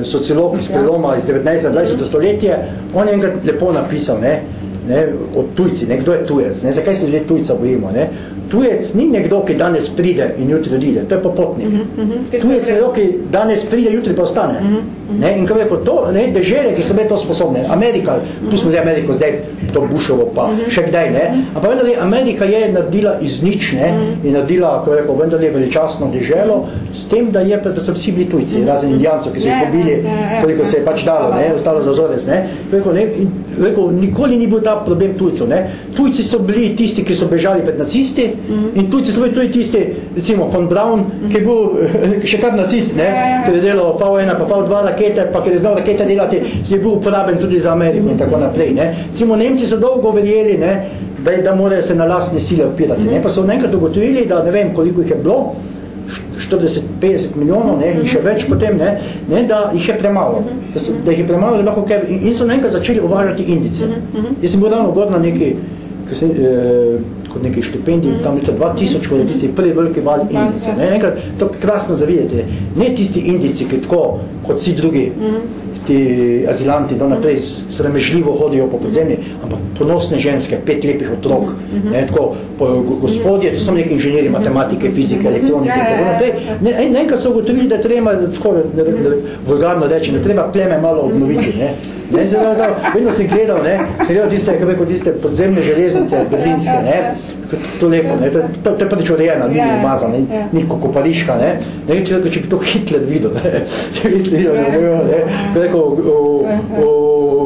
sociolog iz preloma iz 19. 20. stoletje, on je enkrat lepo napisal, ne, ne, o tujci, ne, kdo je tujec, ne, zakaj se ljudje tujca bojimo, ne. Tujec ni nekdo, ki danes pride in jutri odide, to je popotnik. Uh -huh, uh -huh. Tujec je nekdo, ki danes pride, jutri pa ostane. Uh -huh. ne, in kaj je to, ne, dežele, ki so bile to sposobne, Amerika, uh -huh. tu smo zdaj Ameriko, zdaj to Bushovo pa, uh -huh. še kdaj, ne, ampak vendar je Amerika je naredila iz nič, ne, uh -huh. in naredila, ko je rekel, vendar je veličastno deželo, s tem, da je, da so vsi bili tujci, uh -huh. razen indijancev, ki so jih pobili, koliko se je pač dalo, ne, ostalo za zorec, ne, rekel, ne, in, rekel, nikoli ni bil ta problem tujcev, ne, tujci so bili tisti, ki so bežali pred nacisti, -hmm. In tujci so bili tudi tisti, recimo von Braun, mm -hmm. ki je bil eh, še kar nacist, ne, ja, ja, ki je delal V1, pa V2 rakete, pa ki je znal rakete delati, je bil uporaben tudi za Ameriko mm -hmm. in tako naprej. Ne. Recimo Nemci so dolgo verjeli, ne, da, da morajo se na lastne sile opirati. Mm -hmm. ne, pa so nekrat ugotovili, da ne vem, koliko jih je bilo, 40-50 milijonov ne, in še več potem, ne, ne, da jih je premalo. Da, so, da jih je premalo, da lahko kaj, in, so nekaj začeli uvažati indice. Jaz sem bil ravno gor na neki, se, eh, kot neki štipendij, tam leta 2000, ko je tisti prvi veliki val indice. Ne, enkrat, to krasno zavidete. Ne tisti indici, ki tako, kot vsi drugi, mm. ti azilanti, do naprej sramežljivo hodijo po podzemlji, ampak ponosne ženske, pet lepih otrok, -hmm. ne, tako, po, gospodje, to so neki inženjeri matematike, fizike, elektronike, -hmm. tako naprej. Ne, ne, enkrat so ugotovili, da treba, tako, da, da, da, vulgarno reči, da treba pleme malo obnoviti. Ne. Ne, zelo, da, vedno sem gledal, ne, sem gledal tiste, kako tiste podzemne železnice, berlinske, ne, to lepo, ne, to, to, to je prvič urejena, ni yeah, umazana, ni, yeah. ni kokopariška, ne, ne, če, če bi to Hitler videl, ne, (laughs) če bi videl, ne, ne, ne, ne, rekel, v, v,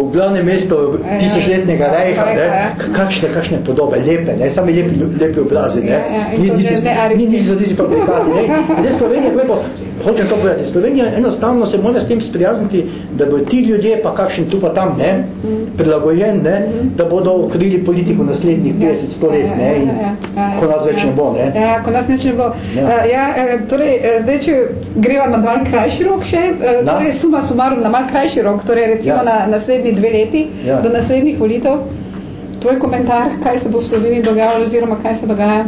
v glavnem mestu tisočletnega rejha, ne, kakšne, kakšne podobe, lepe, ne, sami lepi, lepi obrazi, ne, ni, nisi, ni, nisi so tisti fabrikati, ne, zdaj Slovenija, kako hočem to povedati, Slovenija enostavno se mora s tem sprijazniti, da bodo ti ljudje, pa kakšen tu pa tam, ne, prilagojen, ne, da bodo krili politiko naslednjih 50-100 let, ne, in ko nas več ne bo, ne. Ja, ko nas več ne bo. Ja, torej, zdaj, če greva na mal krajši rok še, torej, suma sumarum na mal krajši rok, torej, recimo na naslednji dve leti, do naslednjih volitev, tvoj komentar, kaj se bo v Sloveniji dogajalo, oziroma kaj se dogaja?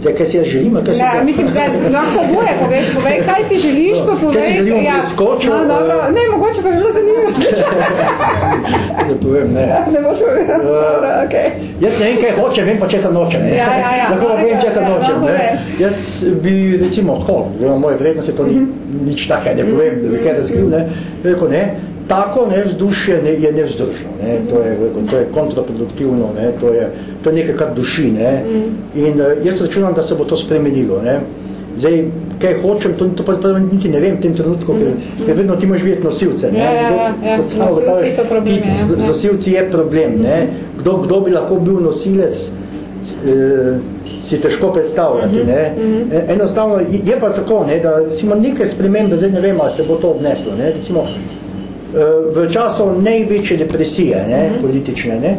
Zdaj, kaj si jaz želim, kaj si... Ja, mislim, da lahko boje, povej, povej, kaj si želiš, pa povej. Kaj si želim ja. preskočil? No, dobro, eh, ne, mogoče pa bi bilo zanimivo. (laughs) Ne povem, ne. (laughs) Ne boš povedal, Eh, dobro, okej. Jaz ne vem, kaj hočem, vem pa, če sem nočem. Ne? Ja, ja, ja. Lahko pa vem, če sem Ja, nočem. lahko Ne? je. Jaz bi, recimo, tako, glede moje vrednosti, to ni nič take, ne povem, da bi kaj razkril, ne. Rekel, ne, tako ne, vzdušje ne, je nevzdržno, ne. To je, to je kontraproduktivno, ne. To je, to je nekaj, kar duši, ne. In eh, jaz računam, da se bo to spremenilo, ne. Zdaj, kaj hočem, to, to pa niti ne vem v tem trenutku, ker, ker vedno ti moraš videti nosilce. Ne? Ja, ja, ja, ja. Kot samo Nosilci so problem, ti ja, z- ja. nosilci je problem, ne? Kdo, kdo bi lahko bil nosilec, eh, si težko predstavljati, Mhm, ne? E- Enostavno, je pa tako, ne, da recimo neke spremembe, zdaj ne vem, ali se bo to obneslo, ne? Recimo, v času največje depresije, ne, Mhm. politične, ne,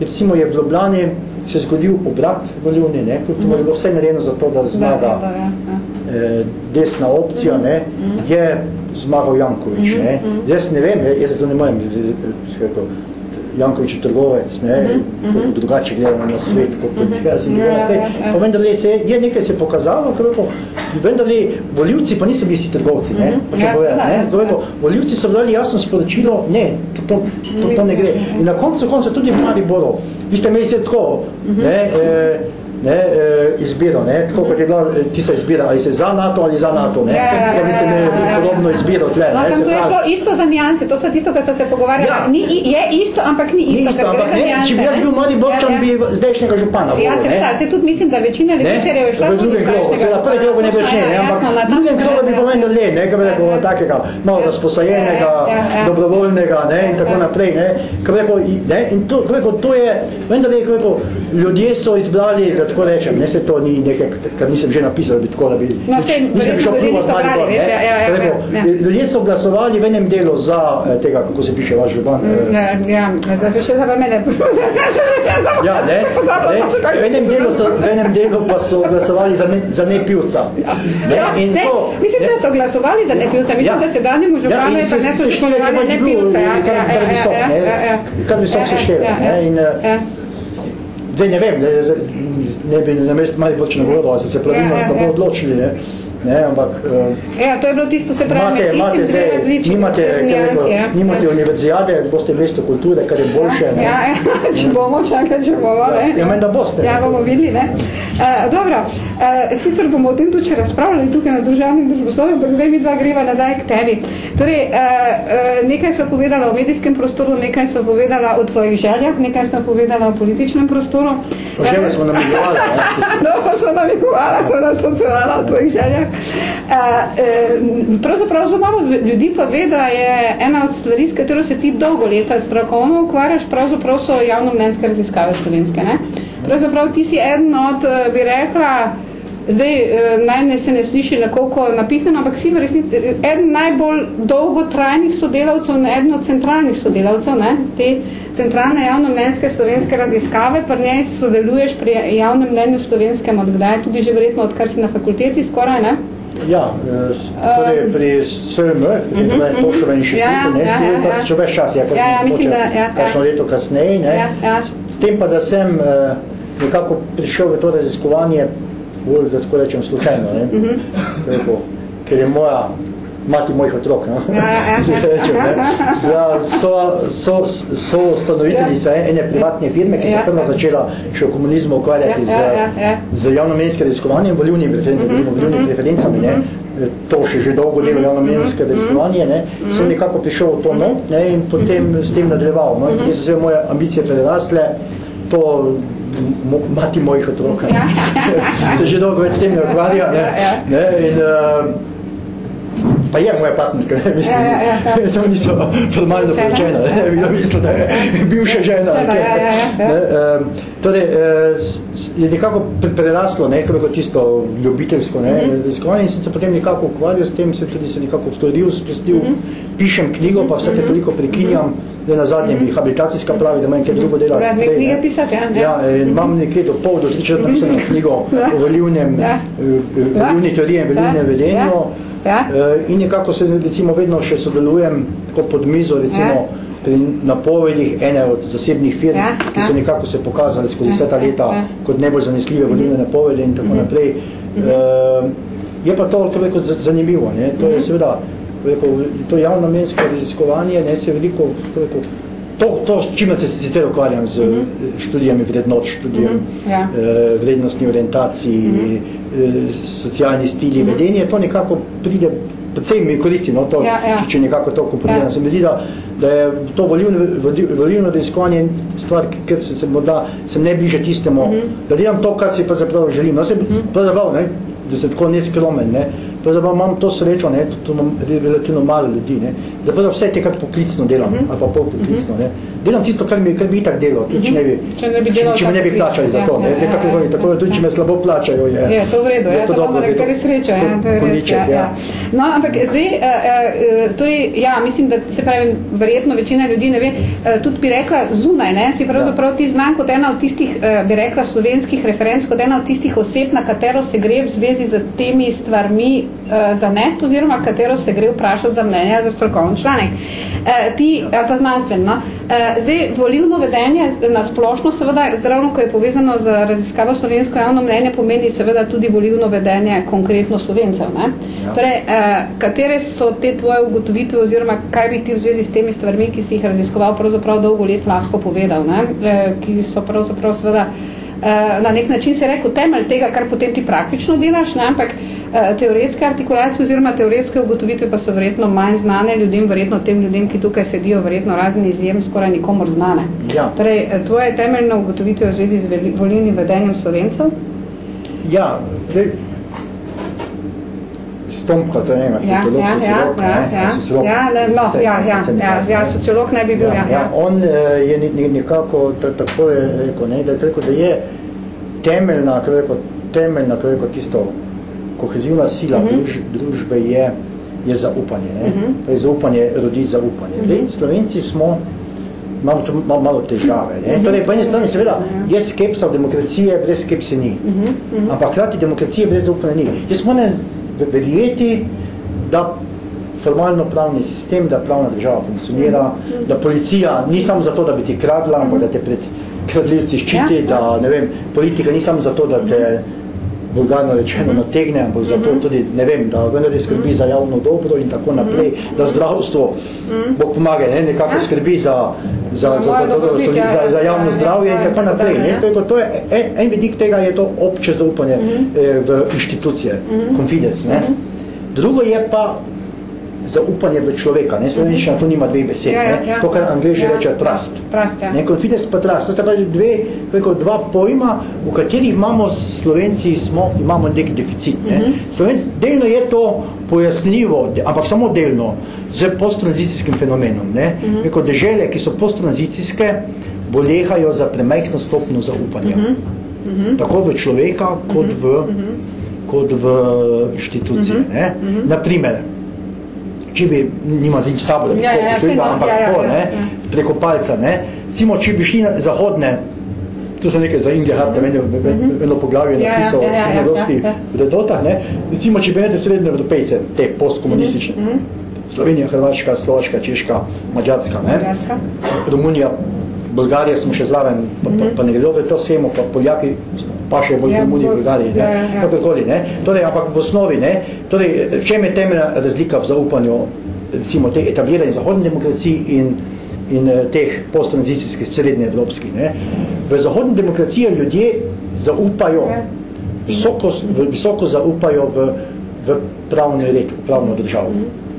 recimo je v Ljubljani se zgodil obrat voljivni, ne, kljub temu je bilo vse narejeno za to, da Da, zmaga da, ja, ja. eh, desna opcija, ne, je zmagal Jankovič, ne. Zdaj ne vem, jaz zato ne morem Jankovič je trgovec, ne, kako drugače gleda na svet, kot kot jaz in Ja, tako naprej. ja, ja. Pa vendarle se je, je nekaj se pokazalo, kako vendarle voljivci pa niso bili vsi trgovci, ne, Mhm. hočem Ja, povedati, seveda, ne, ja. je to, voljivci so dali jasno sporočilo, ne, to, to, to, to ne gre. In na koncu konca tudi v Mariboru, vi ste imeli se tako, ne, eh, ne, eh, izbiro, ne, tako kot je bila eh, tista izbira, ali se za NATO ali za NATO, ne, Ja, ja, ja, ja, ja, ja. podobno izbiro tle, No, ne, sem se to je šlo isto za nijanse, to so tisto, kar so se pogovarjali. Ja. Ni, je isto, ampak ni isto, Ni isto, ampak ne, nijanse. če bi jaz ne. bil Mariborčan, Ja, ja. bi zdajšnjega župana Ja, volil, seveda, ne. se tudi mislim, da večina levičarjev je šla tudi zdajšnjega seveda prvi ne župana. bo ne, Jasno, ampak na v ta drugem krogu bi pomenil le, ne, ga bi rekel, Ja, ja. takega malo Ja. razposajenega, Ja, ja, ja. dobrovoljnega, ne, in tako Ja. naprej, ne, ko bi rekel, ne, in to, rekel, to je, vendar je, rekel, ljudje so izbrali, da tako rečem, ne, se to ni nekaj, kar nisem že napisal, da bi tako, da bi, No, saj nisem šel pljuvat niso brali, Maribor, veš, ne, ja, ja, ja, rekel, ja. ljudje so glasovali v enem delu za eh, tega, kako se piše vaš župan, eh, Ja, ja, pa še za mene. Ja, ne, ne, v enem delu, so, v enem delu pa so glasovali za ne, za ne pivca. Ne, Ja, in ne, to, mislim, ne, da so glasovali za nepivca. Mislim, Ja. da se danjemu županu in je pa se ne so število imenovali je bil, nepivca. Ja, kar- ja, kar ja, visok, ja, ne, ja, ja. kar visok Ja, seštevek, ja, ne, ja, in, eh, ja. Zdaj ne vem, ne, ne bi na mestu malo počne govoril, ali se pravilno ja, ja, ja. odločili, ne, ne ampak uh, Ja, to je bilo tisto, se pravi, imate, imate zdaj, dve različni nimate, nijansi, ja. nimate univerzijade, boste mesto kulture, kar je boljše, ne. Ja, ja, (laughs) če bomo, čakaj, če bomo, ne. Ja, menda boste. Ja, bomo videli, ne. Uh, dobro, uh, sicer bomo o tem tudi še razpravljali tukaj na družavnem družboslovju, ampak zdaj mi dva greva nazaj k tebi. Torej, uh, uh, nekaj so povedala o medijskem prostoru, nekaj so povedala o tvojih željah, nekaj so povedala o političnem prostoru. Željah smo namigovali, (laughs) no, pa so namigovala, so natočevala o tvojih željah. Uh, uh, pravzaprav zelo malo ljudi pa ve, da je ena od stvari, s katero se ti dolgo leta strokovno ukvarjaš, pravzaprav so javnomnenjske raziskave slovenske. Ne? Pravzaprav ti si eden od, eh, bi rekla, zdaj eh, naj ne se ne sliši nekoliko napihneno, ampak si v resnici eden najbolj dolgotrajnih sodelavcev, ne eden od centralnih sodelavcev, ne? te centralne javnomnenjske slovenske raziskave, pri njej sodeluješ pri javnem mnenju slovenskem od kdaj, tudi že verjetno odkar si na fakulteti skoraj, ne? Ja, eh, torej pri SVM, pri Mhm, uh, mhm. Tošovem inštitutu, Ja, ne, ja, si ja, je ja. pač več čas, ja, kar Ja, ja, mislim, da, ja, kakšno ja. leto kasneje, ne, Ja, ja. S, tem pa, da sem eh, nekako prišel v to raziskovanje bolj, da tako rečem, slučajno, ne, Mhm. rekel, ker je moja mati mojih otrok, no? Ja, ja, ja. (laughs) Rečem, ne, da so, so, so ustanoviteljica ene privatne firme, ki se Ja. je prvo začela še v komunizmu ukvarjati Ja, z, ja, ja, ja. z javnomnenjskim raziskovanjem, volivnimi preferencami, Mhm, volivnimi mhm. preferencami, ne, to še že dolgo delo javnomnenjske Mhm, raziskovanje, ne, sem nekako prišel v to not, ne, in potem s tem nadaljeval, no, in potem so se moje ambicije prerastle, to mo, mati mojih otrok, ne, Ja. (laughs) se že dolgo več s tem ne ukvarja, ne, Ja, ja. ne, in, uh, pa je moja partnerka, ne, mislim, Ja, ja, ja. (laughs) samo niso formalno Žena, poročena, ja. ne, bi bilo mislil, da je bivša žena, Žena, kaj. ja, ja, ja. Ne, um, torej, eh, je nekako pre- preraslo, ne, kako tisto ljubiteljsko, ne, Mhm. raziskovanje in sem se potem nekako ukvarjal s tem, sem tudi se nekako vtoril, sprostil, Mhm. pišem knjigo, pa vsake toliko prekinjam, da na zadnje mi habilitacijska pravi, da imam nekaj drugo dela. Da, dve Dej, knjige ne. pisati, ja, ja. Ja, in imam nekje do pol, do tri četrt napisano knjigo (laughs) Ja. o volivnem, Ja. eh, volivni teoriji in volivnem Ja. vedenju. Ja. In nekako se recimo vedno še sodelujem tako pod mizo, recimo pri napovedih ene od zasebnih firm, Ja, ki so ja. nekako se pokazali skozi Ja, vse ta ja, leta ja. kot najbolj zanesljive volilne napovedi in tako naprej. Eh, Je pa to tako rekel, zanimivo. Ne? To je seveda rekel, to javnamensko raziskovanje, ne se veliko tako rekel, To, to, s čimer se sicer ukvarjam z uh študijami vrednot, študijem Mhm, ja. eh, vrednostni orientaciji, eh, socialni stili vedenje, to nekako pride, predvsem mi koristi, no, to, Ja, ja. če- nekako to komprimiram. Ja. Se mi zdi, da, da je to volilno, voli- volilno raziskovanje stvar, ker se, se morda sem najbliže tistemu, da delam to, kar si pravzaprav želim. No, se, pravzaprav, ne, da sem tako neskromen, ne, pravzaprav imam to srečo, ne, to, to imam re- relativno malo ljudi, ne, da pravzaprav vse te, kar poklicno delam, ali pa pol poklicno, ne, delam tisto, kar bi, kar bi itak delal, tudi če ne bi, Če ne bi delal če me ne bi plačali za poklic, to, ja, ne, ja, zdaj kako ja, je, ja. tako da tudi, če me slabo plačajo, je, Je to v redu, je, to imamo dobro, je to nekateri srečo, ja, to je res, koniček, ja, ja. No, ampak zdaj, uh, uh, torej, ja, mislim, da se pravi, verjetno večina ljudi ne ve, uh, tudi bi rekla zunaj, ne, si pravzaprav ti znan kot ena od tistih, uh, bi rekla, slovenskih referenc, kot ena od tistih oseb, na katero se gre v zvezi z temi stvarmi uh, zanest, oziroma katero se gre vprašati za mnenje za strokovni članek. Uh, ti, ali pa znanstveno, no? Uh, zdaj, volilno vedenje na splošno, seveda, zdravno, ko je povezano z raziskavo slovensko javno mnenje, pomeni seveda tudi volilno vedenje konkretno slovencev. Ne? Ja. Torej, uh, katere so te tvoje ugotovitve oziroma kaj bi ti v zvezi s temi stvarmi, ki si jih raziskoval pravzaprav dolgo let lahko povedal, ne? Uh, ki so pravzaprav seveda na nek način se rekel temelj tega, kar potem ti praktično delaš, ne? ampak teoretske artikulacije oziroma teoretske ugotovitve pa so verjetno manj znane ljudem, verjetno tem ljudem, ki tukaj sedijo, verjetno razni izjem skoraj nikomor znane. Ja. Torej, eh, tvoje temeljne ugotovitve v zvezi z volilnim vedenjem Slovencev? Ja, zdaj, Stompka, to je ena, Ja, sociolog, ja, ja, sociolog, ja, ne, ja, sociolog, ja, ne, no, ja, ja, ne ja, ja, ne. sociolog ne bi bil, ja, ja. On eh, je ne- ne- nekako ta- tako je rekel, ne, da je rekel, da je temeljna, kako rekel, temeljna, kako rekel, tisto kohezivna sila Mhm. druž, družbe je, je zaupanje. Ne? Mhm. Pa je zaupanje rodi zaupanje. Zdaj, Slovenci smo imamo tu malo, malo težave. Ne? Mhm. Torej, po eni strani seveda je skepsa v demokracije, brez skepse ni. Mhm, mhm. Ampak hkrati demokracije brez zaupanja ni. Jaz moram verjeti, da formalno pravni sistem, da pravna država funkcionira, da policija ni samo zato, da bi ti kradla, ampak da te pred kradljivci ščiti, Ja, da ne vem, politika ni samo zato, da te vulgarno rečeno nategne, ampak zato tudi, ne vem, da vendar skrbi za javno dobro in tako naprej, da zdravstvo, Bog pomaga, ne, nekako Ja. skrbi za, za, Za za, dobrobit, za, ja, za, za ja, javno ja, zdravje in tako naprej. Ne. To je, to je en, en vidik tega je to obče zaupanje eh, v inštitucije, confidence. Ne. Drugo je pa zaupanje v človeka. Ne. Slovenščina tu nima dveh besed. Ja, ja, ne. ja. To, kar angliži Ja, reče trust. Trust, ja. Ne, confidence pa trust. To sta pač dve, rekel, dva pojma, v katerih imamo Slovenci, smo, imamo nek deficit. Ne. Sloven, delno je to pojasnljivo, ampak samo delno, z posttranzicijskim fenomenom. Ne. Rekel, dežele, ki so posttranzicijske, bolehajo za premajhno stopno zaupanja. Tako v človeka, kot v, kot v inštitucije. Ne. Naprimer, če bi, nima zdaj s sabo, da bi Ja, tako ja, ja, ampak ja, ja, tako, ja, ne, ja. preko palca, ne, recimo, če bi šli na zahodne, to so nekaj za Ingelhardt, mm -hmm. eno poglavje Ja, ja, napisal ja, ja, ja, v evropskih ja, ja. vrednotah, ne, recimo, če bi imeli srednje evropejce, te postkomunistične, Mhm. Slovenija, Hrvaška, Slovaška, Češka, Mađarska, ne, Mađarska. Romunija, Bolgarija smo še zraven, pa, pa, pa ne gredo v to schemo, pa Poljaki pa še bolj Ja, Romuniji, bolj- Bolgariji, ne, ja, ja, kakorkoli, ne, torej, ampak v osnovi, ne, torej, v čem je temeljna razlika v zaupanju, recimo, te etablirane zahodne demokraciji in, in eh, teh posttranzicijskih srednje evropskih, ne, v zahodni demokraciji ljudje zaupajo, visoko, v, visoko zaupajo v, v pravni red, v pravno državo.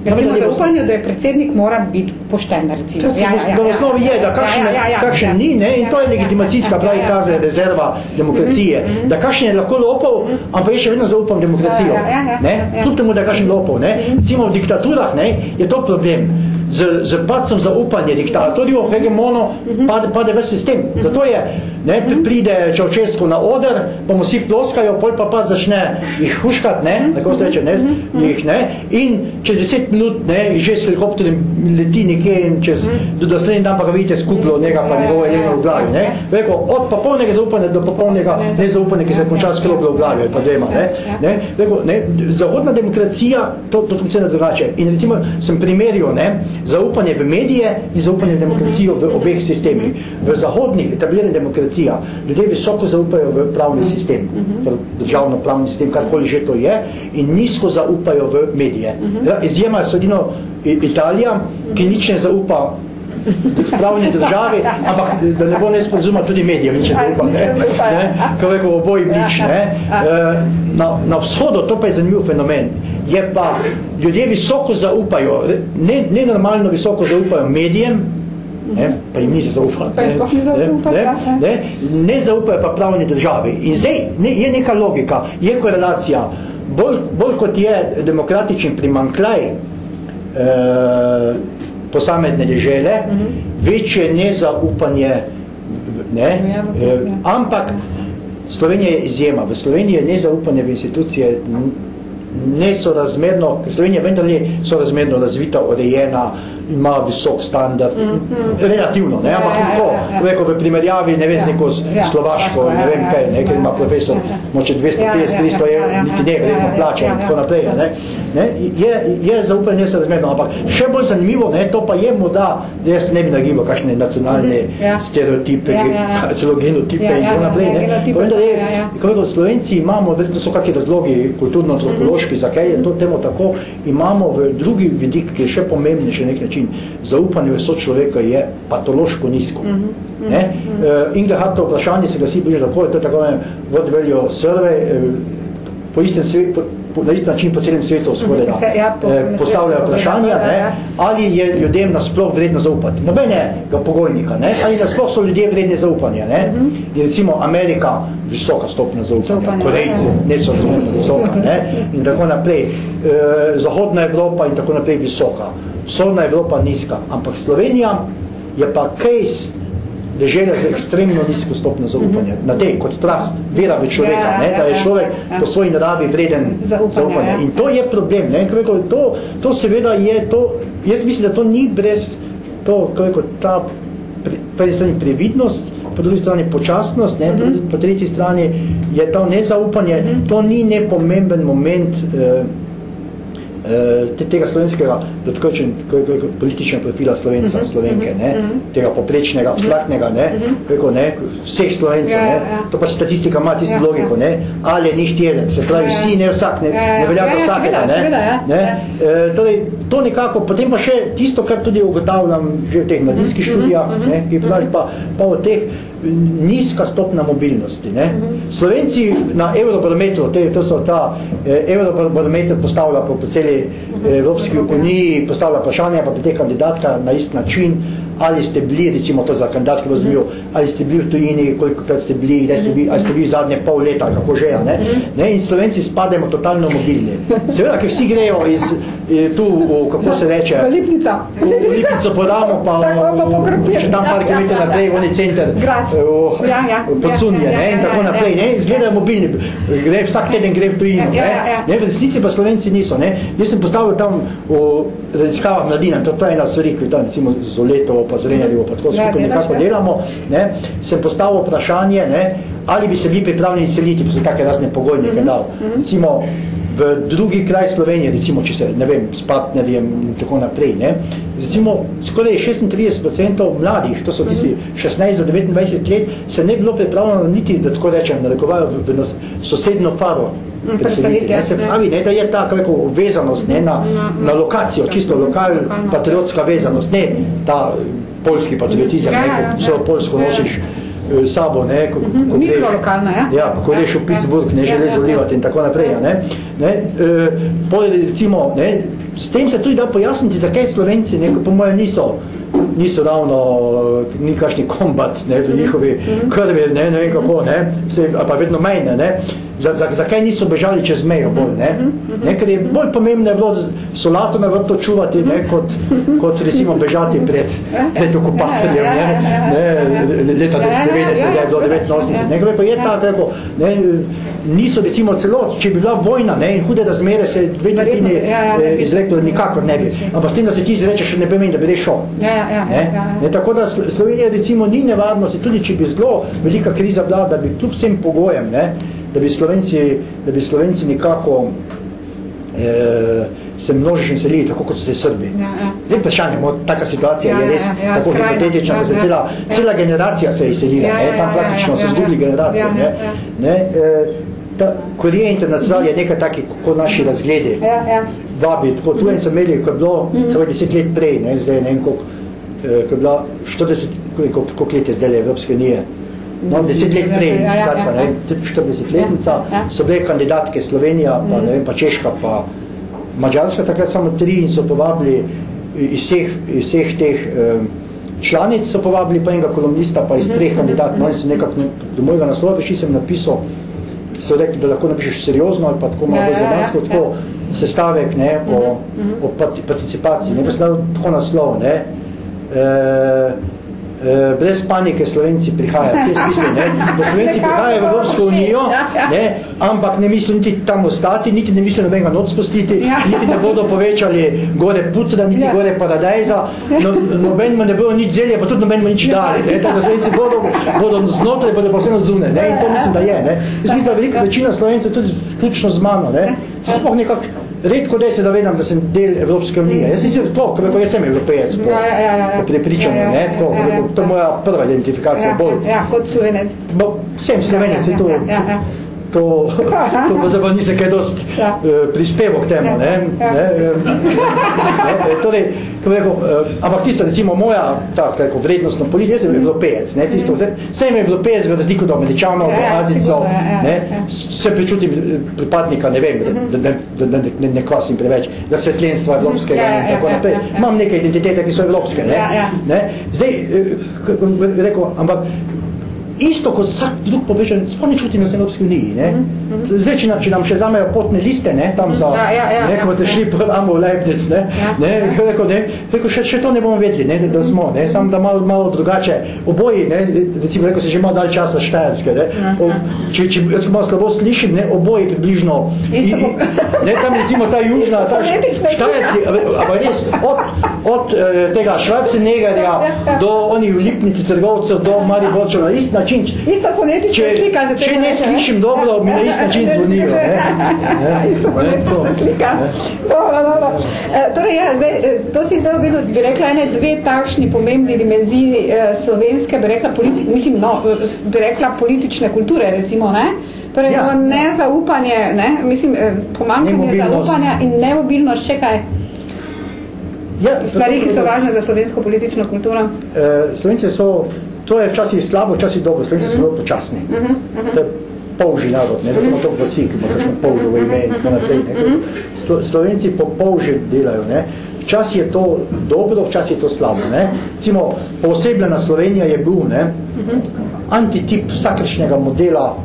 Recimo smo- zaupanju, da je predsednik mora biti pošten, recimo. Ja, ja, ja, v osnovi je, da kakšen, ja, ja, ja, kakšen ja. ni, ne, in to je Ja, ja, legitimacijska ja, pravi ja, ja, ja. rezerva demokracije, da kakšen je lahko lopov, ampak jaz še vedno zaupam demokracijo, Ja, ja, ja, ne, ja, ja. kljub temu, da je kakšen lopov, ne, recimo v diktaturah, ne, je to problem, z, z padcem zaupanja diktatorjev, hegemono, pade, pade ves sistem, zato je ne, pride Čaučesko na oder, pa mu vsi ploskajo, pol pa pa začne jih huškat, ne, tako se reče, ne, jih, ne, in čez deset minut, ne, že s helikopterjem leti nekje in čez, do naslednji dan pa ga vidite s kuglo njega pa njegove leno v glavi, ne, Veko, od popolnega zaupanja do popolnega nezaupanja, ki se konča s kroglo v glavi, ali pa dvema, ne, ne, Veko, ne, zahodna demokracija, to, to funkcionira drugače. In recimo sem primeril, ne, zaupanje v medije in zaupanje v demokracijo v obeh sistemih. V zahodnih etabliranih demokracija. Ljudje visoko zaupajo v pravni sistem, torej državno pravni sistem, karkoli že to je, in nizko zaupajo v medije. Izjema je sodino Italija, ki nič ne zaupa pravni državi, ampak da ne bo nesporazuma tudi medijem, nič ne zaupa, ne, ne, ko rekel oboji nič, ne. Na, na vzhodu, to pa je zanimiv fenomen, je pa ljudje visoko zaupajo, ne, ne normalno visoko zaupajo medijem, ne, pa jim ni se zaupati. Ne, ne, ne, ne? Zaupajo pa pravni državi. In zdaj ne, je neka logika, je korelacija, bolj, bolj kot je demokratičen primankljaj eh, posamezne dežele, uh -huh. večje nezaupanje, ne, eh, ampak Slovenija je izjema. V Sloveniji je nezaupanje v institucije nesorazmerno, Slovenija vendar je sorazmerno razvita, urejena, ima visok standard, mm -hmm. relativno, ne, ampak ja, to, ja, ja. V primerjavi, ne vem, z neko ja, Slovaško, ja, ne vem kaj, ne, ker ima profesor moče 250-300 evrov, niti ne, vredno plača in tako naprej, ne, ne, je, je zaupanje nesorazmerno, ampak še bolj zanimivo, ne, to pa je morda, da jaz ne bi nagibal kakšne nacionalne mm -hmm. stereotipe, ja, ja, ja. celo genotipe ja, ja, in tako naprej, ne, ja, vendar je, ja, ja. kako Slovenci imamo, verjetno so kakšni razlogi kulturno-antropološki, mm -hmm. zakaj je to temo tako, imamo v drugi vidik, ki je še pomembnejši nek način, zaupanje v sočloveka je patološko nizko. Mm -hmm. ne? Mm -hmm. uh, Ingle to vprašanje se glasi bliže tako, to je tako World Value Survey, uh, po istem svetu, po, na isti način po celem svetu skoraj da ja, po, eh, postavljajo vprašanja, ja, ja. ne, ali je ljudem nasploh vredno zaupati. Nobenega pogojnika, ne, ali nasploh so ljudje vredni zaupanja. Ne. Uh -huh. In recimo Amerika, visoka stopna zaupanja, Korejci, ne so razumeno (laughs) visoka, ne, in tako naprej. E, Zahodna Evropa in tako naprej visoka. Vzhodna Evropa nizka. Ampak Slovenija je pa case dežela z ekstremno nizko stopno zaupanja. Mm -hmm. Na tej, kot trust, vera v človeka, ja, ne, da je ja, človek ja, ja. po svoji naravi vreden zaupanja. zaupanja. Ja. In to je problem. Ne, kako to, to seveda je, to, jaz mislim, da to ni brez to, kako ta prvi strani previdnost, po drugi strani počasnost, ne, mm -hmm. po tretji strani je to nezaupanje, mm -hmm. to ni nepomemben moment eh, eh, tega slovenskega političnega profila slovenca, uh mhm, -huh, slovenke, ne, uh mhm, -huh. Mhm. tega poprečnega, abstraktnega, ne, uh -huh. preko, ne, vseh slovencev, ja, ne, ja. to pa statistika ima tisto ja, logiko, ne, ali je njih tjelen, se pravi, ja, ja. vsi, ne vsak, ne, ja, ja. ne velja ja, za vsakega, ja, ne, ja, ne, ja. E, torej, to nekako, potem pa še tisto, kar tudi ugotavljam že v teh mladinskih uh -huh, študijah, uh -huh, ne, ki pa, pa, pa od teh, nizka stopna mobilnosti. Ne? -huh. Slovenci na Eurobarometru, to, to so ta eh, Eurobarometr postavlja po, po celi eh, Evropski uniji, postavlja vprašanja pa pri teh kandidatka na ist način, ali ste bili, recimo to za kandidatke bo zanimivo, ali ste bili v tujini, koliko krat ste bili, ste bili, ali ste bili zadnje pol leta, kako že, ne? ne? In Slovenci spademo totalno mobilni. Seveda, ker vsi grejo iz, tu, v, kako se reče, v Lipnica. V Lipnico podamo, pa, pa še tam par ja, kilometrov ja, naprej, ja. oni center, v, ja, ja, podsunje, ja, ja, ne? in tako ja, naprej, ne? Izgledajo mobilni, gre, vsak teden gre v tujino, ja, ja, ja. ne? V resnici pa Slovenci niso, ne? Jaz sem postavil tam v raziskavah mladina, to, to je ena stvari, ki tam, recimo, Zoletovo, pa Zrenjarivo, pa tako skupaj nekako delamo, ne, sem postavil vprašanje, ne, ali bi se bili pripravljeni seliti, pa so take razne pogojnike mm -hmm. dal. Recimo, v drugi kraj Slovenije, recimo, če se, ne vem, s partnerjem in tako naprej, ne, recimo, skoraj 36% mladih, to so tisti 16 do 29 let, se ne bilo pripravljeno niti, da tako rečem, narekovajo v, v nas sosedno faro, preseliti. Ne, se pravi, ne, da je ta kako, vezanost ne, na, na lokacijo, čisto lokal, patriotska vezanost, ne ta polski patriotizem, ne, ko vso polsko nosiš sabo, ne, ko, ko greš, ja? ja, ko greš v Pittsburgh, ne, želez olivati in tako naprej, ne, ne, e, poleg, recimo, ne, s tem se tudi da pojasniti, zakaj Slovenci, ne, po mojem, niso niso ravno nikašni kombat ne, v njihovi krvi, ne, ne vem kako, ne, se, pa vedno majne, ne, za, za, zakaj niso bežali čez mejo bolj, ne, ne, ker je bolj pomembno je bilo solato na vrto čuvati, ne, kot, kot recimo bežati pred, pred okupatorjem, ne, ne, leta 90, je bilo 89, ne, rekel, je tako, rekel, ne, niso recimo celo, če bi bila vojna ne, in hude razmere, se dve tretjine ja, ja, eh, izreklo, nikakor ne bi. Ampak s tem, da se ti izrečeš, ne pomeni, da bi. Ja, ja, ja, Ne? ja, ja. Ne, tako da Slo- Slovenija recimo ni nevarnosti, tudi če bi zelo velika kriza bila, da bi kljub vsem pogojem, ne, da bi Slovenci, da bi Slovenci nekako eh, se množično selili, tako kot so se Srbi. Ja, ja. Zdaj vprašanje, taka situacija Ja, je ja, res ja, tako skrajna. hipotetična, Ja, se ja, cela, ja. cela generacija se je izselila, Ja, ne, ja, tam ja, praktično ja, so ja, izgubili ja. generacije. Ja, ne, ja, ja. ne, eh, ta Korije internacional je nekaj taki, kot naši razgledi Ja, ja. vabi, tako tu mm. so imeli, ko je bilo mm. seveda deset let prej, ne, zdaj ne vem koliko, eh, ko je bila 40, koliko, koliko let je zdaj Evropske unije, no, deset let prej, Ja, ja, ja, ja. ne, 40 letnica, Ja, ja. so bile kandidatke Slovenija, pa ne vem, pa Češka, pa Mađarska, takrat samo tri in so povabili iz vseh, iz vseh teh eh, članic so povabili pa enega kolumnista, pa iz treh kandidat, no in sem nekako do mojega naslova, še sem napisal, so rekli, da lahko napišeš seriozno ali pa tako malo Ja, ja, ja, ja. tako sestavek ne, o, o parti- participaciji, ne, pa dal tako naslov, ne, e, brez panike Slovenci prihajajo, te smisli, ne, da Slovenci prihajajo v Evropsko unijo, ja, ne, ampak ne mislijo niti tam ostati, niti ne mislijo nobenega noč spustiti, Ja. niti ne bodo povečali gore putra, niti Ja. gore paradajza, no, noben mu ne bodo nič zelje, pa tudi noben mu nič dali, ne, tako Slovenci bodo, bodo znotraj, bodo pa vseeno zunaj, ne, in to mislim, da je, ne. Jaz mislim, da velika večina Slovencev tudi vključno z mano, ne, se sploh nekako redko da se zavedam, da sem del Evropske unije. Jaz sicer to, ko rekel, jaz sem evropejec po, Ja, ja, ja, ja. po prepričanju, Ja, ja, ne, tako, ja, ja, rekel, to je moja prva identifikacija, Ja, bolj, ja, kot slovenec. bo, sem slovenec, Ja, je to, ja, ja, ja. To, to pravzaprav ni se kaj dost Ja. eh, prispeval k temu, Ja, ne, ja. ne, eh, ne, eh, torej, ko bi rekel, eh, ampak tisto, recimo moja, tako rekel, vrednostno politika, jaz sem evropejec, ne, tisto, sem evropejec v razliku do američanov, Ja, ja, azicov, ja, ja, ne, ja. se pričutim pripadnika, ne vem, da, da, da, da ne, ne kvasim preveč, razsvetljenstva evropskega Ja, ja, in tako ja, naprej. ja, ja. Imam neke identitete, ki so evropske, ne, Ja, ja. ne. Zdaj, kako bi rekel, ampak isto kot vsak drug povečan, sploh ne čutim na Evropski uniji, ne. Zdaj, če nam, če nam še vzamejo potne liste, ne, tam za, Ja, ja, ja, ne, ko boste ja, šli po Ramo v Leibniz, ne, Ja, ne, ja. rekel, ne, rekel, še, še to ne bomo vedeli, ne, da, da smo, ne, samo da malo, malo drugače, oboji, ne, recimo, rekel se že malo dalj časa štajanske, ne, Ja, o, ja. če, če jaz malo slabo slišim, ne, oboji približno, i- i- ne, tam recimo ta južna, ta (laughs) štajanci, ampak res, od, od eh, tega Schwarzeneggerja (laughs) do onih v Lipnici trgovcev, do Mariborčev, na isti način, Ista fonetična če, slika za če ne slišim dobro, mi na isti način zvonijo. Ne? (laughs) Ne? Isto Ne, fonetična to. slika. Dobro, dobro. E, torej, ja, zdaj, e, to si zdaj obil, bi rekla, ene dve takšni pomembni dimenziji e, slovenske, bi rekla, politi, mislim, no, bi rekla politične kulture, recimo, ne? Torej, Ja. ja. nezaupanje, ne? mislim, pomankanje zaupanja in nemobilnost, še kaj Ja, stvari, ki so važne za slovensko politično kulturo. Eh, Slovenci so, to je včasih slabo, včasih dobro, Slovenci so zelo počasni. To je polži narod, ne, zato ima to glasi, ki ima kakšno polžovo ime in tako naprej. Ne. Slo, Slovenci po polži delajo, ne. Včasih je to dobro, včasih je to slabo. Ne. Recimo, poosebljena Slovenija je bil ne, antitip vsakršnega modela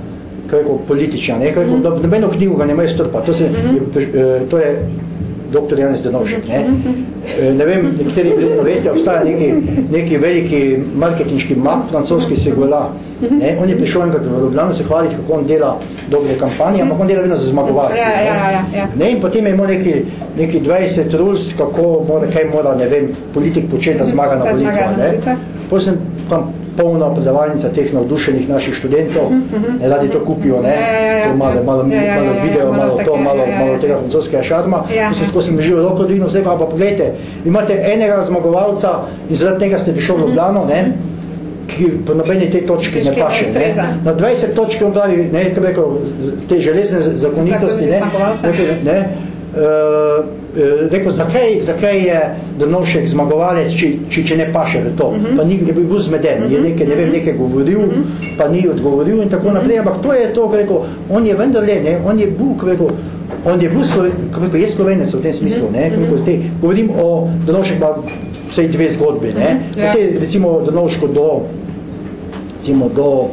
kako rekel, politična, ne, rekel, da nobeno knjigo ga ne more strpati. To, se, je, eh, to je dr. Janez Denovšek. Ne. Eh, ne vem, nekateri verjetno veste, obstaja neki, neki veliki marketinški mak, francoski Seguela. Ne. On je prišel enkrat v Ljubljano se hvaliti, kako on dela dobre kampanje, ampak on dela vedno za zmagovalce. Ja, ne. ja, ja, ja. Ne, in potem je imel neki, neki 20 rules, kako mora, kaj mora, ne vem, politik početi, da zmaga na Da zmaga volitvah. Ne. sem tam polna predavalnica teh navdušenih naših študentov, ne radi to kupijo, ne, Ja, ja, ja, ja. to malo, malo, Ja, malo video, malo to, malo, malo tega francoskega šarma, Ja, ja. tako sem živel roko dvignil, vse pa pogledajte, imate enega zmagovalca in zaradi tega ste prišel v Ljubljano, ne, ki po nobeni tej točki ne Točki ne paše. Ne. Na 20 točki on pravi, ne, rekel, te železne zakonitosti, ne, rekel, ne, Uh, rekel, zakaj, zakaj je Drnovšek zmagovalec, če, če, če ne paše v to. Uh -huh. Pa ni, je bil zmeden, uh -huh. je nekaj, ne vem, nekaj govoril, uh -huh. pa ni odgovoril in tako naprej, ampak to je to, rekel, on je vendarle, ne, on je bil, rekel, on je bil sloven, ko rekel, je slovenec v tem smislu, ne, ko rekel, zdaj, govorim o Drnovšek ima vsej dve zgodbe, ne, Ja. te, recimo Drnovško do, recimo do,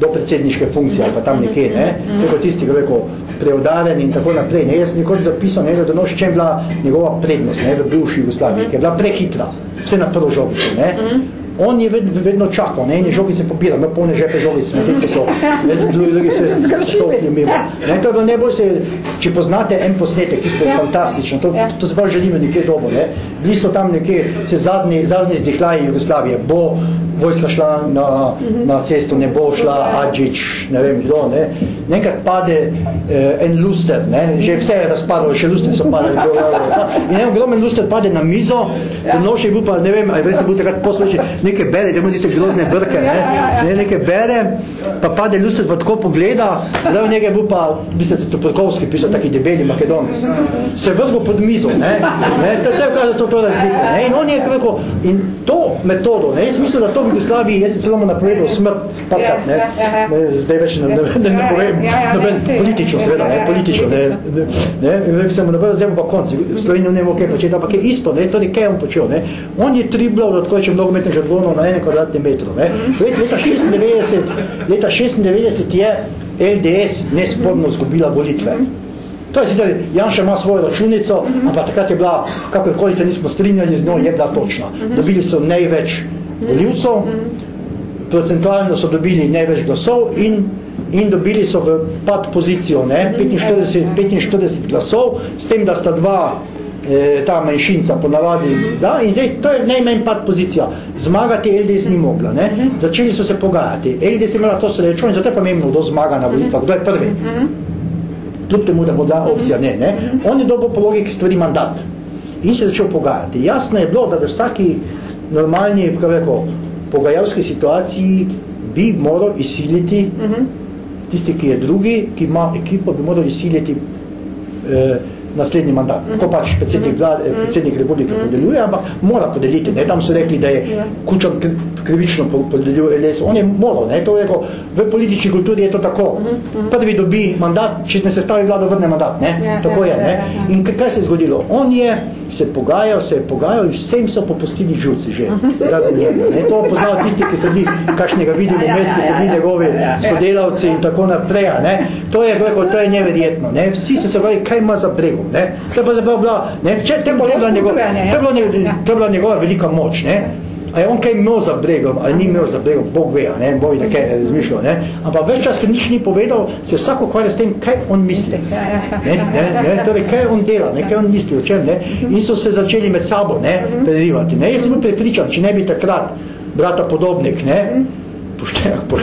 do predsedniške funkcije, ali pa tam nekje, ne, tako tisti, ko rekel, preudaren in tako naprej. Ne, jaz nikoli zapisal, ne, da Donošič je bila njegova prednost ne, v bivši Jugoslaviji, ki je bila prehitra, vse na prvo žogico. Ne. On je vedno, vedno čakal, ne, in žogi se popira, ima polne žepe žogic, ne, tudi so, ne, drugi, drugi se stopnje mimo. Ne, to je bilo najbolj se, če poznate en posnetek, tisto je ja. fantastično, to, ja. to se pa želimo nekje dobo, ne, bili so tam nekje, se zadnji, zadnji zdihlaji Jugoslavije, bo vojska šla na, na cesto, ne bo šla Adžič, ne vem kdo, ne, nekaj pade eh, en luster, ne, že vse je razpadalo, še luster so padali, in en ogromen luster pade na mizo, ja. nož je bil pa, ne vem, ali verjetno bo takrat posluši, nekaj bere, da ima tiste grozne brke, ne, ne, nekaj bere, pa pade luster, pa tako pogleda, zdaj nekaj bil pa, mislim, se to Prkovski pisal, taki debeli makedonc, se vrgo pod mizo, ne, ne, to je kazal to, to razliko, ne, in on je rekel, in to metodo, ne, jaz mislim, da to v Jugoslaviji, jaz se celo mu napovedal smrt, pakat, ne, ne, zdaj več ne, ne, ne, ne povem, noben, politično, seveda, ne, politično, ne, ne, ne, sem mu napovedal, zdaj bo pa konc, Slovenijo ne bo kaj početi, ampak je isto, ne, to je kaj on počel, ne, on je triblal, da tako je mnogometno žargonov na enem kvadratnem metru. Ne. Leta 96, leta 96 je LDS nesporno zgubila volitve. To je sicer, Janša ima svojo računico, ampak takrat je bila, kakorkoli se nismo strinjali z njo, je bila točna. Dobili so največ voljivcev, procentualno so dobili največ glasov in, in dobili so v pad pozicijo, ne, 45, 45 glasov, s tem, da sta dva eh, ta manjšinca ponavadi za in zdaj to je najmanj pad pozicija. Zmagati LDS ni mogla, ne? Začeli so se pogajati. LDS je imela to srečo in zato je pomembno, kdo zmaga na volitvah, kdo je prvi. Kljub temu, da bo da opcija ne, ne? On je dobil po logiki stvari mandat in se začel pogajati. Jasno je bilo, da v vsaki normalni, kako rekel, pogajalski situaciji bi moral izsiliti tisti, ki je drugi, ki ima ekipo, bi moral izsiliti eh, naslednji mandat. Ko pač predsednik, vlade, predsednik republike podeljuje, ampak mora podeliti. Ne? Tam so rekli, da je Kučan krivično podeljuje LS. On je moral. Ne? To je rekel, v politični kulturi je to tako. Prvi dobi mandat, če ne se stavi vlado, vrne mandat. Ne? Ja, tako je. Ne? In kaj se je zgodilo? On je se pogajal, se je pogajal in vsem so popustili žuci že. Razen njega. Ne? To poznal tisti, ki bili, kakšnega vidimo, ja, ja, ki bili njegovi sodelavci in tako naprej. Ne? To je, rekel, to je neverjetno. Ne? Vsi so se vrli, kaj ima za brego. Ne? To je pravzaprav bila, ne? Če, te bila njegov, to, je bila njegova, to je bila njegova velika moč. Ne? A je on kaj imel za bregom, ali ni imel za bregom, Bog ve, ne, Bog je kaj razmišljal, ne. Ampak več čas, ker nič ni povedal, se vsako ukvarja s tem, kaj on misli. Ne, ne, ne, torej, kaj on dela, ne, kaj on misli, o čem, ne. In so se začeli med sabo, ne, prerivati, ne. Jaz sem bil prepričan, če ne bi takrat brata podobnik, ne, pošteno,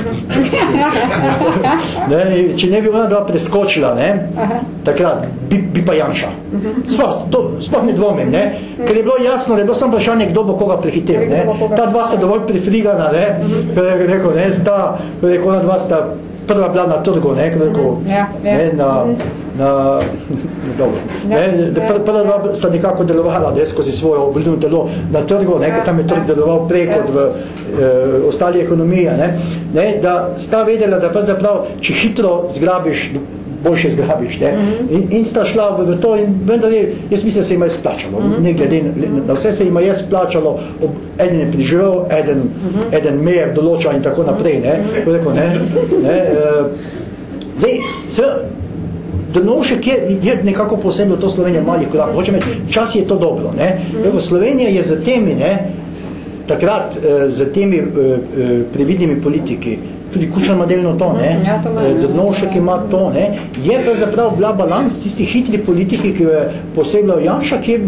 ne, če ne bi ona dva preskočila, ne, takrat bi, bi pa Janša. Sploh, to, sploh ne dvomim, ne, ker je bilo jasno, da je bilo samo vprašanje, kdo bo koga prehitev, ne. Ta dva sta dovolj prifrigana, ne, ker je rekel, ne, sta, ker je rekel, ona dva sta prva bila na trgu, ne, je rekel, ja, ja. ne, na, na, dobro, ne, da pr, prva dva sta nekako delovala, ne, skozi svoje obliljeno telo na trgu, ne, ker tam je trg deloval preko v eh, ostali ekonomije, ne, ne, da sta vedela, da pravzaprav, če hitro zgrabiš boljše zgrabiš. Ne? In, in sta šla v to in vendar je, jaz mislim, se ima splačalo. Uh -huh. Ne glede na vse se ima jaz splačalo, eden je priživel, eden, uh -huh. eden mer določa in tako naprej. Ne? -huh. Rekel, ne? Ne? Uh, zdaj, se, Drnovšek je, je nekako posebno to Slovenija mali korak. Hočem reči, čas je to dobro. Ne? Uh -huh. Slovenija je za temi, ne, takrat uh, za temi uh, uh, previdnimi politiki, tudi Kučan ima delno to, ne? Ja, to ima, ja. Drnovšek ima to, ne? Je pravzaprav bila balans tisti hitri politiki, ki jo je posebljal Janša, ki je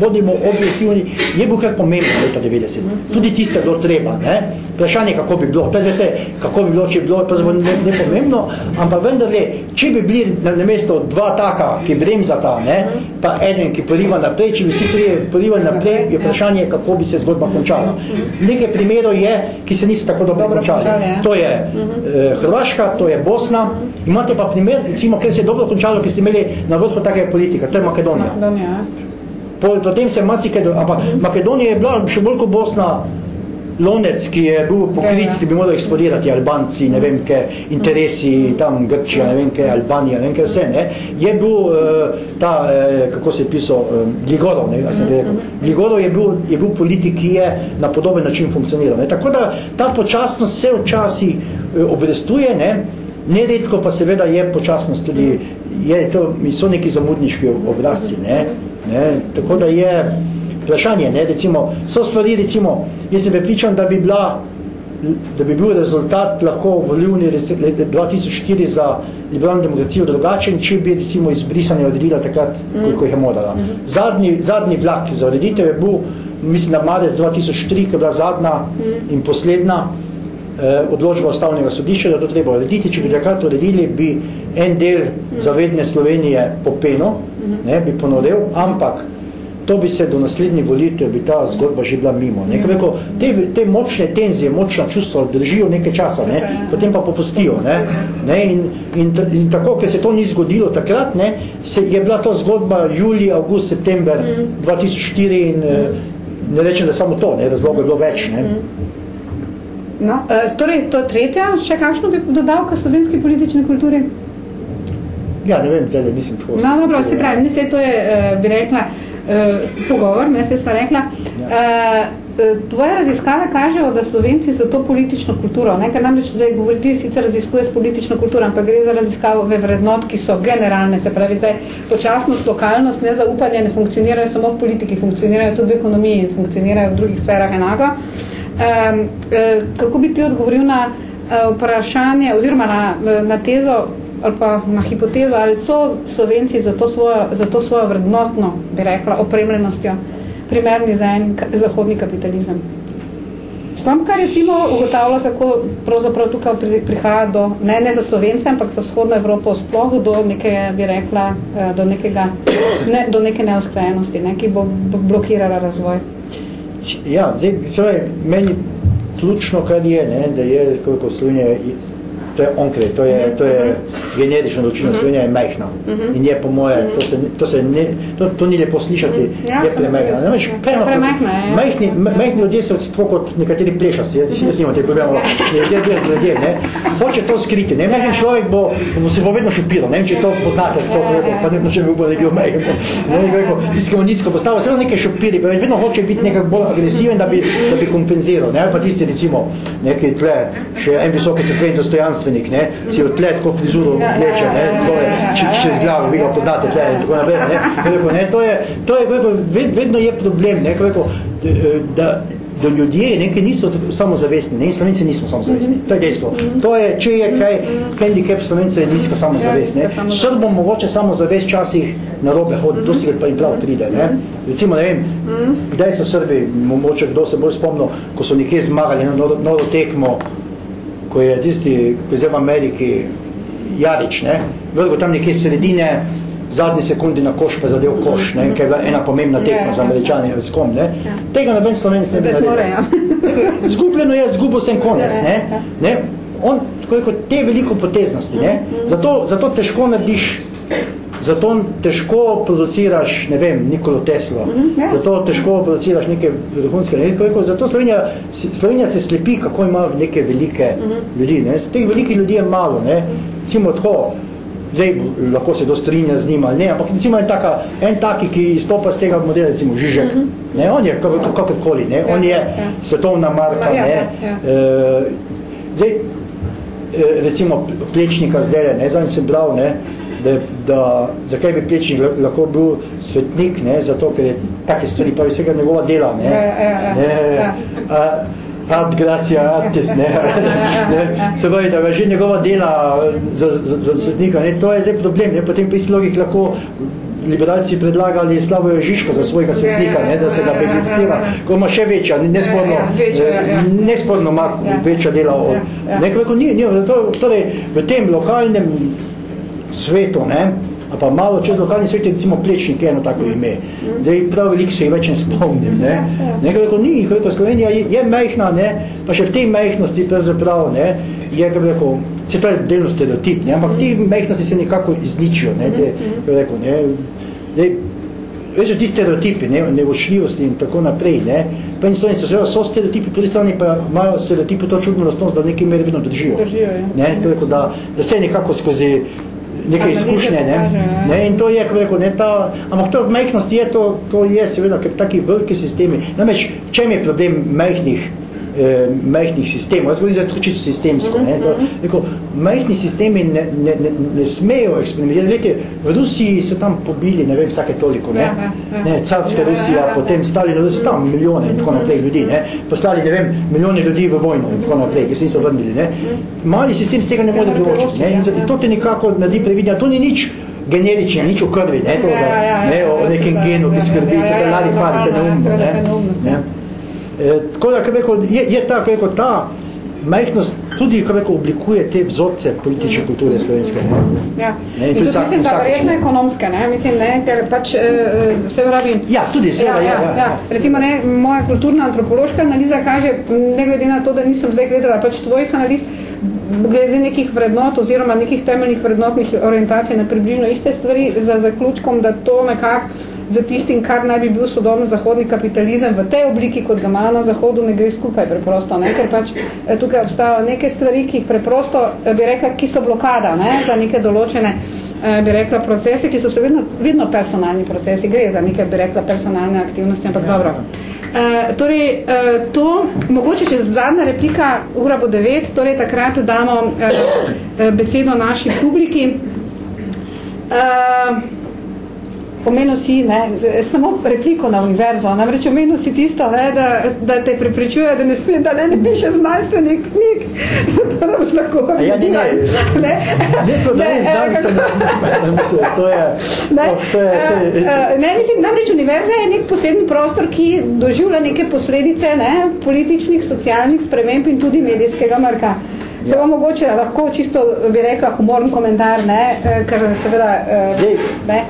bodimo objektivni, je bil kar pomembno leta 90. Tudi tiste bilo treba, ne? Vprašanje, kako bi bilo, je vse, kako bi bilo, če bi bilo, pa ne, ne pomembno, ampak vendar je, če bi bili na mesto dva taka, ki bremzata, ne? Pa eden, ki poriva naprej, če bi vsi trije porivali naprej, je vprašanje, kako bi se zgodba končala. Nekaj primerov je, ki se niso tako dobro, dobro končali. končali. To je eh, Hrvaška, to je Bosna. Imate pa primer, recimo, ker se je dobro končalo, ki ste imeli na vrhu take politika, to je Makedonija. Makedonija potem se Makedonija, ampak Makedonija je bila še bolj kot Bosna lonec, ki je bil pokrit, ki bi moral eksplodirati Albanci, ne vem, kaj interesi tam Grčija, ne vem, kaj Albanija, ne vem, kaj vse, ne, je bil uh, ta, uh, kako se je pisal, uh, Gligorov, ne, sem rekel. Gligorov je bil, je bil politik, ki je na podoben način funkcioniral, ne, tako da ta počasnost se včasi uh, obrestuje, ne, neredko pa seveda je počasnost tudi, je to, so neki zamudniški obrazci, ne, Ne? Tako da je, vprašanje, ne, recimo, so stvari, recimo, jaz sem prepričan, da bi bila da bi bil rezultat lahko volivni 2004 za liberalno demokracijo drugačen, če bi recimo izbrisanje odredila takrat, koliko jih je morala. -hmm. zadnji, zadnji vlak za odreditev je bil, mislim, na marec 2003, ki je bila zadnja mm. in posledna eh, odločba ustavnega sodišča, da to treba urediti. Če bi takrat uredili, bi en del mm. zavedne Slovenije popeno, mm. ne, bi ponorel, ampak to bi se do naslednjih volitev, bi ta zgodba že bila mimo. Ne? Rekel, te, te močne tenzije, močna čustva držijo nekaj časa, ne? potem pa popustijo. Ne? Ne? In, in, in tako, ker se to ni zgodilo takrat, ne? Se je bila to zgodba julij, august, september 2004 in eh, ne rečem, da samo to, ne? razlog je bilo več. Ne? No, uh, torej, to tretja, še kakšno bi dodal k slovenski politični kulturi? Ja, ne vem, zdaj nisem tako. No, dobro, se pravi, mislim, to je, uh, bi rekla, uh, pogovor, ne, se sva rekla. Ja. Uh, Tvoje raziskave kažejo, da Slovenci za to politično kulturo, ne, ker namreč zdaj govoriti sicer raziskuje s politično kulturo, ampak gre za raziskavo ve vrednot, ki so generalne, se pravi zdaj počasnost, lokalnost, nezaupanje ne funkcionirajo samo v politiki, funkcionirajo tudi v ekonomiji in funkcionirajo v drugih sferah enako. Um, kako bi ti odgovoril na uh, vprašanje oziroma na, na tezo ali pa na hipotezo, ali so Slovenci za to svojo, za to svojo vrednotno, bi rekla, opremljenostjo primerni za en zahodni kapitalizem. Tam, kar recimo ugotavlja, kako pravzaprav tukaj prihaja do, ne, ne za Slovence, ampak za vzhodno Evropo sploh do neke, bi rekla, do, nekega, ne, do neke neusklajenosti, ne, ki bo blokirala razvoj. Ja, zdaj, meni ključno, kar je, ne, da je, koliko Slovenija to je onkrej, to je, to je generično določino, uh -huh. Slovenija je majhna. Uh -huh. In je po moje, to, se, to, se ne, to, to ni lepo slišati, uh -huh. ja, je premajhna. Ne, veš, prema, premajhna je. Majhni, majhni ljudje so tako kot nekateri plešasti, jaz, jaz nimam te problemov, ljudje brez ljudje, ne. Hoče to skriti, ne, majhen človek bo, bo se bo vedno šupiral, ne vem, če to poznate, tako, ja, pa ne, če bi bil nekaj majhen. Ne, ne, rekel, tisti, ki mu nizko postava, se nekaj šupiri, pa vedno hoče biti nekako bolj agresiven, da bi, da bi kompenziral, ne, pa tisti, recimo, neki tle, še en visoki crkveni dostojanstvenik, ne, si od tle tako frizuro vleče, ne, to je čez glavo, vi ga poznate tle in tako naprej, ne, rekel, ne, to je, to je, rekel, vedno je problem, ne, rekel, da, da ljudje nekaj niso samozavestni, ne, in slovenci nismo samozavestni, to je dejstvo. To je, če je kaj, handicap slovencev je nizko samozavestni, ne, srbom mogoče samozavest časih na robe hodi, dosti pa jim prav pride, ne, recimo, ne vem, kdaj so Srbi, mogoče kdo se bolj spomnil, ko so nekje zmagali na noro, noro tekmo, ko je tisti, ko je zdaj v Ameriki, Jarič, ne, vrgo tam nekje sredine, zadnji sekundi na koš pa zadev koš, ne, ker je bila ena pomembna tekma za američanje, s kom, ne. Tega noben slovenec ne bi naredil. (laughs) Zgubljeno je, zgubil sem konec, ne. ne. On, koliko te veliko poteznosti, ne. Zato, zato težko narediš Zato težko produciraš, ne vem, Nikolo Teslo, mm -hmm, zato težko produciraš neke vrhunske, ne, koliko, zato Slovenija, Slovenija se slepi, kako ima neke velike mm -hmm. ljudi, ne, teh velikih ljudi je malo, ne, recimo tako, zdaj lahko se dostrinja z njim ali ne, ampak recimo en, taka, en taki, ki izstopa z tega modela, recimo Žižek, mm -hmm. ne, on je kakorkoli, ne, on je ja, ja. svetovna marka, ja, ne, ja, ja. E, zdaj, e, recimo Plečnika zdaj, ne, zdaj sem bral, ne, da, da zakaj bi Plečnik lahko bil svetnik, ne, zato, ker je take stvari, pa vsega njegova dela, ne, ja, ja, ja, ne. A, ad gracia artis, ne, (laughs) ne, se pravi, da že njegova dela za, za, za svetnika, ne, to je zdaj problem, ne, potem pa isti logik lahko liberalci predlagali Slavojo Žižko za svojega svetnika, ne, da se ga bezificira, ko ima še večja, nesporno, nesporno ima večja dela od, nekako ni, ni, torej v tem lokalnem svetu, ne, a pa malo čez lokalni svet je recimo plečnik eno tako ime. Zdaj prav veliko se jih več ne spomnim, ne. Nekako ni, kako Slovenija je, je majhna, ne, pa še v tej majhnosti pravzaprav, ne, je, kako rekel, se to je delno stereotip, ne, ampak ti majhnosti se nekako izničijo, ne, de, kako rekel, ne, de, Veš, ti stereotipi, ne, nevočljivosti in tako naprej, ne, pa in so, so, so stereotipi, po strani pa imajo stereotipi to čudno lastnost, da nekaj meri vedno držijo. Držijo, ja. Ne, je, da, da se nekako skozi neke izkušnje, ne? Ne, in to je, kako rekel, ne, ta, ampak to v majhnosti je, to, to je seveda, ker taki veliki sistemi, namreč, čem je problem majhnih eh, majhnih sistemov. Jaz govorim, da je to čisto sistemsko. Ne? To, neko, majhni sistemi ne, ne, ne, ne smejo eksperimentirati. Vete, v Rusiji so tam pobili, ne vem, vsake toliko. Ne? Ja, ja, ja. Ne, carska Ja, ja, Rusija, ja, ja. potem Stalin, so tam milijone in tako naprej ljudi. Ne? Poslali, ne vem, milijone ljudi v vojno in tako naprej, ki se niso vrnili. Ne? Mali sistem z tega ne Ja, more privoščiti. Ne? In za- ja, ja. to te nekako naredi previdnja. To ni nič generično, nič v krvi, ne, to, Ja, da, ja, ja, ne, ja, o ja, nekem seveda, genu, ki ja, skrbi, ja, ja, da ja, mladi normalno, padite ja, neumno, seveda, ne. to je neumnost, ja. E, tako da, rekel, je, je ta, rekel, ta majhnost tudi, rekel, oblikuje te vzorce politične kulture slovenske. Ne. Ja. Ne, in In tudi tudi mislim, da verjetno ne. ekonomske, ne? mislim, ne, ker pač eh, se pravi, Ja, tudi, seveda, ja, ja, ja. Recimo, ne, moja kulturna antropološka analiza kaže, ne glede na to, da nisem zdaj gledala pač tvojih analiz, glede nekih vrednot oziroma nekih temeljnih vrednotnih orientacij na približno iste stvari, za zaključkom, da to nekako za tistim, kar naj bi bil sodobno zahodni kapitalizem v tej obliki, kot ga ima na zahodu, ne gre skupaj preprosto, ne? ker pač eh, tukaj obstajajo neke stvari, ki jih preprosto, eh, bi rekla, ki so blokada ne? za neke določene eh, bi rekla, procesi, ki so se vedno, vedno personalni procesi, gre za neke, bi rekla, personalne aktivnosti, ampak dobro. Uh, torej, uh, to, mogoče še zadnja replika, ura bo devet, torej takrat damo uh, besedo naši publiki. Uh, omenil si, ne, samo repliko na univerzo, namreč omenil si tisto, ne, da, da te prepričuje, da ne sme, da ne, ne piše znanstvenih knjig, (laughs) zato da boš lahko ja, ne, ne, ne, ne, to ne je eh, znanstveno, (laughs) mislim, to je, Ne, to, je, eh, to je, eh, ne, mislim, namreč univerza je nek poseben prostor, ki doživlja neke posledice ne, političnih, socialnih sprememb in tudi medijskega mrka. Se Ja. vam mogoče lahko čisto, bi rekla, humoren komentar, ne, eh, ker seveda, eh, Zdaj, ne.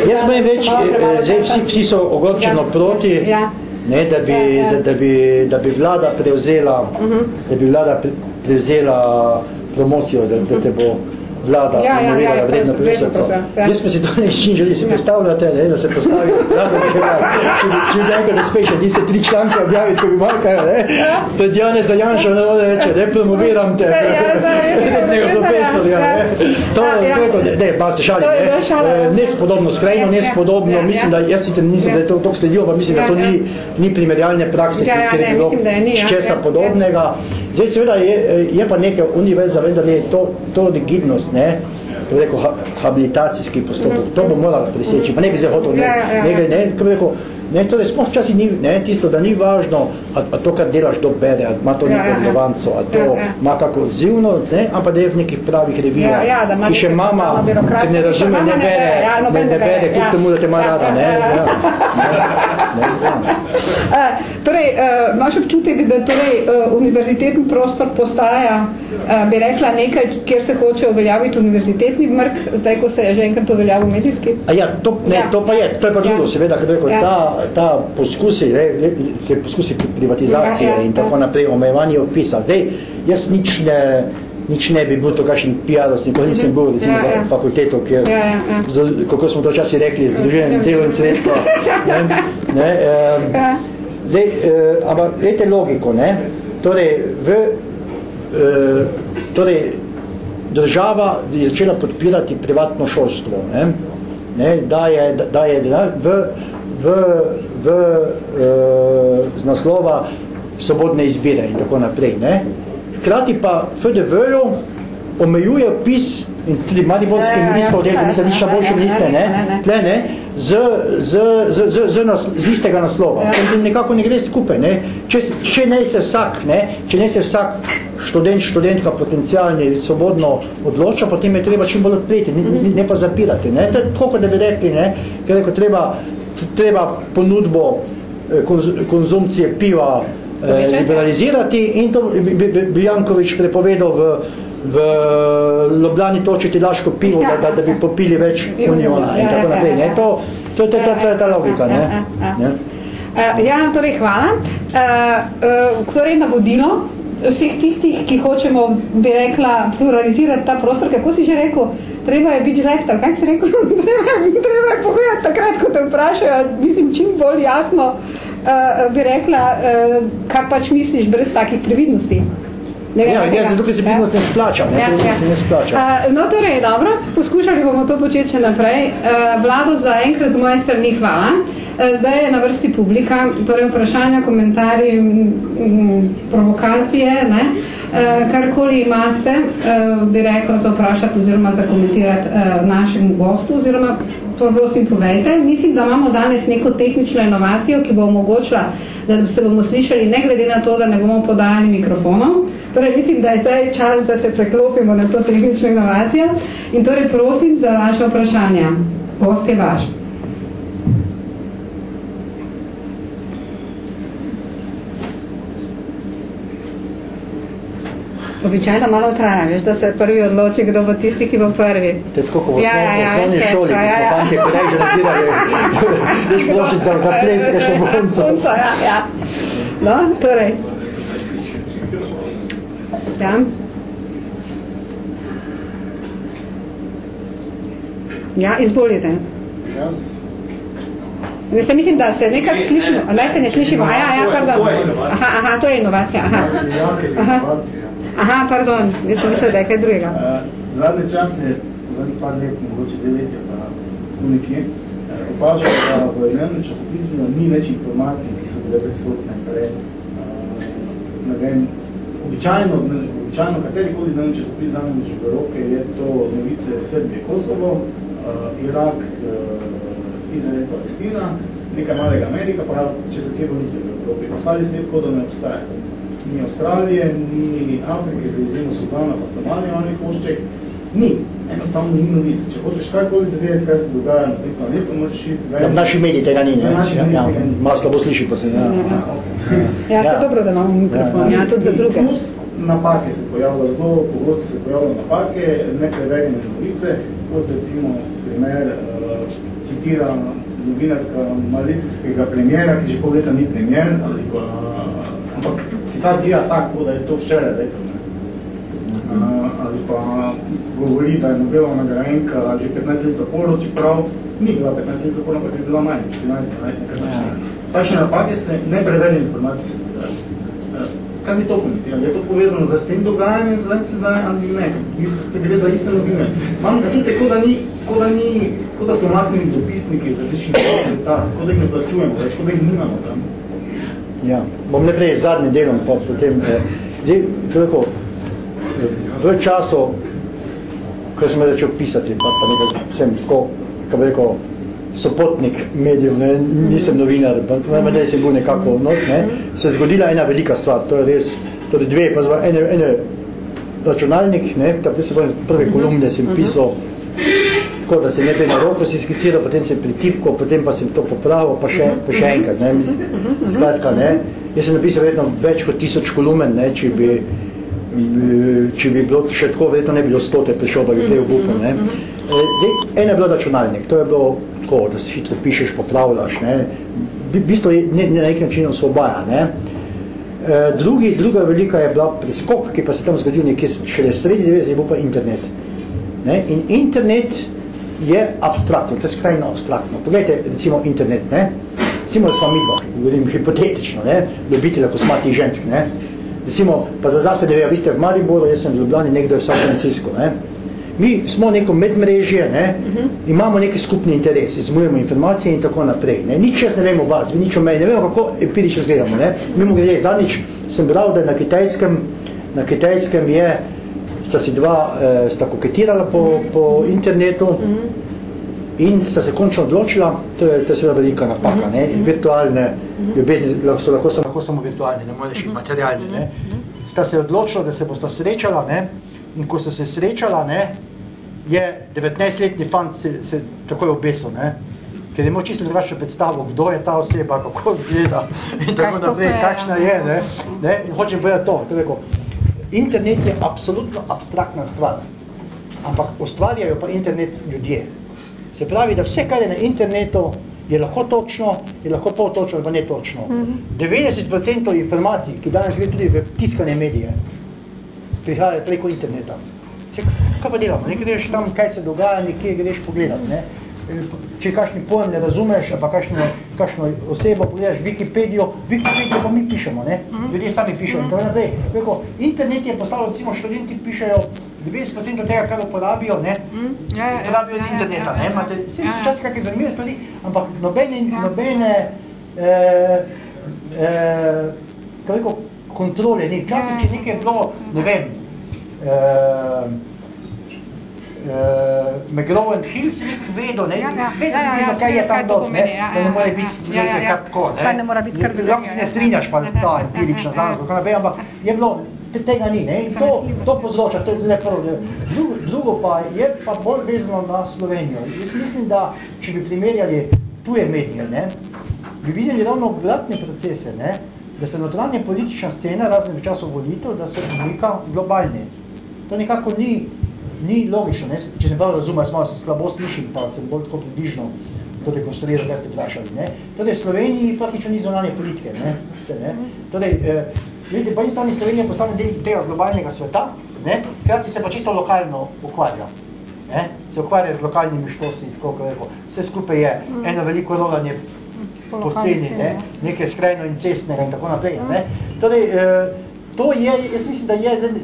Jaz Samo- mojem več, eh, zdaj vsi, vsi so ogorčeno Ja. proti, Ja. ne, da, bi, Ja, ja. Da, da, bi, da bi vlada prevzela, Mhm. da bi vlada pre- prevzela promocijo, da, da te bo vlada Ja, ja, ja, ja, vredno to je vredno, ja. Jaz pa si to nekščin želi, si predstavljate, ne, da se postavi vlada Mihajla. Če bi, če bi zaenkrat uspešen, tiste tri članke objaviti, ko bi manjkajo, ne, pred Janez Janša, ne, da reče, ne promoviram te, Ja, ja, (laughs) ja, ja, profesorja, ja. ne. To, Ja, ja. to je, kot- ne, pa se To je ne, šala, ja. Nespodobno, skrajno Ja, ja, nespodobno, ja, ja. mislim, da jaz sicer nisem, Ja. da je to toliko sledil, pa mislim, da Ja, to ja. ni, ni primerjalne prakse, Ja, ja, kjer je ne, bilo da je ja, česa ja, podobnega. Zdaj seveda je, je pa neka univerza, vendar je to, to rigidnost, ne, kako rekel, ha, habilitacijski postopek, to bo moralo preseči, pa ne bi se hotel, ne, Ja, ja, ja. nekaj, ne, kako bi rekel, ne, torej sploh včasih ni, ne, tisto, da ni važno, a, a to, kar delaš, dobere, a ima to Ja, neko ja, ja. relevanco, a to Ja, ja. ima kako odzivno, ne, ampak da je v nekih pravih revijah, Ja, ja, ima ki še mama, ker ne ki še razume, ne ne bere, ja, ne, ne ne bere, bere, kljub ja. temu, da te ima Ja, rada, ja, ne, ja, ja. ja. Ne, ja. Uh, torej, uh, imaš občutek, da torej, uh, univerzitetni prostor postaja, uh, bi rekla, nekaj, kjer se hoče uveljaviti univerzitetni mrk, zdaj, ko se je že enkrat uveljavil medijski? A ja, to, ne, Ja. to pa je, to je pa drugo, Ja. seveda, kako bi rekel, Ja. ta, ta poskusi, ne, ne, se poskusi pri- privatizacije Ja, ja, in tako ja. naprej, omejevanje opisa. Zdaj, jaz nič ne, nič ne bi bil to kakšen PR-ovc, nikoli nisem bil recimo Ja, ja. fakulteto, kjer, Ja, ja, ja. z- kako smo to včasih rekli, združenje delo in sredstva. Ne, ne, (laughs) um, Ja. Zdaj, eh, ampak gledajte logiko, ne? Torej, v, eh, torej, država je začela podpirati privatno šolstvo, ne? Ne, daje, da- daje denar v, v, v, eh, z naslova svobodne izbire in tako naprej. Ne? Hkrati pa FDV-ju omejuje opis in tudi Mariborski Ja, ja, ja, minister, ja, ja, mislim, nič na ja, boljšem ja, ja, ne? Tle, ne? Z, z, z, z, z, nas, z istega naslova. Ja. Ja. Nekako ne gre skupaj. Ne? Če, če ne se vsak, ne? če ne se vsak študent, študentka potencialni svobodno odloča, potem je treba čim bolj odpreti, ne, ne pa zapirati. Ne? Je tako, kot da bi rekli, ne? Ker rekel, treba, treba ponudbo eh, konz, konzumcije piva eh, Povečati. liberalizirati in to bi, bi, bi Jankovič prepovedal v, v Ljubljani točiti laško pivo, Ja. da, da, da bi popili več Ja, uniona in ja, tako ja, naprej. ja, Ne? ja. To, to, to, to, to je ta logika. Ne? Ja, ja, ja. Ne? Ja, torej hvala. Torej navodilo vseh tistih, ki hočemo, bi rekla, pluralizirati ta prostor, kako si že rekel, treba je biti žlehtar, kaj si rekel? (laughs) treba, treba je povedati takrat, ko te vprašajo, mislim, čim bolj jasno, uh, bi rekla, uh, kar pač misliš brez takih previdnosti. Ja, ja, zato, ker se vidnost ne splača, ne, ja, ja. se ne splača. Uh, no, torej, dobro, poskušali bomo to početi še naprej. Uh, vlado za enkrat z moje strani hvala. Uh, zdaj je na vrsti publika, torej vprašanja, komentarji, provokacije, ne. Uh, karkoli imate, uh, bi rekla za vprašati oziroma za komentirati uh, našemu gostu, oziroma to prosim povejte. Mislim, da imamo danes neko tehnično inovacijo, ki bo omogočila, da se bomo slišali ne glede na to, da ne bomo podajali mikrofonov. Torej, mislim, da je zdaj čas, da se preklopimo na to tehnično inovacijo. In torej prosim za vaše vprašanja. Gost je vaš. Običajno malo traja, veš, da se prvi odloči, kdo bo tisti, ki bo prvi. To je tako, ko v ja, ja, ja, osnovni ja, šoli, ja, ja, ja. ko smo tam, ki prej nabirali, veš, (laughs) plošica za pleske, to bonco. Ja, ja. No, torej. Ja. Ja, izvolite. Jaz. Ne se mislim, da se nekako slišimo. Naj se ne slišimo. Aha, ja, pardon. Aha, aha, to je inovacija. Aha. Aha. Aha, pardon. Jaz sem mislil, da je kaj drugega. Uh, zadnji čas je, zadnji par let, mogoče dve letje, pa tu nekje, uh, opažal, da v enem časopisu ni več informacij, ki so bile prisotne prej. Uh, ne vem, običajno, običajno katerikoli dnevni časopis zanimiš v roke, je to novice Srbije, Kosovo, uh, Irak, uh, Izrael, Palestina, nekaj malega Amerika, pa če so kje volitve v Evropi. Ostali svet kot da ne obstaja. Ni Avstralije, ni Afrike, za izjemo Sudana, pa Somalija, oni košček. Ni. Enostavno ni novic. Če hočeš karkoli zavedeti, kaj se dogaja na tem planetu, moraš iti več. Ja, naši mediji tega ni, ne? Ja, ni. Malo slabo sliši, pa se ja. Ja, ja, okay. (laughs) ja, ja, se dobro, da imamo mikrofon. Ja, ja, tudi za druge. Plus napake se pojavljajo, zelo pogosto se pojavljajo napake, nepreverjene novice, kot recimo primer, uh, citira novinarka malizijskega premijera, ki že pol leta ni premijer, ali pa, uh, ampak zgleda tako, da je to včeraj rekel. Uh, pa govori, da je Nobelova nagrajenka že 15 let zaporov, čeprav ni bila 15 let zaporov, ampak je bila manj, 14, 15, nekaj ja. Takšne napake se ne preverjene informacije se kaj bi to komentirali? Je to povezano z tem dogajanjem zdaj sedaj ali ne? Mislim, gre za iste novine. Imam čutek, kot da, kot da, kot da so matni dopisniki iz različnih sveta, kot da jih ne plačujemo več, kot da jih nimamo tam. Ja, bom najprej zadnji delom pa potem. Eh, zdaj, kako, v času, ko sem začel pisati, pa, pa nekaj, sem tako, kako bi rekel, sopotnik medijev, ne, nisem novinar, pa ne se bo nekako, no, ne, se je zgodila ena velika stvar, to je res, torej dve, pa zva, ene, ene računalnik, ne, ta se prve kolumne sem pisal, tako da se ne bi na roko si skiciral, potem sem pritipkal, potem pa sem to popravil, pa še, pa še enkrat, ne, mislim, skratka, ne, jaz sem napisal vedno več kot tisoč kolumen, ne, če bi, če bi bilo še tako, verjetno ne bi do stote prišel, pa bi te obupal, ne. Zdaj, ena je bilo računalnik, to je bilo tako, da si hitro pišeš, popravljaš, ne. V bistvu je ne, na nek način osvobaja, ne. E, drugi, druga velika je bila preskok, ki pa se tam zgodil nekje šele sredi 90, je bil pa internet. Ne. In internet je abstraktno, to je skrajno abstraktno. Poglejte, recimo internet, ne. Recimo, da smo mi dva, govorim hipotetično, ne, ljubitelja kosmatih žensk, ne. Recimo, pa za zase, da vi ste v Mariboru, jaz sem v Ljubljani, nekdo je v San Francisco, ne mi smo neko medmrežje, ne, uh mhm. -huh. imamo neki skupni interes, izmujemo informacije in tako naprej. Ne. Nič jaz ne vemo o vas, vi nič o meni, ne vemo, kako empirično zgledamo. Ne. Mimo grede, zadnjič sem bral, da na kitajskem, na kitajskem je, sta si dva, eh, sta koketirala po, po internetu uh mhm. -huh. In sta se končno odločila, to je, to je seveda velika napaka, ne, in virtualne ljubezni so lahko, so lahko samo virtualne, ne moreš -huh. materialne, ne. Sta se odločila, da se bosta srečala, ne, in ko so se srečala, ne, je 19-letni fant se, se takoj obesil, ne, ker je imel čisto drugačno predstavo, kdo je ta oseba, kako zgleda in tako naprej, kakšna je, ne, ne, in hočem povedati to, to rekel, internet je absolutno abstraktna stvar, ampak ustvarjajo pa internet ljudje. Se pravi, da vse, kar je na internetu, je lahko točno, je lahko pol točno ali pa ne točno. Mm -hmm. 90% informacij, ki danes gre tudi v tiskane medije, prihajajo preko interneta. Če, kaj pa delamo? Nekaj greš tam, kaj se dogaja, nekje greš pogledat. Ne? če kakšni pojem ne razumeš, pa kakšno, kakšno osebo pogledaš Wikipedijo, Wikipedijo pa mi pišemo, ne? Ljudje sami pišejo in tako naprej. Internet je postalo, recimo, študenti pišejo 90% tega, kar uporabijo, ne? Ja, ja, Uporabijo ja, z ja, interneta, ja, ne? ja. Imate, vse Ja, so ja. včasih kakšne zanimive stvari, ampak nobene, Ja. nobene, eh, eh, toliko kontrole ni. Včasih, Ja, če ja. nekaj je bilo, ne vem, eh, uh, McGraw and Hill si nekaj vedel, ne? Ja, ja, vedel ja, ja, ja, kaj je tam dot, ne? ja, da ne ja, more ja, biti ja, ja, nekaj ja. kar tako, ne? Kaj ne mora biti kar Lahko veliko, se ja, ne ja. strinjaš, pa Ja, ta ja, empirična ja, znanost, ja. kako naprej, ampak je bilo, tega ni, ne? In to, to povzroča, to je zdaj prvo. ne. Drugo, drugo pa je pa bolj vezano na Slovenijo. Jaz mislim, da če bi primerjali tuje medije, ne, bi videli ravno obratne procese, ne, da se notranja politična scena, razen v času volitev, da se umika globalne. To nekako ni, ni logično, ne? če sem prav razumel, jaz malo se slabo slišim, pa sem bolj tako približno to dekonstruiral, kaj ste vprašali. Ne? Torej, v Sloveniji praktično ni zonanje politike. Ne? Ne? Torej, eh, vidite, po eni strani Slovenija postane del tega globalnega sveta, ne? hkrati se pa čisto lokalno ukvarja. Ne? Se ukvarja z lokalnimi štosi, tako kot rekel. Vse skupaj je eno veliko rolanje Po po sceni, ne? ja. nekaj skrajno incestnega in tako naprej. Ne? Torej, eh, to je, jaz mislim, da je, zdaj,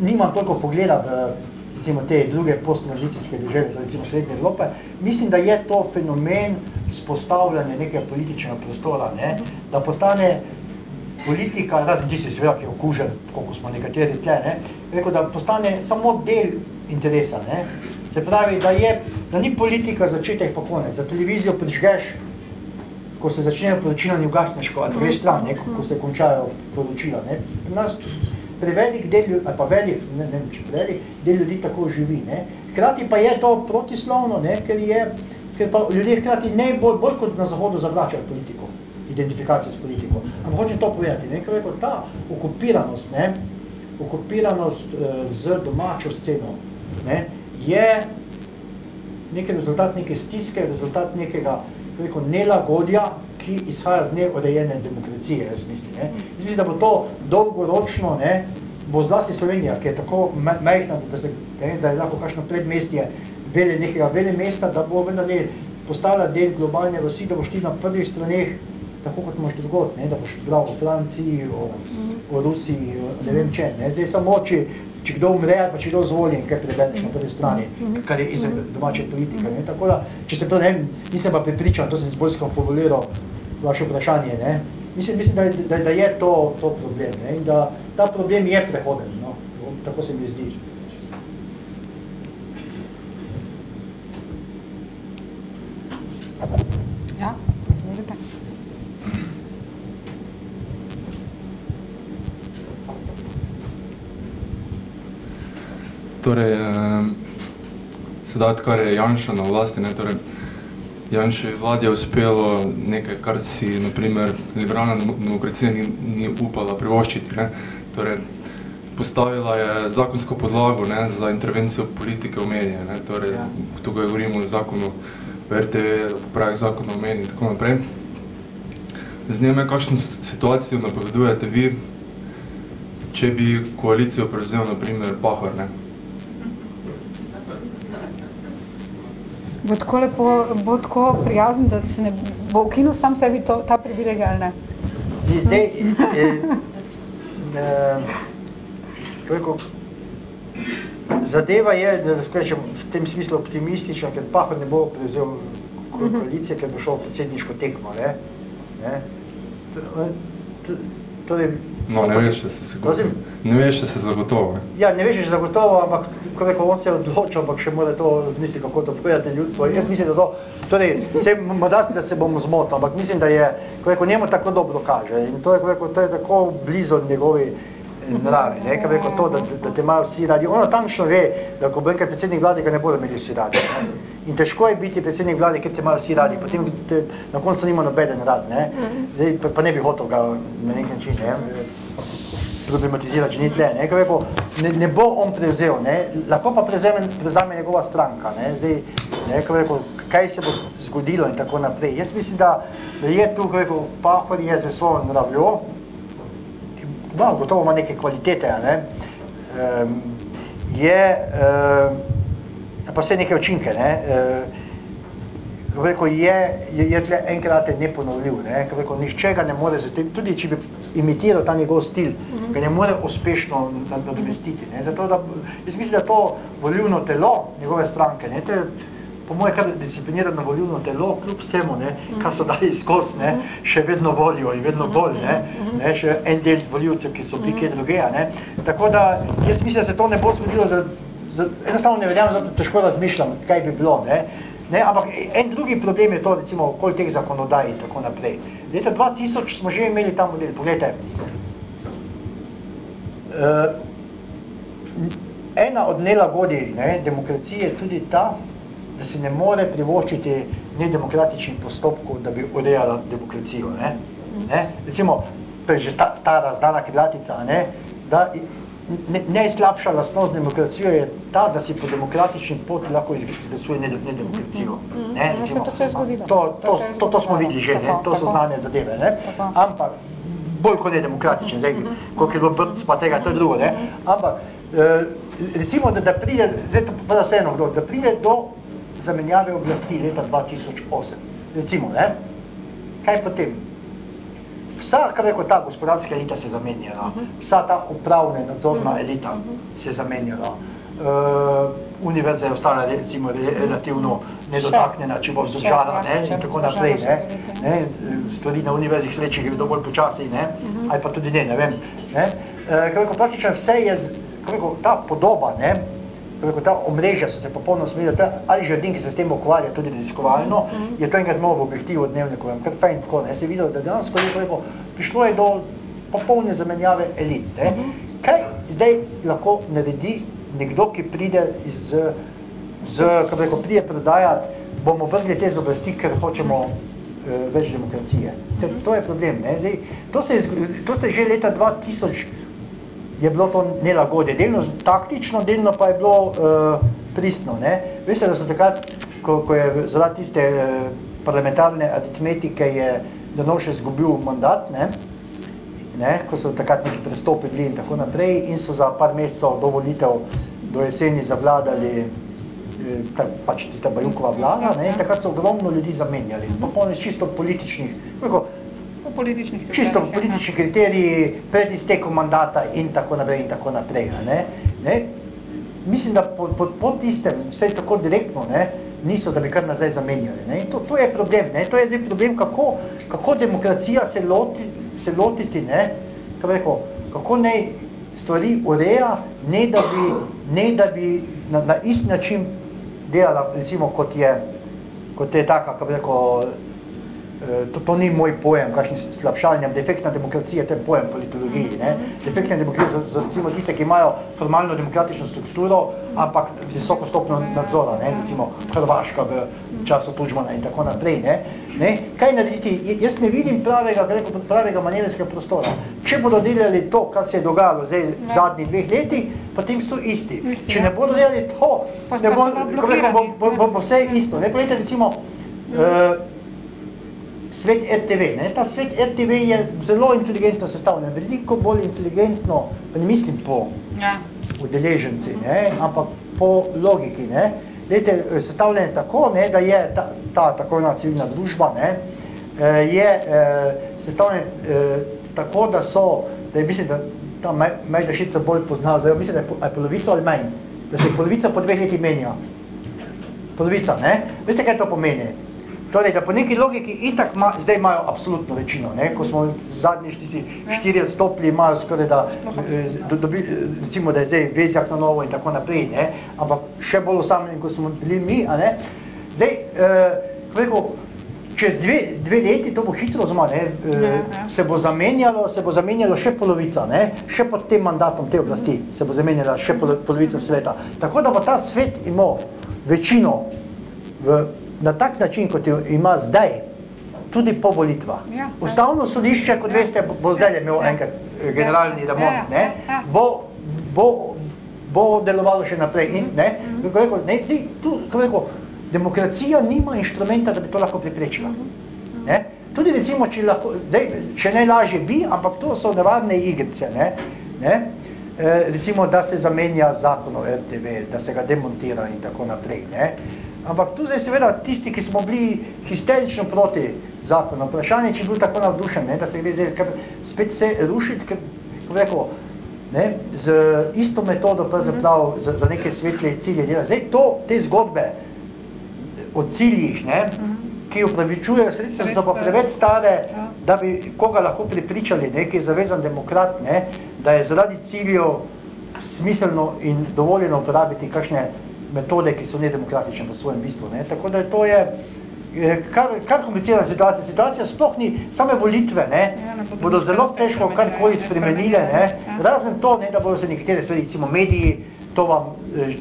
nimam toliko pogleda v recimo, te druge posttranzicijske države, to recimo Srednje Evrope, mislim, da je to fenomen spostavljanja nekega političnega prostora, ne? da postane politika, razen tisti seveda, ki je okužen, tako kot smo nekateri tle, ne? rekel, da postane samo del interesa. Ne? Se pravi, da, je, da ni politika začetek pa konec. Za televizijo prižgeš ko se začnejo poročila, ni ugasneš, ko, ali pa greš stran, ne, ko, ko se končajo poročila. Ne. Pri nas prevelik del ali pa velik, ne, ne vem, če prevelik, del ljudi tako živi. Ne. Hkrati pa je to protislovno, ne, ker, je, ker pa ljudje hkrati ne bolj, bolj kot na zahodu zavračajo politiko, identifikacijo s politiko. Ampak hočem to povedati, ne, ker rekel, ta okupiranost, ne, okupiranost eh, z domačo sceno, ne, je neki rezultat neke stiske, rezultat nekega rekel, nelagodja, ki izhaja z neurejene demokracije, jaz mislim. Ne. Jaz mislim, da bo to dolgoročno, ne, bo zlasti Slovenija, ki je tako majhna, da, se, ne, da je lahko kakšno predmestje vele nekega vele mesta, da bo vendarle postala del globalne vasi, da boš ti na prvih straneh, tako kot imaš drugot, ne, da boš bral o Franciji, o, o Rusiji, o ne vem če. Ne. Zdaj samo, če, če kdo umre, ali pa če kdo zvoljen, kaj prebereš na prvi strani, kar je izven domače politike. Ne. Tako da, če se prav, ne vem, nisem pa prepričan, to sem bolj skonfabulirao vaše vprašanje, ne. Mislim, mislim da, da, da je to, to problem ne. in da ta problem je prehoden, no. tako se mi zdi. Ja, izvolite. Torej, eh, sedaj, odkar je Janša na vlasti, ne, torej, Janše vladi je uspelo nekaj, kar si, naprimer, liberalna demo- demokracija ni, ni upala privoščiti. Ne. Torej, postavila je zakonsko podlago ne, za intervencijo politike v medije. Ne. Torej, Ja. tukaj govorimo o zakonu o RTV, popravi zakon o mediji in tako naprej. Zanima me, kakšno situacijo napovedujete vi, če bi koalicijo prevzel, na primer, Pahor, ne? Bo tako lepo, bo tako prijazen, da se ne bo ukinil sam sebi to, ta privilegij ali ne? Zdaj, (laughs) eh, eh, rekel, zadeva je, da rečem, v tem smislu optimistična, ker Pahor ne bo prevzel ko- koalicije, ker bo šel v predsedniško tekmo. Ne? Ne? To- to- Torej, No, ne veš, če se se Prosim? Ne veš, če se zagotovo. ne. Ja, ne veš že zagotovo, ampak ko rekel, on se je odločil, ampak še mora to razmisliti, kako to povedati ljudstvo. Jaz mislim, da to, torej, se, morda se, da se bom zmotil, ampak mislim, da je, ko rekel, njemu tako dobro kaže in to je, ko rekel, to je tako blizu njegovi eh, naravi, ne, ko rekel to, da, da te imajo vsi radi. Ono tančno ve, da ko bo enkrat predsednik vlade, ga ne bodo imeli vsi radi. Ne. In težko je biti predsednik vlade, ker te imajo vsi radi, potem te, na koncu nima nobeden rad, ne. Zdaj, pa, pa ne bi hotel ga na nek način, ne problematizirati, če ni tle. Ne, Ko je rekel, ne, ne bo on prevzel, ne, lahko pa prevzame, prevzame njegova stranka. Ne, zdaj, ne, ko je rekel, kaj se bo zgodilo in tako naprej. Jaz mislim, da, da je tu, ko je rekel, Pahor je za svojo ki ima, gotovo ima neke kvalitete, ne, um, je, um, pa vse neke učinke, ne, kako rekel, je, je, je tle enkrat neponovljiv, ne? rekel, nišče ga ne more, zatem, tudi če bi imitiral ta njegov stil, ga ne more uspešno nadomestiti. Ne? Zato, da, jaz mislim, da to volivno telo njegove stranke, ne? to je po moje kar disciplinirano volivno telo, kljub vsemu, ne? kar so dali skozi, ne? še vedno volijo in vedno bolj, ne? Ne? še en del voljivcev, ki so bili kje drugeja. Ne? Tako da jaz mislim, da se to ne bo zgodilo, da, za, enostavno ne verjamem, da težko razmišljam, kaj bi bilo. Ne? Ne, ampak en drugi problem je to, recimo, okoli teh zakonodaj in tako naprej. Leta 2000 smo že imeli ta model. Poglejte, uh, ena od nelagodij ne, demokracije je tudi ta, da se ne more privoščiti nedemokratičnih postopkov, da bi urejala demokracijo. Ne. Ne. Recimo, to je že sta, stara, znana krilatica, ne, da najslabša lastnost demokracije je ta, da si po demokratični poti lahko izglasuje nedemokracijo. Ne, recimo, to se je zgodilo. To, to, to, to smo videli že, ne, to so znane zadeve. Ne. Ampak, bolj kot je demokratičen, zdaj, koliko je bilo brc, pa tega, to je drugo. Ne. Ampak, eh, recimo, da, da pride, zdaj to pa vseeno kdo, da pride do zamenjave oblasti leta 2008. Recimo, ne, kaj potem? Vsa, kar rekel, ta gospodarska elita se zamenjala, vsa ta upravna nadzorna elita se zamenjala, uh, univerza je ostala recimo relativno nedotaknjena, če bo vzdržala ne, in tako naprej. Ne, ne, stvari na univerzih sreči gre dovolj počasi, ne, ali pa tudi ne, ne vem. Ne. Uh, kar rekel, praktično vse je, kar rekel, ta podoba, ne, Preko ta omrežja so se popolno smerili, ali že odin, ki se s tem ukvarja tudi raziskovalno, mm -hmm. je to enkrat novo objektiv od dnevnikov, kar fajn tako, ne, se je videl, da dejansko je preko, prišlo je do popolne zamenjave elit, ne. Mm -hmm. Kaj zdaj lahko naredi nekdo, ki pride z, z kako reko, prije prodajati, bomo vrgli te z oblasti, ker hočemo uh, več demokracije. Te, to je problem, ne, zdaj, to se je, to se je že leta 2000 je bilo to nelagodje. Delno taktično, delno pa je bilo uh, pristno. Ne? Veste, da so takrat, ko, ko je zaradi tiste uh, parlamentarne aritmetike je Donovše zgubil mandat, ne? Ne? ko so takrat neki prestopi bili in tako naprej in so za par mesecev do volitev do jeseni zavladali eh, ta, pač tista Bajukova vlada ne? in takrat so ogromno ljudi zamenjali, popolno iz čisto političnih, kako, političnih čisto politični kriteriji pred iztekom mandata in tako naprej in tako naprej. Ne? Ne? Mislim, da po, po, po tistem, vse tako direktno, ne, niso, da bi kar nazaj zamenjali. Ne? To, to je problem. Ne? To je zdaj problem, kako, kako demokracija se, loti, se lotiti, ne? Kako, rekel, kako ne stvari ureja, ne da bi, ne da bi na, na ist način delala, recimo, kot je, kot je taka, kako rekel, Eh, to, to ni moj pojem, kakšni slabšalnjam, defektna demokracija, to je pojem politologiji. Ne? Defektna demokracija so, so recimo tiste, ki imajo formalno demokratično strukturo, ampak visoko stopno nadzora, ne? recimo Hrvaška v času Tuđmana in tako naprej. Ne? Ne? Kaj narediti? Jaz ne vidim pravega, pravega manevrskega prostora. Če bodo delali to, kar se je dogajalo zdaj v zadnjih dveh letih, potem so isti. Če ne bodo delali to, ne bo, bo, bo, bo, bo, bo vse isto. Ne? Povejte, recimo, uh, svet RTV. Ne? Ta svet RTV je zelo inteligentno sestavljen, veliko bolj inteligentno, pa ne mislim po ja. udeleženci, ne? ampak po logiki. Ne? Lete, sestavljen je tako, ne, da je ta, ta tako ena civilna družba, ne, eh, je eh, sestavljen eh, tako, da so, da je mislim, da ta Majda Šica bolj pozna, zdaj mislim, da je polovico ali manj, da se polovica po dveh leti menja. Polovica, ne? Veste, kaj to pomeni? Torej, da po neki logiki itak ma, zdaj imajo absolutno večino, ne? ko smo zadnji štisi štiri odstopili, imajo skoraj da, eh, do, dobi, recimo, da je zdaj vezjak na novo in tako naprej, ne? ampak še bolj osamljeni, kot smo bili mi, a ne? Zdaj, eh, rekel, čez dve, dve leti, to bo hitro zma, ne? Eh, se bo zamenjalo, se bo zamenjalo še polovica, ne? še pod tem mandatom te oblasti se bo zamenjala še polovica sveta. Tako da bo ta svet imel večino v na tak način, kot jo ima zdaj, tudi po volitvah. Ja, Ustavno sodišče, kot veste, bo zdaj imel ja, enkrat eh, generalni ja, remont, ja, ne, ja. Bo, bo, bo delovalo še naprej. In, ne, mm -hmm. rekel, ne, zdi, tu, rekel, demokracija nima inštrumenta, da bi to lahko preprečila. Ne. Tudi recimo, če, lahko, dej, če najlažje bi, ampak to so nevarne igrice, ne, ne, e, recimo, da se zamenja zakon o RTV, da se ga demontira in tako naprej. Ne. Ampak tu zdaj seveda tisti, ki smo bili histerično proti zakonu, vprašanje, če je bil tako navdušen, ne, da se gre zdaj kar spet se rušiti, ker, kako rekel, ne, z isto metodo pravzaprav za, za neke svetle cilje dela. Zdaj to, te zgodbe o ciljih, ne, ki upravičujejo sredstva, so pa preveč stare, da bi koga lahko pripričali, ne, ki je zavezan demokrat, ne, da je zaradi ciljev smiselno in dovoljeno uporabiti kakšne metode, ki so nedemokratične po svojem bistvu. Ne. Tako da to je kar, kar komplicirana situacija. Situacija sploh ni same volitve, ne, ja, bodo zelo težko karkoli spremenile, ne, ja. razen to, ne, da bodo se nekatere stvari, recimo mediji, to, vam,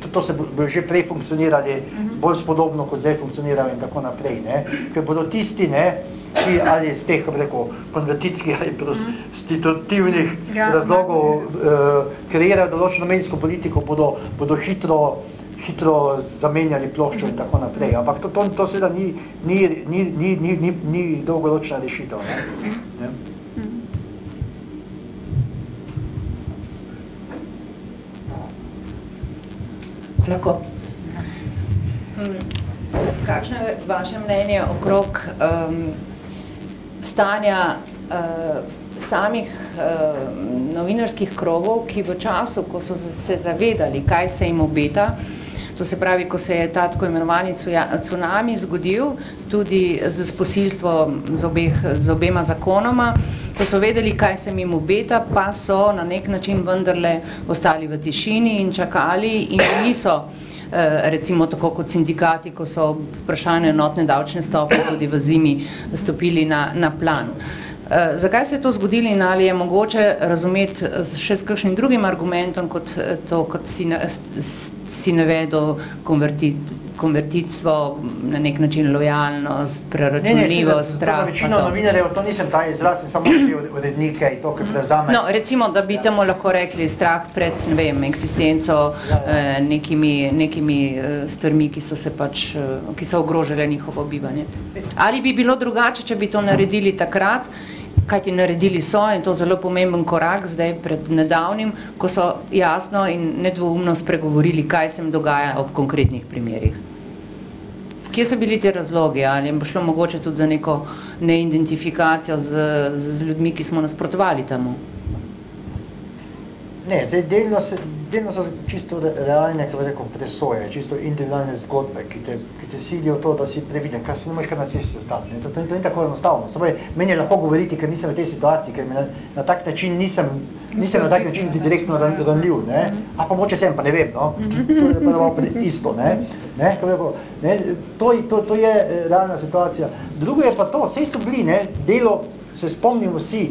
to, to se bodo že prej funkcionirali mhm. bolj spodobno, kot zdaj funkcionirajo in tako naprej, ne, ker bodo tisti, ne, ki ali iz teh, rekel, konvertitskih ali prostitutivnih ja, razlogov uh, kreirajo določeno medijsko politiko, bodo, bodo hitro hitro zamenjali ploščo in tako naprej. Ampak to, to, to seveda ni, ni, ni, ni, ni, ni, ni dolgoročna rešitev. Ne? Ne? Lahko. Hmm. Kakšno je vaše mnenje okrog um, stanja uh, samih uh, novinarskih krogov, ki v času, ko so se zavedali, kaj se jim obeta, To se pravi, ko se je ta tako imenovani tsunami zgodil, tudi z posilstvom z, obeh, z obema zakonoma, ko so vedeli, kaj se jim obeta, pa so na nek način vendarle ostali v tišini in čakali in niso eh, recimo tako kot sindikati, ko so vprašanje enotne davčne stopne tudi v zimi stopili na, na plan. Uh, zakaj se je to zgodilo in ali je mogoče razumeti eh, še s kakšnim drugim argumentom, kot eh, to, kot si, si navedel konvertit, konvertitstvo, na nek način lojalnost, preračunljivost, strah. Večino novinarjev, to nisem ta izraz, sem samo šli urednike in to, kar prevzame. No, recimo, da bi temu lahko rekli strah pred, ne vem, eksistenco, ja, ja. Eh, nekimi, nekimi stvarmi, ki so se pač, ki so ogrožile njihovo bivanje. Ali bi bilo drugače, če bi to naredili takrat, kaj ti naredili so in to zelo pomemben korak zdaj pred nedavnim, ko so jasno in nedvoumno spregovorili, kaj se jim dogaja ob konkretnih primerih. Kje so bili te razlogi? Ali je šlo mogoče tudi za neko neidentifikacijo z, z, z ljudmi, ki smo nasprotovali temu? Ne, zdaj delno, se, delno so čisto realne, kako rekel, presoje, čisto individualne zgodbe, ki te, ki te silijo to, da si previden, kar se ne možeš kar na cesti ostati. To, to, to ni tako enostavno. Sabaj, meni je lahko govoriti, ker nisem v tej situaciji, ker na, na tak način nisem, nisem na tak način direktno ranljiv, ne? a pa moče sem, pa ne vem, no? to je pa pa isto. Ne? Ne? Rekel, ne? To, to, to je eh, realna situacija. Drugo je pa to, vse so bili, ne? delo, se spomnimo vsi,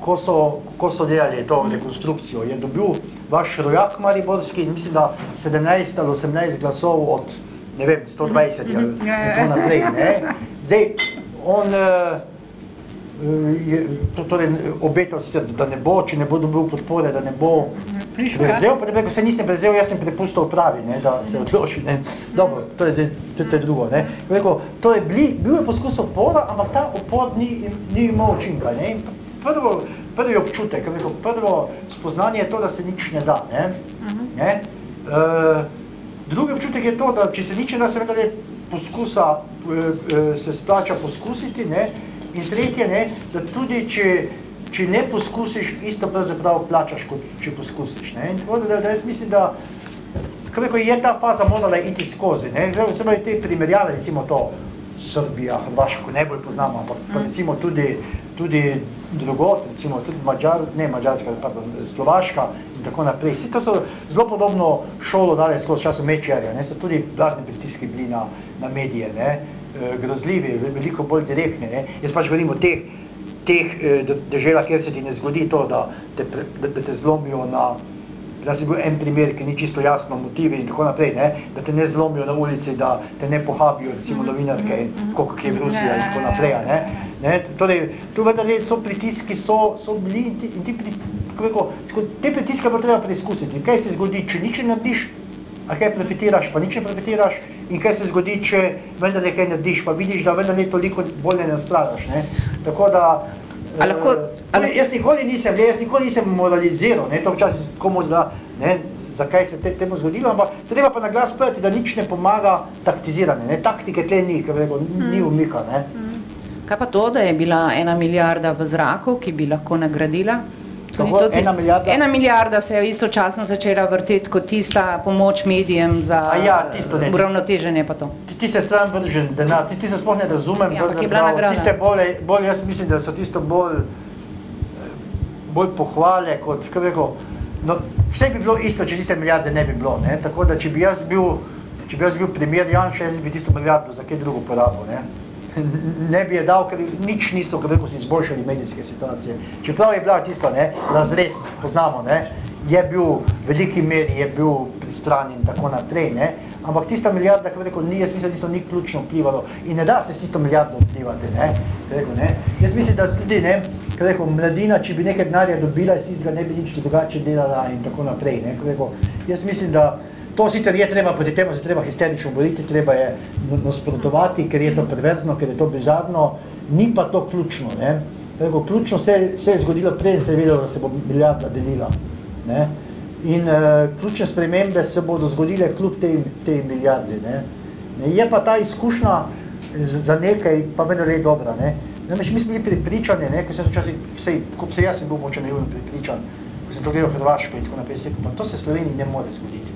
ko so, ko so delali to rekonstrukcijo, je dobil vaš rojak Mariborski, mislim, da 17 ali 18 glasov od, ne vem, 120 ali mhm. tako naprej. Ne? Zdaj, on eh, je torej obetal sicer, da ne bo, če ne bo dobil podpore, da ne bo prezel, pa ne se nisem prezel, jaz sem prepustil pravi, ne, da se odloči. Ne. Dobro, to je, zdaj, to, to je drugo. Ne. Rekel, to je bili, bil je poskus opora, ampak ta opor ni, ni imel učinka. Ne. In prvo, prvi občutek, rekel, prvo spoznanje je to, da se nič ne da. Ne? Uh -huh. ne? E, drugi občutek je to, da če se nič ne da, se vendar poskusa, e, se splača poskusiti. Ne? In tretje, ne? da tudi če, če ne poskusiš, isto pravzaprav plačaš, kot če poskusiš. Ne? In tako da, da jaz mislim, da kako je ta faza morala iti skozi. Ne? Pravi, te primerjave, recimo to Srbija, Hrvaško, najbolj poznamo, ampak pa recimo tudi, tudi drugot, recimo tudi Mađar, ne Mađarska, pardon, Slovaška in tako naprej. Vsi to so zelo podobno šolo dali skozi času Mečerja, ne, so tudi blazni pritiski bili na, na medije, ne, e, grozljivi, veliko bolj direktni, ne. Jaz pač govorim o teh, teh e, deželah, kjer se ti ne zgodi to, da te, da, da te zlomijo na, da si bil en primer, ki ni čisto jasno motivi in tako naprej, ne, da te ne zlomijo na ulici, da te ne pohabijo, recimo novinarke, koliko je v Rusiji in tako naprej, ne. Ne, torej, tu vendar so pritiski, so, so bili in ti, in ti pri, kako, te pritiske bo treba preizkusiti. Kaj se zgodi, če nič ne narediš, a kaj profitiraš, pa nič ne profitiraš, in kaj se zgodi, če vendar nekaj narediš, pa vidiš, da vendar ne toliko bolje ne nastradaš. Ne. Tako da, A lahko, ali... Jaz nikoli nisem, jaz nikoli nisem moraliziral, ne, to včasih komu da ne, zakaj se te, temu zgodilo, ampak treba pa na glas povedati, da nič ne pomaga taktiziranje, ne, taktike tle ni, ker rekel, ni umika, ne. Kaj pa to, da je bila ena milijarda v zraku, ki bi lahko nagradila? Tudi Kako? to ti- Ena milijarda? Ena milijarda se je istočasno začela vrteti kot tista pomoč medijem za A ja, tisto ne, uravnoteženje. Ti, ti se stran vržen denar, ti, ti se sploh ne razumem, Ja, je bila nagrada. tiste bolj, bolj, jaz mislim, da so tisto bolj, eh, bolj pohvale kot, kako rekel, no, vse bi bilo isto, če tiste milijarde ne bi bilo, ne, tako da če bi jaz bil, če bi jaz bil premier Janša, jaz bi tisto milijardo za kaj drugo porabil, ne. Ne bi je dal, ker nič niso, kako rekel, si izboljšali medijske situacije. Čeprav je bila tisto, ne, razrez, poznamo, ne, je bil v veliki meri, je bil pri strani in tako naprej, ne, ampak tista milijarda, kako rekel, ni, jaz mislim, da tisto ni ključno vplivalo in ne da se s tisto milijardo vplivati, ne, rekel, ne. Jaz mislim, da tudi, ne, kako rekel, mladina, če bi nekaj denarja dobila iz tistega, ne bi nič drugače delala in tako naprej, ne, kako rekel, jaz mislim, da To sicer je treba, proti temu se treba histerično boriti, treba je nasprotovati, ker je to perverzno, ker je to bizarno, ni pa to ključno. Ne? Reko, ključno se, se je zgodilo, preden se je vedelo, da se bo milijarda delila. Ne? In uh, ključne spremembe se bodo zgodile kljub tej, tej milijardi. Ne? Je pa ta izkušnja za nekaj, pa vendar je dobra. Ne? Namreč mi smo bili pripričani, ne, ko sem včasih, vsej, ko se jaz sem bil moče naivno pripričan, ko sem to gledal Hrvaško in tako naprej, rekel, pa to se Sloveniji ne more zgoditi.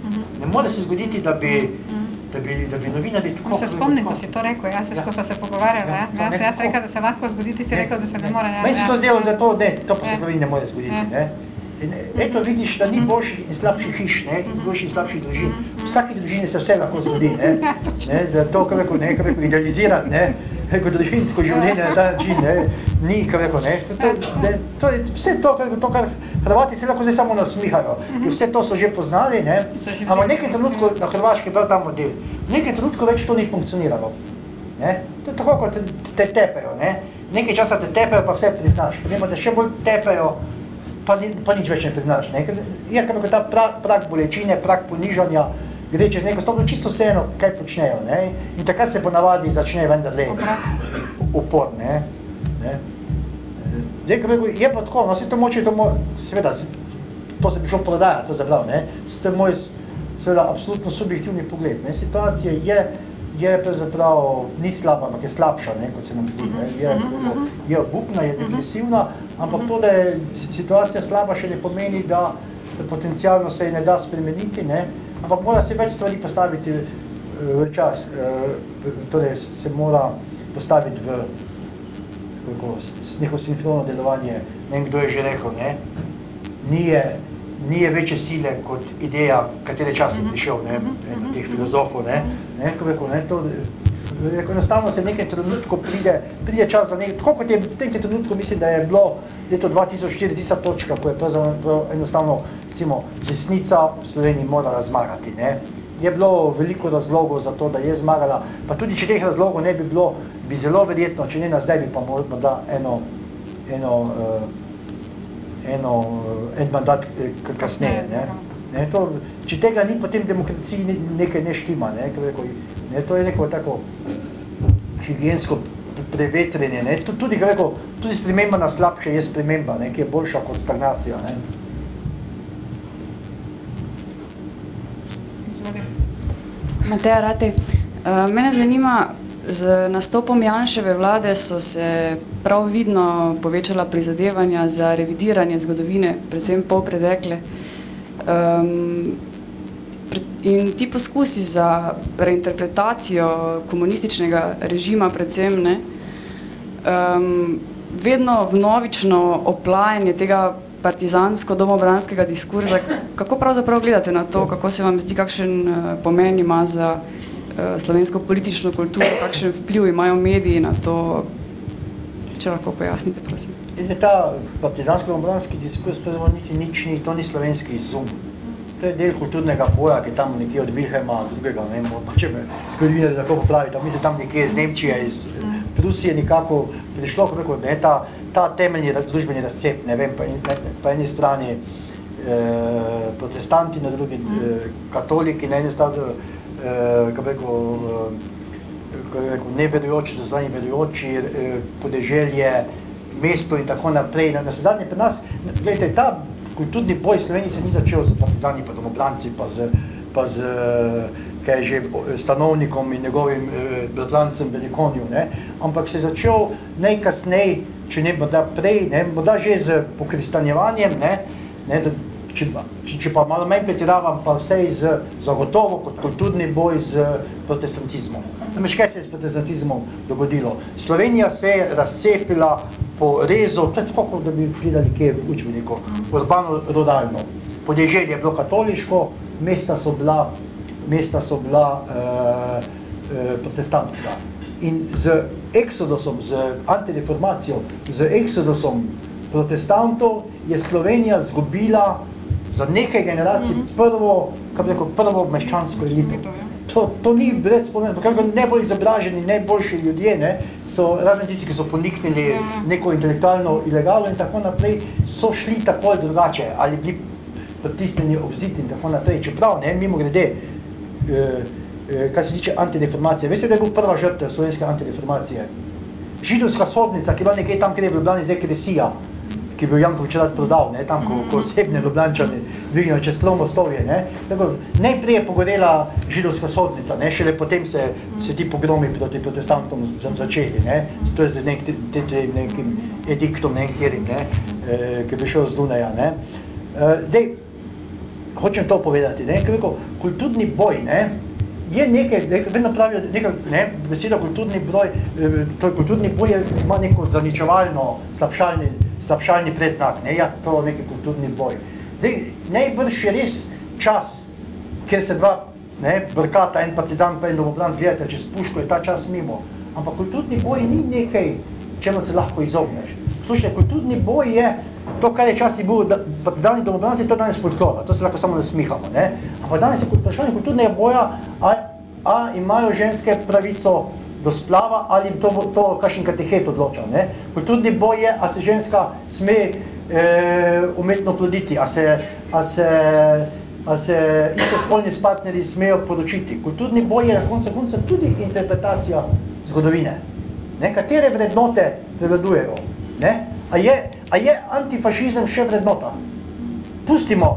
Ne more se zgoditi, da bi, da bi, da bi novinarji tako... Se spomnim, ko si to rekel, jaz se Ja. skozi se pogovarjala. Ja, Ja, jaz, jaz rekel, da se lahko zgodi, ti si rekel, da se ne more. Ja, Meni se ja. to zdelo, da to, ne, to pa se Ja. Sloveniji ne more zgoditi. Ja. Ne? In eto vidiš, da ni boljših in slabših hiš, ne, in boljših in slabših družin. V vsaki družini se vse lahko (laughs) zgodi, ne. ne zato, kako rekel, ne, kako rekel, idealizirati, ne, rekel, družinsko življenje na ta način, ne, ni, kako rekel, ne, to, to, ne, to je vse to, kar, to, kar Hrvati se lahko zdaj samo nasmihajo, ker vse to so že poznali, ne, ampak nekem trenutku na Hrvaški je bil ta model, v nekem trenutku več to ni funkcioniralo. Ne? To je tako, kot te, te tepejo. Ne? Nekaj časa te tepejo, pa vse priznaš. Potem pa te še bolj tepejo, pa, ni, pa nič več ne priznaš. Ne? Ker je kot ta pra, prak bolečine, prak ponižanja, gre čez neko stopno, čisto vseeno, kaj počnejo. Ne? In takrat se ponavadi začne vendarle upor. Ne? Ne? Zdaj, rekel, je pa tako, no, se to moče, to mo, seveda, se, to se bi šel prodajati, to zabral, ne, to je moj, seveda, absolutno subjektivni pogled, ne, situacija je, je pravzaprav, ni slaba, ampak je slabša, ne, kot se nam zdi, ne, je, rekel, je obupna, je depresivna, ampak to, da je si- situacija slaba, še ne pomeni, da, da potencialno se je ne da spremeniti, ne, ampak mora se več stvari postaviti eh, v čas, eh, torej se mora postaviti v, kako, neko sinhrono delovanje, ne vem, kdo je že rekel, ne, ni je, ni je večje sile kot ideja, katere čas je prišel, ne, eden od teh filozofov, ne, ne, ko rekel, ne, to, enostavno se v nekem trenutku pride, pride čas za nekaj, tako kot je v tem trenutku, mislim, da je bilo leto 2004 tista točka, ko je enostavno, recimo, desnica v Sloveniji morala zmagati, ne, je bilo veliko razlogov za to, da je zmagala, pa tudi če teh razlogov ne bi bilo, bi zelo verjetno, če ne na zdaj, bi pa morda eno, eno, uh, eno, uh, en mandat eh, kasneje. Ne? Ne, to, če tega ni, potem demokraciji nekaj ne štima. Ne? Rekel, ne, to je neko tako higiensko prevetrjenje. Ne? Tu- Tudi, rekel, tudi sprememba na slabše je sprememba, ne? ki je boljša kot stagnacija. Ne? Mateja Ratej, eh, mene zanima, z nastopom Janševe vlade so se prav vidno povečala prizadevanja za revidiranje zgodovine, predvsem pol predekle. Um, in ti poskusi za reinterpretacijo komunističnega režima predvsem, ne, um, vedno vnovično oplajanje tega partizansko-domobranskega diskurza. Kako pravzaprav gledate na to, kako se vam zdi, kakšen uh, pomen ima za uh, slovensko politično kulturo, kakšen vpliv imajo mediji na to, če lahko pojasnite, prosim. Je ta partizansko-obranski diskurs pravzaprav niti nič ni, to ni slovenski izum. To je del kulturnega boja, ki je tam nekje od Wilhelma, drugega, ne vem, pa če me zgodovinar tako popravi, tam mislim tam nekje iz Nemčije, iz eh, Prusije nekako prišlo, kako rekel, ne, ta, ta temeljni družbeni razcep, ne vem, pa na, po eni strani eh, protestanti, na drugi eh, katoliki, na eni strani, eh, kako rekel, eh, rekel, neverujoči, to zvani verujoči, eh, podeželje, mesto in tako naprej. Na, na zadnje pri nas, gledajte, ta kulturni boj Sloveniji se ni začel z partizani, pa domobranci, pa z, pa z kaj že, stanovnikom in njegovim eh, bratlancem Velikonju, ne? ampak se je začel najkasnej, če ne morda prej, ne? morda že z pokristanjevanjem, ne? Ne? Da, če, če, če pa malo manj pretiravam, pa vsej z, zagotovo kot kulturni boj z protestantizmom. Namreč, kaj se je s protestantizmom dogodilo? Slovenija se je razcepila po rezu, to je tako, kot da bi gledali kje v učbeniku, urbano-rodalno. Podeželje je bilo katoliško, mesta so bila, mesta so bila uh, uh, protestantska. In z eksodusom, z antireformacijo, z eksodusom protestantov je Slovenija zgubila za nekaj generacij prvo, kako rekel, prvo meščansko elito. To, to ni brez pomena, kako najbolj izobraženi, najboljši ljudje, ne, so razen tisti, ki so poniknili neko intelektualno ilegalo in tako naprej, so šli tako ali drugače, ali bili pritisnjeni obzit in tako naprej. Čeprav, ne, mimo grede, eh, eh, kar se tiče antideformacije, veste, da je bil prva žrtev slovenske antideformacije? Židovska sodnica, ki je bila nekaj tam, kjer je v Ljubljani zdaj kresija, ki bi jo Jankovič rad prodal, ne, tam, ko, ko osebne Ljubljančani dvignejo čez Klomo stovje, ne. Tako, najprej je pogorela židovska sodnica, ne, šele potem se, se ti pogromi proti protestantom z, z, začeli, ne, to je z nek, te, te, nekim ediktom, nekjerim, ne, eh, ki bi šel z Dunaja, ne. Eh, dej, hočem to povedati, ne, rekel, kulturni boj, ne, je nekaj, nekaj vedno pravijo, nekaj, ne, beseda kulturni broj, eh, to kulturni boj je, ima neko zaničevalno, slabšalni, slabšalni predznak, ne, ja, to neki kulturni boj. Zdaj, najbrž je res čas, kjer se dva, ne, brkata, en partizan pa en domobran zgledate, čez puško je ta čas mimo, ampak kulturni boj ni nekaj, čemu se lahko izogneš. Slušajte, kulturni boj je to, kar je časi bil partizani domobranci, to danes folklora, to se lahko samo nasmihamo, ne. Ampak danes je vprašanje kulturnega boja, a, a imajo ženske pravico do splava ali to, to kakšen katehet odloča, ne. Kulturni boj je, a se ženska sme umetno ploditi, a se, a se, a se istospolni partnerji smejo poročiti. Kulturni boj je na koncu konca tudi interpretacija zgodovine. Ne, katere vrednote prevladujejo, ne. A je, a je antifašizem še vrednota? Pustimo,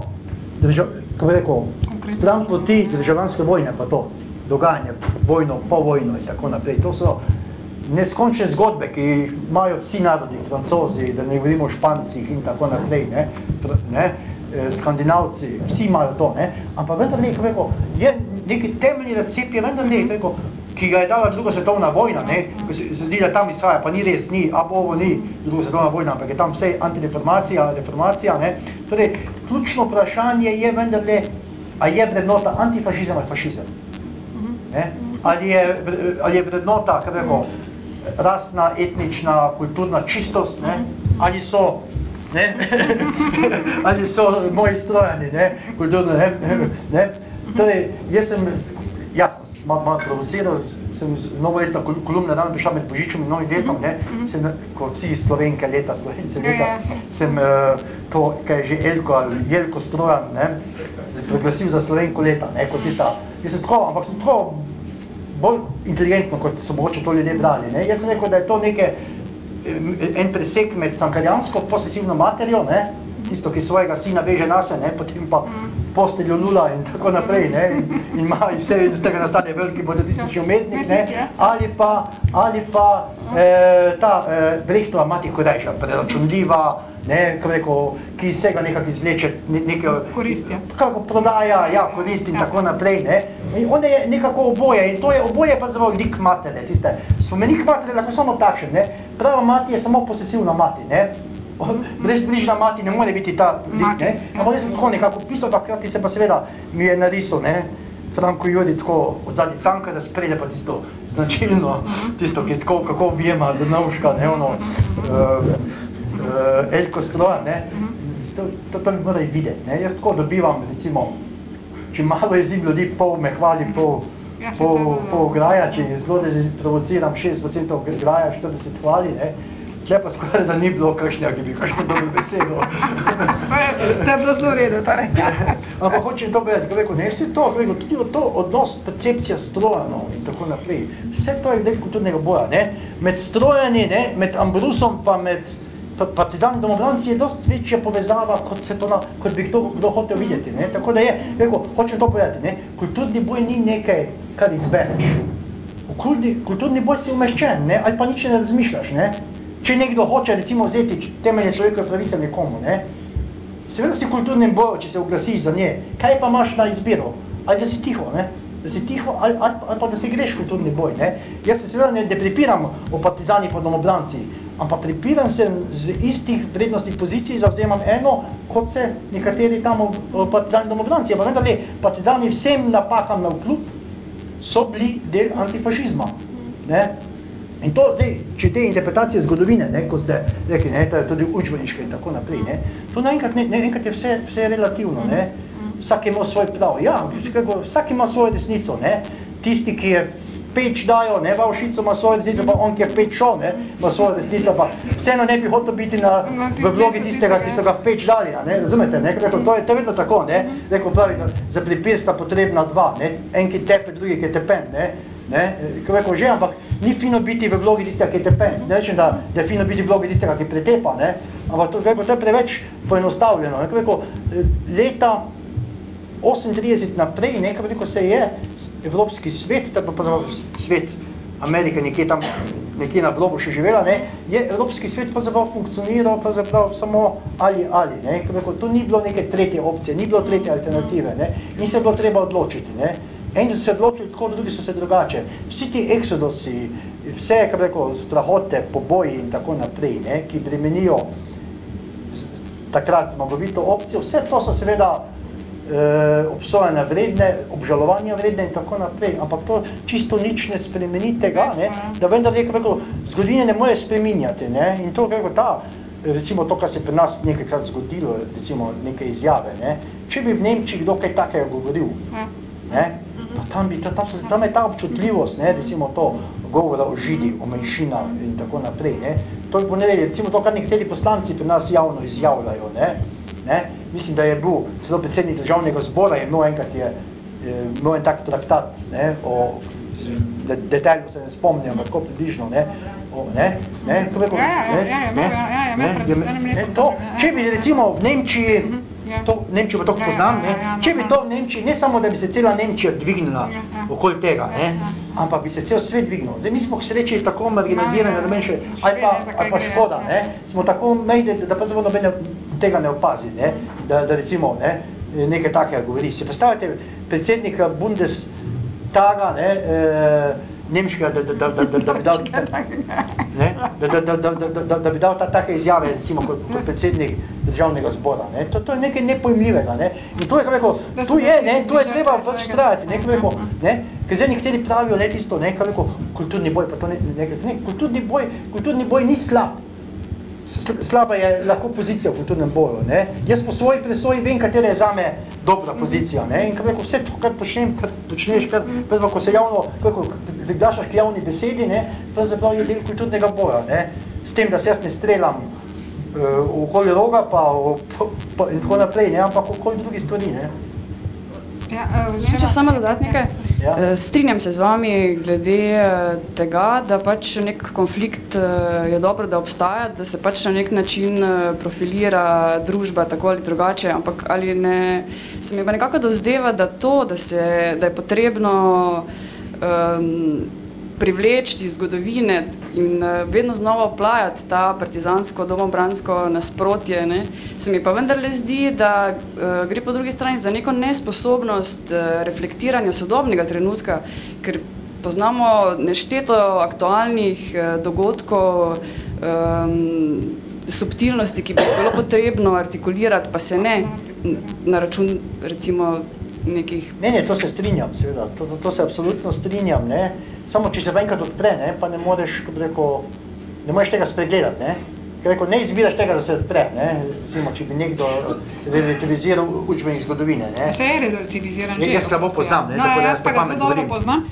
držav, kako rekel, stran poti državljanske vojne, pa to dogajanje, vojno, po vojno in tako naprej. To so neskončne zgodbe, ki imajo vsi narodi, francozi, da ne govorimo o špancih in tako naprej, ne, ne, skandinavci, vsi imajo to, ne, ampak vendar ne, rekel, je neki temeljni razcep, je vendar ne, rekel, ki ga je dala druga svetovna vojna, ne, ko se zdi, da tam izhaja, pa ni res, ni, a ovo ni druga svetovna vojna, ampak je tam vse antideformacija, reformacija, ne, torej, ključno vprašanje je vendar le, a je vrednota antifašizem ali fašizem, ne, ali je, ali je vrednota, kaj vemo, rasna, etnična, kulturna čistost, ne, ali so ne, (laughs) ali so moji strojani, ne, kulturno, ne, ne, torej, jaz sem, jasno, malo mal provociral, sem novoletna kolumna dan prišla med Božičem in novim letom, ne, sem, ko vsi slovenke leta, slovence leta, sem uh, to, kaj je že Elko ali Jelko Strojan, ne, proglasil za slovenko leta, ne, kot tista, jaz sem tako, ampak sem tako bolj inteligentno, kot so mogoče to ljudje brali, ne, jaz sem rekel, da je to neke, en presek med sankarjansko posesivno materjo, ne, tisto, ki svojega sina veže nase, ne, potem pa posteljo lula in tako naprej, ne, in, in ima vse iz tega nasade veliki bodetistični umetnik, ne, ali pa, ali pa eh, ta eh, Brechtova mati Korejša, preračunljiva, ne, rekel, ki iz vsega nekako izvleče ne, nekaj Korist, ja. Kako prodaja, ja, korist in tako naprej, ne. In on je nekako oboje in to je oboje pa zelo lik matere, tiste, spomenik matere lahko samo takšen, ne. Prava mati je samo posesivna mati, ne. Brez bližna mati ne more biti ta lik, ne. Ampak jaz sem tako nekako pisal, pa hkrati se pa seveda mi je narisal, ne. Franko Jodi tako od zadnji canka, da sprede pa tisto značilno, tisto, ki je tako, kako objema Drnovška, ne, ono, uh, uh, Elko Stroja, ne. To, to, to bi morali videti, ne. Jaz tako dobivam, recimo, če malo jezim ljudi, pol me hvali, pol, Ja, pol, pol graja, če zelo da provociram 60% graja, 40 hvali, ne. Tle pa skoraj, da ni bilo kakšnega, ki bi kakšno dobro besedo. To je, bilo zelo v redu, torej. Ampak hočem to povedati, ko rekel, ne, vse to, ko rekel, tudi to odnos, percepcija strojanov in tako naprej, vse to je del kulturnega boja, ne, med strojani, ne, med Ambrusom pa med pa- partizani domobranci je dosti večja povezava, kot, se to na, kot bi kdo, kdo hotel videti. Ne? Tako da je, rekel, hočem to povedati, ne? kulturni boj ni nekaj, kar izbereš. V kulturni, kulturni boj si umeščen, ne? ali pa nič ne razmišljaš. Ne? Če nekdo hoče recimo vzeti temelje človekove pravice nekomu, ne? seveda si v kulturnem boju, če se oglasiš za nje, kaj pa imaš na izbiro? Ali da si tiho, ne? da si tiho, ali, ali, ali pa da se greš v kulturni boj. Ne? Jaz se seveda ne, ne prepiram o partizani pa domobranci, ampak prepiram se z istih vrednostnih pozicij, zavzemam eno, kot se nekateri tam partizani domobranci. Ampak vendar le, partizani vsem napakam na vkljub so bili del antifašizma. Ne? In to, zdaj, če te interpretacije zgodovine, ne, kot ste rekli, ne, to je tudi učbeniške in tako naprej, ne, to naenkrat, ne, naenkrat je vse, vse relativno, ne, vsak ima svoj prav, ja, vsak ima svojo desnico, ne, tisti, ki je peč dajo, ne, Vavšico ima svojo desnico, pa on, ki je peč šel, ne, ima svojo desnico, pa vseeno ne bi hotel biti na, v vlogi tistega, ki so ga v peč dali, ne, razumete, ne, rekel, to je, to je vedno tako, ne, rekel pravi, za pripir sta potrebna dva, ne, en, ki tepe, drugi, ki je tepen, ne, ne, rekel, že, ampak ni fino biti v vlogi tistega, ki je tepenc. Ne rečem, da, da je fino biti v vlogi tistega, ki pretepa, ne? ampak to, rekel, to je preveč poenostavljeno. Ne? Rekel, leta 38 naprej, ne, rekel, se je Evropski svet, tako pa svet Amerike nekje tam, nekje na globu še živela, ne, je Evropski svet pravzaprav funkcioniral pravzaprav samo ali ali. Ne? Rekel, to ni bilo neke tretje opcije, ni bilo tretje alternative. Ne? Ni se bilo treba odločiti. Ne? Eni so se odločili tako, drugi so se drugače. Vsi ti eksodosi, vse, kako rekel, strahote, poboji in tako naprej, ne, ki bremenijo takrat zmagovito opcijo, vse to so seveda eh, obsojene vredne, obžalovanja vredne in tako naprej, ampak to čisto nič ne spremeni tega, ne, da vendar kako rekel, zgodovine ne more spreminjati. Ne, in to, kako ta, recimo to, kar se pri nas nekajkrat zgodilo, recimo neke izjave, ne, če bi v Nemčiji kdo kaj takega govoril, ne, pa tam, bi, tam, tam je ta občutljivost, ne, recimo to govora o židi, o menšinah in tako naprej. Ne. To, je, ne, recimo to, kar nekateri poslanci pri nas javno izjavljajo. Ne, ne. Mislim, da je bil celo predsednik državnega zbora, je imel enkrat je, je imel en tak traktat ne, o de, detajlju se ne spomnim, ampak tako približno, ne, o, ne, ne, kako rekel, ne, ne, ne, ne, to, če bi recimo v Nemčiji, to, Nemčijo pa to poznam, ne, če bi to v Nemčiji, ne samo, da bi se cela Nemčija dvignila okoli tega, ne, ampak bi se cel svet dvignil. Zdaj, mi smo k sreči tako marginalizirani, da še, ali pa, ali pa škoda, ne, smo tako mejde, da pa zelo nobene tega ne opazi, ne, da, da recimo, ne, nekaj takega govori. Si predstavljate predsednika Bundestaga, ne, e, nemškega, da, da, da, da, da, bi dal, ne, da, da, da, da, da, da, da bi dal ta, take izjave, recimo, kot, kot predsednik državnega zbora. Ne. To, to je nekaj nepojmljivega. Ne. In to je, rekel, tu je, ne, tu je treba pač trajati. Ne, rekel, ne, ker zdaj nekateri pravijo ne tisto, ne, rekel, kulturni boj, pa to ne, ne, ne, kulturni boj, kulturni boj ni slab. Slaba je lahko pozicija v kulturnem boju. Ne. Jaz po svoji presoji vem, katera je zame dobra pozicija. Ne. In rekel, vse to, kar počnem, kar počneš, kar, prvo, ko se javno, kako priglašaš k javni besedi, ne, pravzaprav je del kulturnega boja. Ne. S tem, da se jaz ne strelam uh, okoli roga pa, pa, pa in tako naprej, ne, ampak okoli drugih stvari. Ne. Ja, uh, če samo dodati nekaj. Ja. Strinjam se z vami glede tega, da pač nek konflikt je dobro, da obstaja, da se pač na nek način profilira družba tako ali drugače, ampak ali ne, se mi pa nekako dozdeva, da to, da, se, da je potrebno um, privleči iz zgodovine in vedno znova oplajati ta partizansko, domobransko nasprotje, ne, se mi pa vendarle zdi, da uh, gre po drugi strani za neko nesposobnost uh, reflektiranja sodobnega trenutka, ker poznamo nešteto aktualnih uh, dogodkov, um, subtilnosti, ki bi bilo potrebno artikulirati, pa se ne na račun recimo nekih... Ne, ne, to se strinjam, seveda, to, to, to se absolutno strinjam, ne, samo če se pa enkrat odpre, ne, pa ne moreš, kako reko, ne moreš tega spregledati, ne, ker reko, ne izbiraš tega, da se odpre, ne, recimo, če bi nekdo relativiziral učbenik zgodovine, ne. Se je relativiziran. Jaz slabo poznam, ne, no, tako da jaz jaz to pamet govorim. poznam.